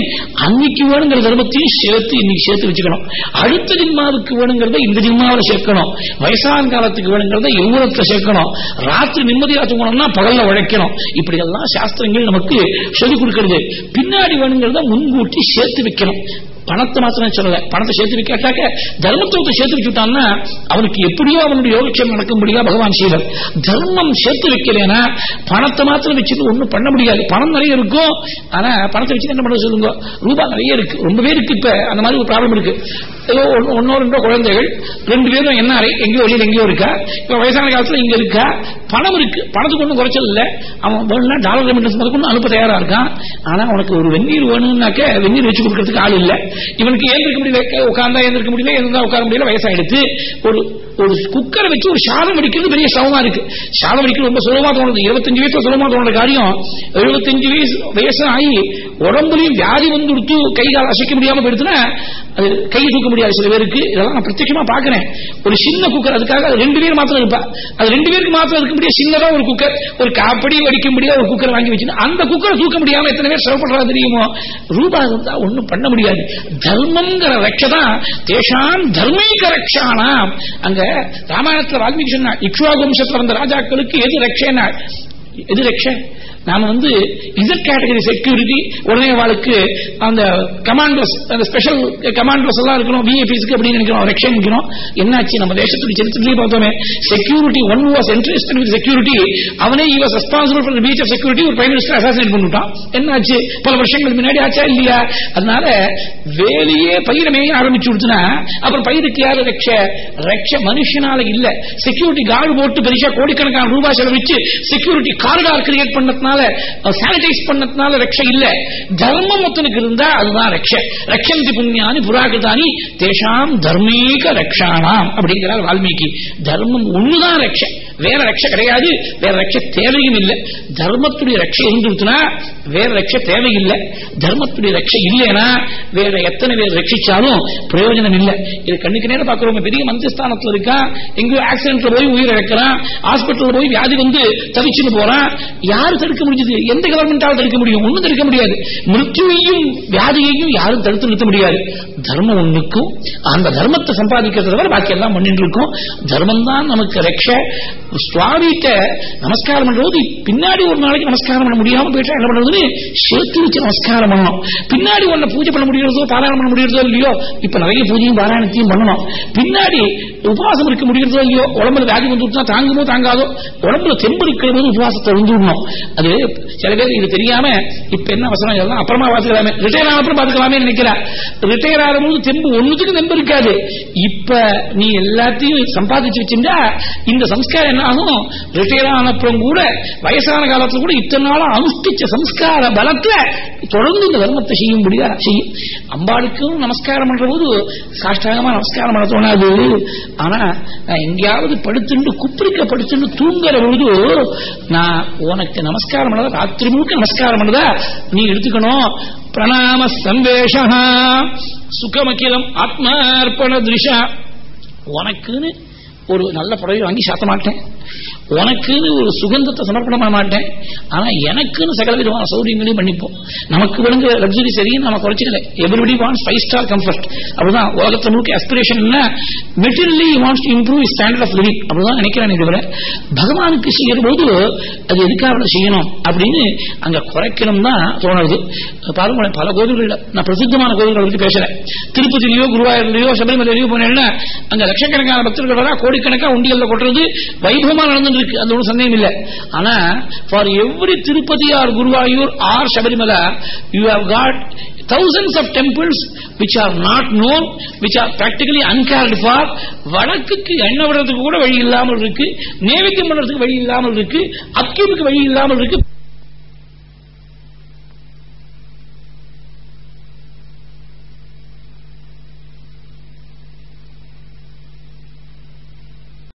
அன்னைக்கு வேணுங்கிற தர்மத்தையும் சேர்த்து இன்னைக்கு சேர்த்து வச்சுக்கணும். அடுத்த ஜிம்மாவுக்கு வேணுங்கிறத இந்த ஜிம்மாவில் சேர்க்கணும். வயசான காலத்துக்கு வேணுங்கிறத யௌவனத்தை சேர்க்கணும்? ராத்திரி நிம்மதியா தூங்கணும்னா பகல்ல உழைக்கணும். இப்படி எல்லாம் சாஸ்திரங்கள் நமக்கு சொல்லிக் கொடுக்கிறது. பின்னாடி வேணுங்கிறத முன்கூட்டி சேர்த்து வைக்கணும். பணத்தை மாத்திரம் சொல்லல. பணத்தை சேர்த்து வைக்காட்டாக்க தர்மத்தை சேர்த்து வச்சுட்டான்னா அவனுக்கு எப்படியோ அவனுடைய யோகக்ஷம் நடக்க முடியாது பகவான் செய்வார். தர்மம் சேர்த்து வைக்கலனா பணத்தை மாத்திரம் வச்சுட்டு ஒன்றும் பண்ண முடியாது. பணம் நிறைய இருக்கும் ஆனா பணத்தை வச்சு என்ன பண்ண சொல்லுங்க. ரூபா நிறைய இருக்கு. ரொம்ப இருக்கு இப்ப. அந்த மாதிரி ஒரு ப்ராப்ளம் இருக்கு. ஏதோ ஒன்னோ ரெண்டோ குழந்தைகள் ரெண்டு பேரும் என்ன அறை எங்கேயோ வெளியில் எங்கேயோ இருக்கா? இப்ப வயசான காலத்துல இங்க இருக்கா? பணம் இருக்கு. பணத்துக்கு ஒன்றும் குறைச்சல் இல்ல. அவன் வேணும்னா டாலர் ரெமிட்டன்ஸ் முதற்கொண்டு அனுப்ப தயாரா இருக்கான். ஆனா உனக்கு ஒரு வெந்நீர் வேணும்னாக்க வெந்நீர் வச்சு கொடுக்கறதுக்கு ஆள் இல்லை. இவனுக்கு ஏந்திருக்க முடியல உட்கார்ந்தா ஏந்திருக்க முடியல எழுந்தா உட்கார முடியல வயசாயிடுத்து ஒரு ஒரு குக்கரை வச்சு ஒரு சாதம் அடிக்கிறது பெரிய சவமா இருக்கு. சாதம் அடிக்கிறது ரொம்ப சுலபமா தோணுது. இருபத்தஞ்சு வயசுல சுலபமா தோணுற காரியம் எழுபத்தஞ்சு வயசு வயசு ஆகி உடம்புலையும் வியாதி வந்து கொடுத்து கை கால் அசைக்க முடியாம போயிடுச்சுன்னா அது கையை தூக்க முடியாது சில பேருக்கு. இதெல்லாம் நான் பிரத்யமா பாக்குறேன் ஒரு சின்ன குக்கர் அதுக்காக ரெண்டு பேர் மாத்திரம் இருப்பா. அது ரெண்டு பேருக்கு மாத்திரம் இருக்க முடியாது சின்னதா ஒரு குக்கர் ஒரு காப்படி வடிக்க முடியாது ஒரு குக்கர் வாங்கி வச்சு அந்த குக்கரை தூக்க முடியாம எத்தனை பேர் சிரமப்படுறா தெரியுமோ? ரூபா இருந்தா ஒன்னும் பண்ண முடியாது. தர்மம்ங்கிற ரட்சதான் தேஷாம் தர்மீக ரட்சானாம் அங்க ராமாயணத்துல வால்மீகி சொன்னார் இக்ஷுவா வம்சத்துல வந்த ராஜாக்களுக்கு எது ரட்சேனா எது ரட்ச நாம வந்து இசட் கேட்டகரி செக்யூரிட்டி உடனே வாழ்க்கு அந்த கமாண்டர்ஸ் அந்த ஸ்பெஷல் கமாண்டர்ஸ் எல்லாம் இருக்கணும் பிஏபிஸ்க்கு அப்படின்னு நினைக்கிறோம் ரக்ஷன் நினைக்கிறோம் என்னாச்சு? நம்ம தேசத்துடைய சரித்திரத்திலேயே பார்த்தோமே security one was entrusted with security அவனே he responsible for breach of security ஒரு பிரைம் மினிஸ்டர் அசாசினேட் பண்ணிட்டான். என்னாச்சு? பல வருஷங்களுக்கு முன்னாடி ஆச்சா? இல்லையா? அதனால வேலையே பயிரமே மேய ஆரம்பிச்சு கொடுத்தனா அப்புறம் பயிருக்கு யாரு ரக்ஷ? ரக்ஷ மனுஷனால இல்ல. செக்யூரிட்டி கார்டு போட்டு பெருசா கோடிக்கணக்கான ரூபாய் செலவிச்சு செக்யூரிட்டி கார்டு கிரியேட் பண்ணதுனால சானிடைஸ் பண்ணதுனால ரக்ஷ இல்ல. தர்மம் ஒத்தனுக்கு இருந்தா அதுதான் ரக்ஷ. ரக்ஷந்தி புண்ணியானி புராகிருதானி தேஷாம் தர்மீக ரக்ஷானாம் அப்படிங்கிறார் வால்மீகி தர்மம் ஒண்ணுதான் ரக்ஷ. வேற ரட்ச கிடையாது வேற ரட்ச தேவையும் இல்லை. தர்மத்துடைய ரட்சை இருந்துருச்சுன்னா வேற ரக்ஷ தேவையில்லை. தர்மத்துடைய ரட்சை இல்லைன்னா வேற எத்தனை பேர் ரட்சிச்சாலும் பிரயோஜனம் இல்லை. இது கண்ணுக்கு நேரம் பாக்குறவங்க பெரிய மந்திரஸ்தானத்துல இருக்கா எங்கேயோ ஆக்சிடென்ட்ல போய் உயிர் இழக்கிறான் ஹாஸ்பிட்டல் போய் வியாதி வந்து தவிச்சுன்னு போறான். யாரு தடுக்க முடிஞ்சது? எந்த கவர்மெண்டால தடுக்க முடியும்? ஒண்ணும் தடுக்க முடியாது. மிருத்யுவையும் வியாதியையும் யாரும் தடுத்து நிறுத்த முடியாது. தர்மம் ஒண்ணுக்கும் அந்த தர்மத்தை சம்பாதிக்கிறத தவிர பாக்கி எல்லாம் பண்ணிட்டு இருக்கும். தர்மம் தான் நமக்கு ரட்சை சுவாமிகிட்ட நமஸ்காரம் பண்றது பின்னாடி ஒரு நாளைக்கு நமஸ்காரம் பண்ண முடியாம போயிட்டா என்ன பண்றதுன்னு சேர்த்து வச்சு நமஸ்காரம் பண்ணணும். பின்னாடி ஒன்ன பூஜை பண்ண முடியறதோ பாராயணம் பண்ண முடியறதோ இல்லையோ இப்ப நிறைய பூஜையும் பாராயணத்தையும் பண்ணணும். பின்னாடி உபவாசம் இருக்க முடியறதோ இல்லையோ உடம்புல வியாதி வந்து தாங்குமோ தாங்காதோ உடம்புல தெம்பு இருக்கிற போது உபவாசத்தை விடணும். அது சில பேர் இது தெரியாம இப்ப என்ன அவசரம் இதெல்லாம் அப்புறமா பாத்துக்கலாமே ரிட்டையர் ஆன அப்புறம் பாத்துக்கலாமே நினைக்கிறேன் ரிட்டையர் ஆகும்போது தெம்பு ஒண்ணுத்துக்கு தெம்பு இருக்காது. இப்ப நீ எல்லாத்தையும் சம்பாதிச்சு வச்சிருந்தா இந்த சம்ஸ்காரம் என்ன ஆகும்? ரிட்டையர் ஆனப்புறம் கூட வயசான காலத்துல கூட இத்தனை நாளும் அனுஷ்டிச்ச சம்ஸ்கார பலத்துல தொடர்ந்து இந்த தர்மத்தை செய்ய முடியா செய்யும். அம்பாளுக்கும் நமஸ்காரம் பண்ற போது சாஷ்டாகமா நமஸ்காரம் பண்ண தோணாது. ஆனா நான் எங்கேயாவது படுத்துட்டு குப்பிரிக்க படுத்துட்டு தூங்குற பொழுது நான் உனக்கு நமஸ்காரம் பண்ணதா? ராத்திரி முழுக்க நமஸ்காரம் பண்ணதா? நீ எடுத்துக்கணும். பிரணாம சந்தேஷா சுகமக்கிலம் ஆத்மார்ப்பண திருஷா. உனக்குன்னு ஒரு நல்ல புடவை வாங்கி சாத்த மாட்டேன் உனக்குன்னு ஒரு சுகந்தத்தை சமர்ப்பணம் பண்ண மாட்டேன். ஆனா எனக்குன்னு சகல விதமான சௌரியங்களையும் பண்ணிப்போம் நமக்கு விழுங்க லக்ஸுரி சரியும் நம்ம குறைச்சிக்கல. Everybody wants five star comfort அப்படிதான் உலகத்தை முழுக்க aspiration materially wants to improve standard of living அப்படிதான் நினைக்கிறேன் இதுவரை பகவானுக்கு செய்யற போது அது எதுக்காக செய்யணும் அப்படின்னு அங்க குறைக்கணும் தான் தோணுது. பாருங்க பல கோவில்கள் நான் பிரசித்தமான கோவில்கள் பற்றி பேசுறேன் திருப்பதியிலயோ குருவாயூர்லயோ சபரிமலையிலயோ போனேன்னா அங்க லட்சக்கணக்கான பக்தர்கள் வரா கோடிக்கணக்கா உண்டியல்ல கொட்டுறது வைபவமா நடந்து இருக்கு அது ஒன்றும் சந்தேகம் இல்லை. ஆனா for every Tirupati or Guruvayur or Sabarimala you have got thousands of temples which are not known which are practically uncared for. வடக்குக்கு எண்ணெய் விடுறதுக்கு கூட வழி இல்லாமல் இருக்கு நேவிக்கம் பண்றதுக்கு வழி இல்லாமல் இருக்கு அக்கீமுக்கு வழி இல்லாமல் இருக்கு.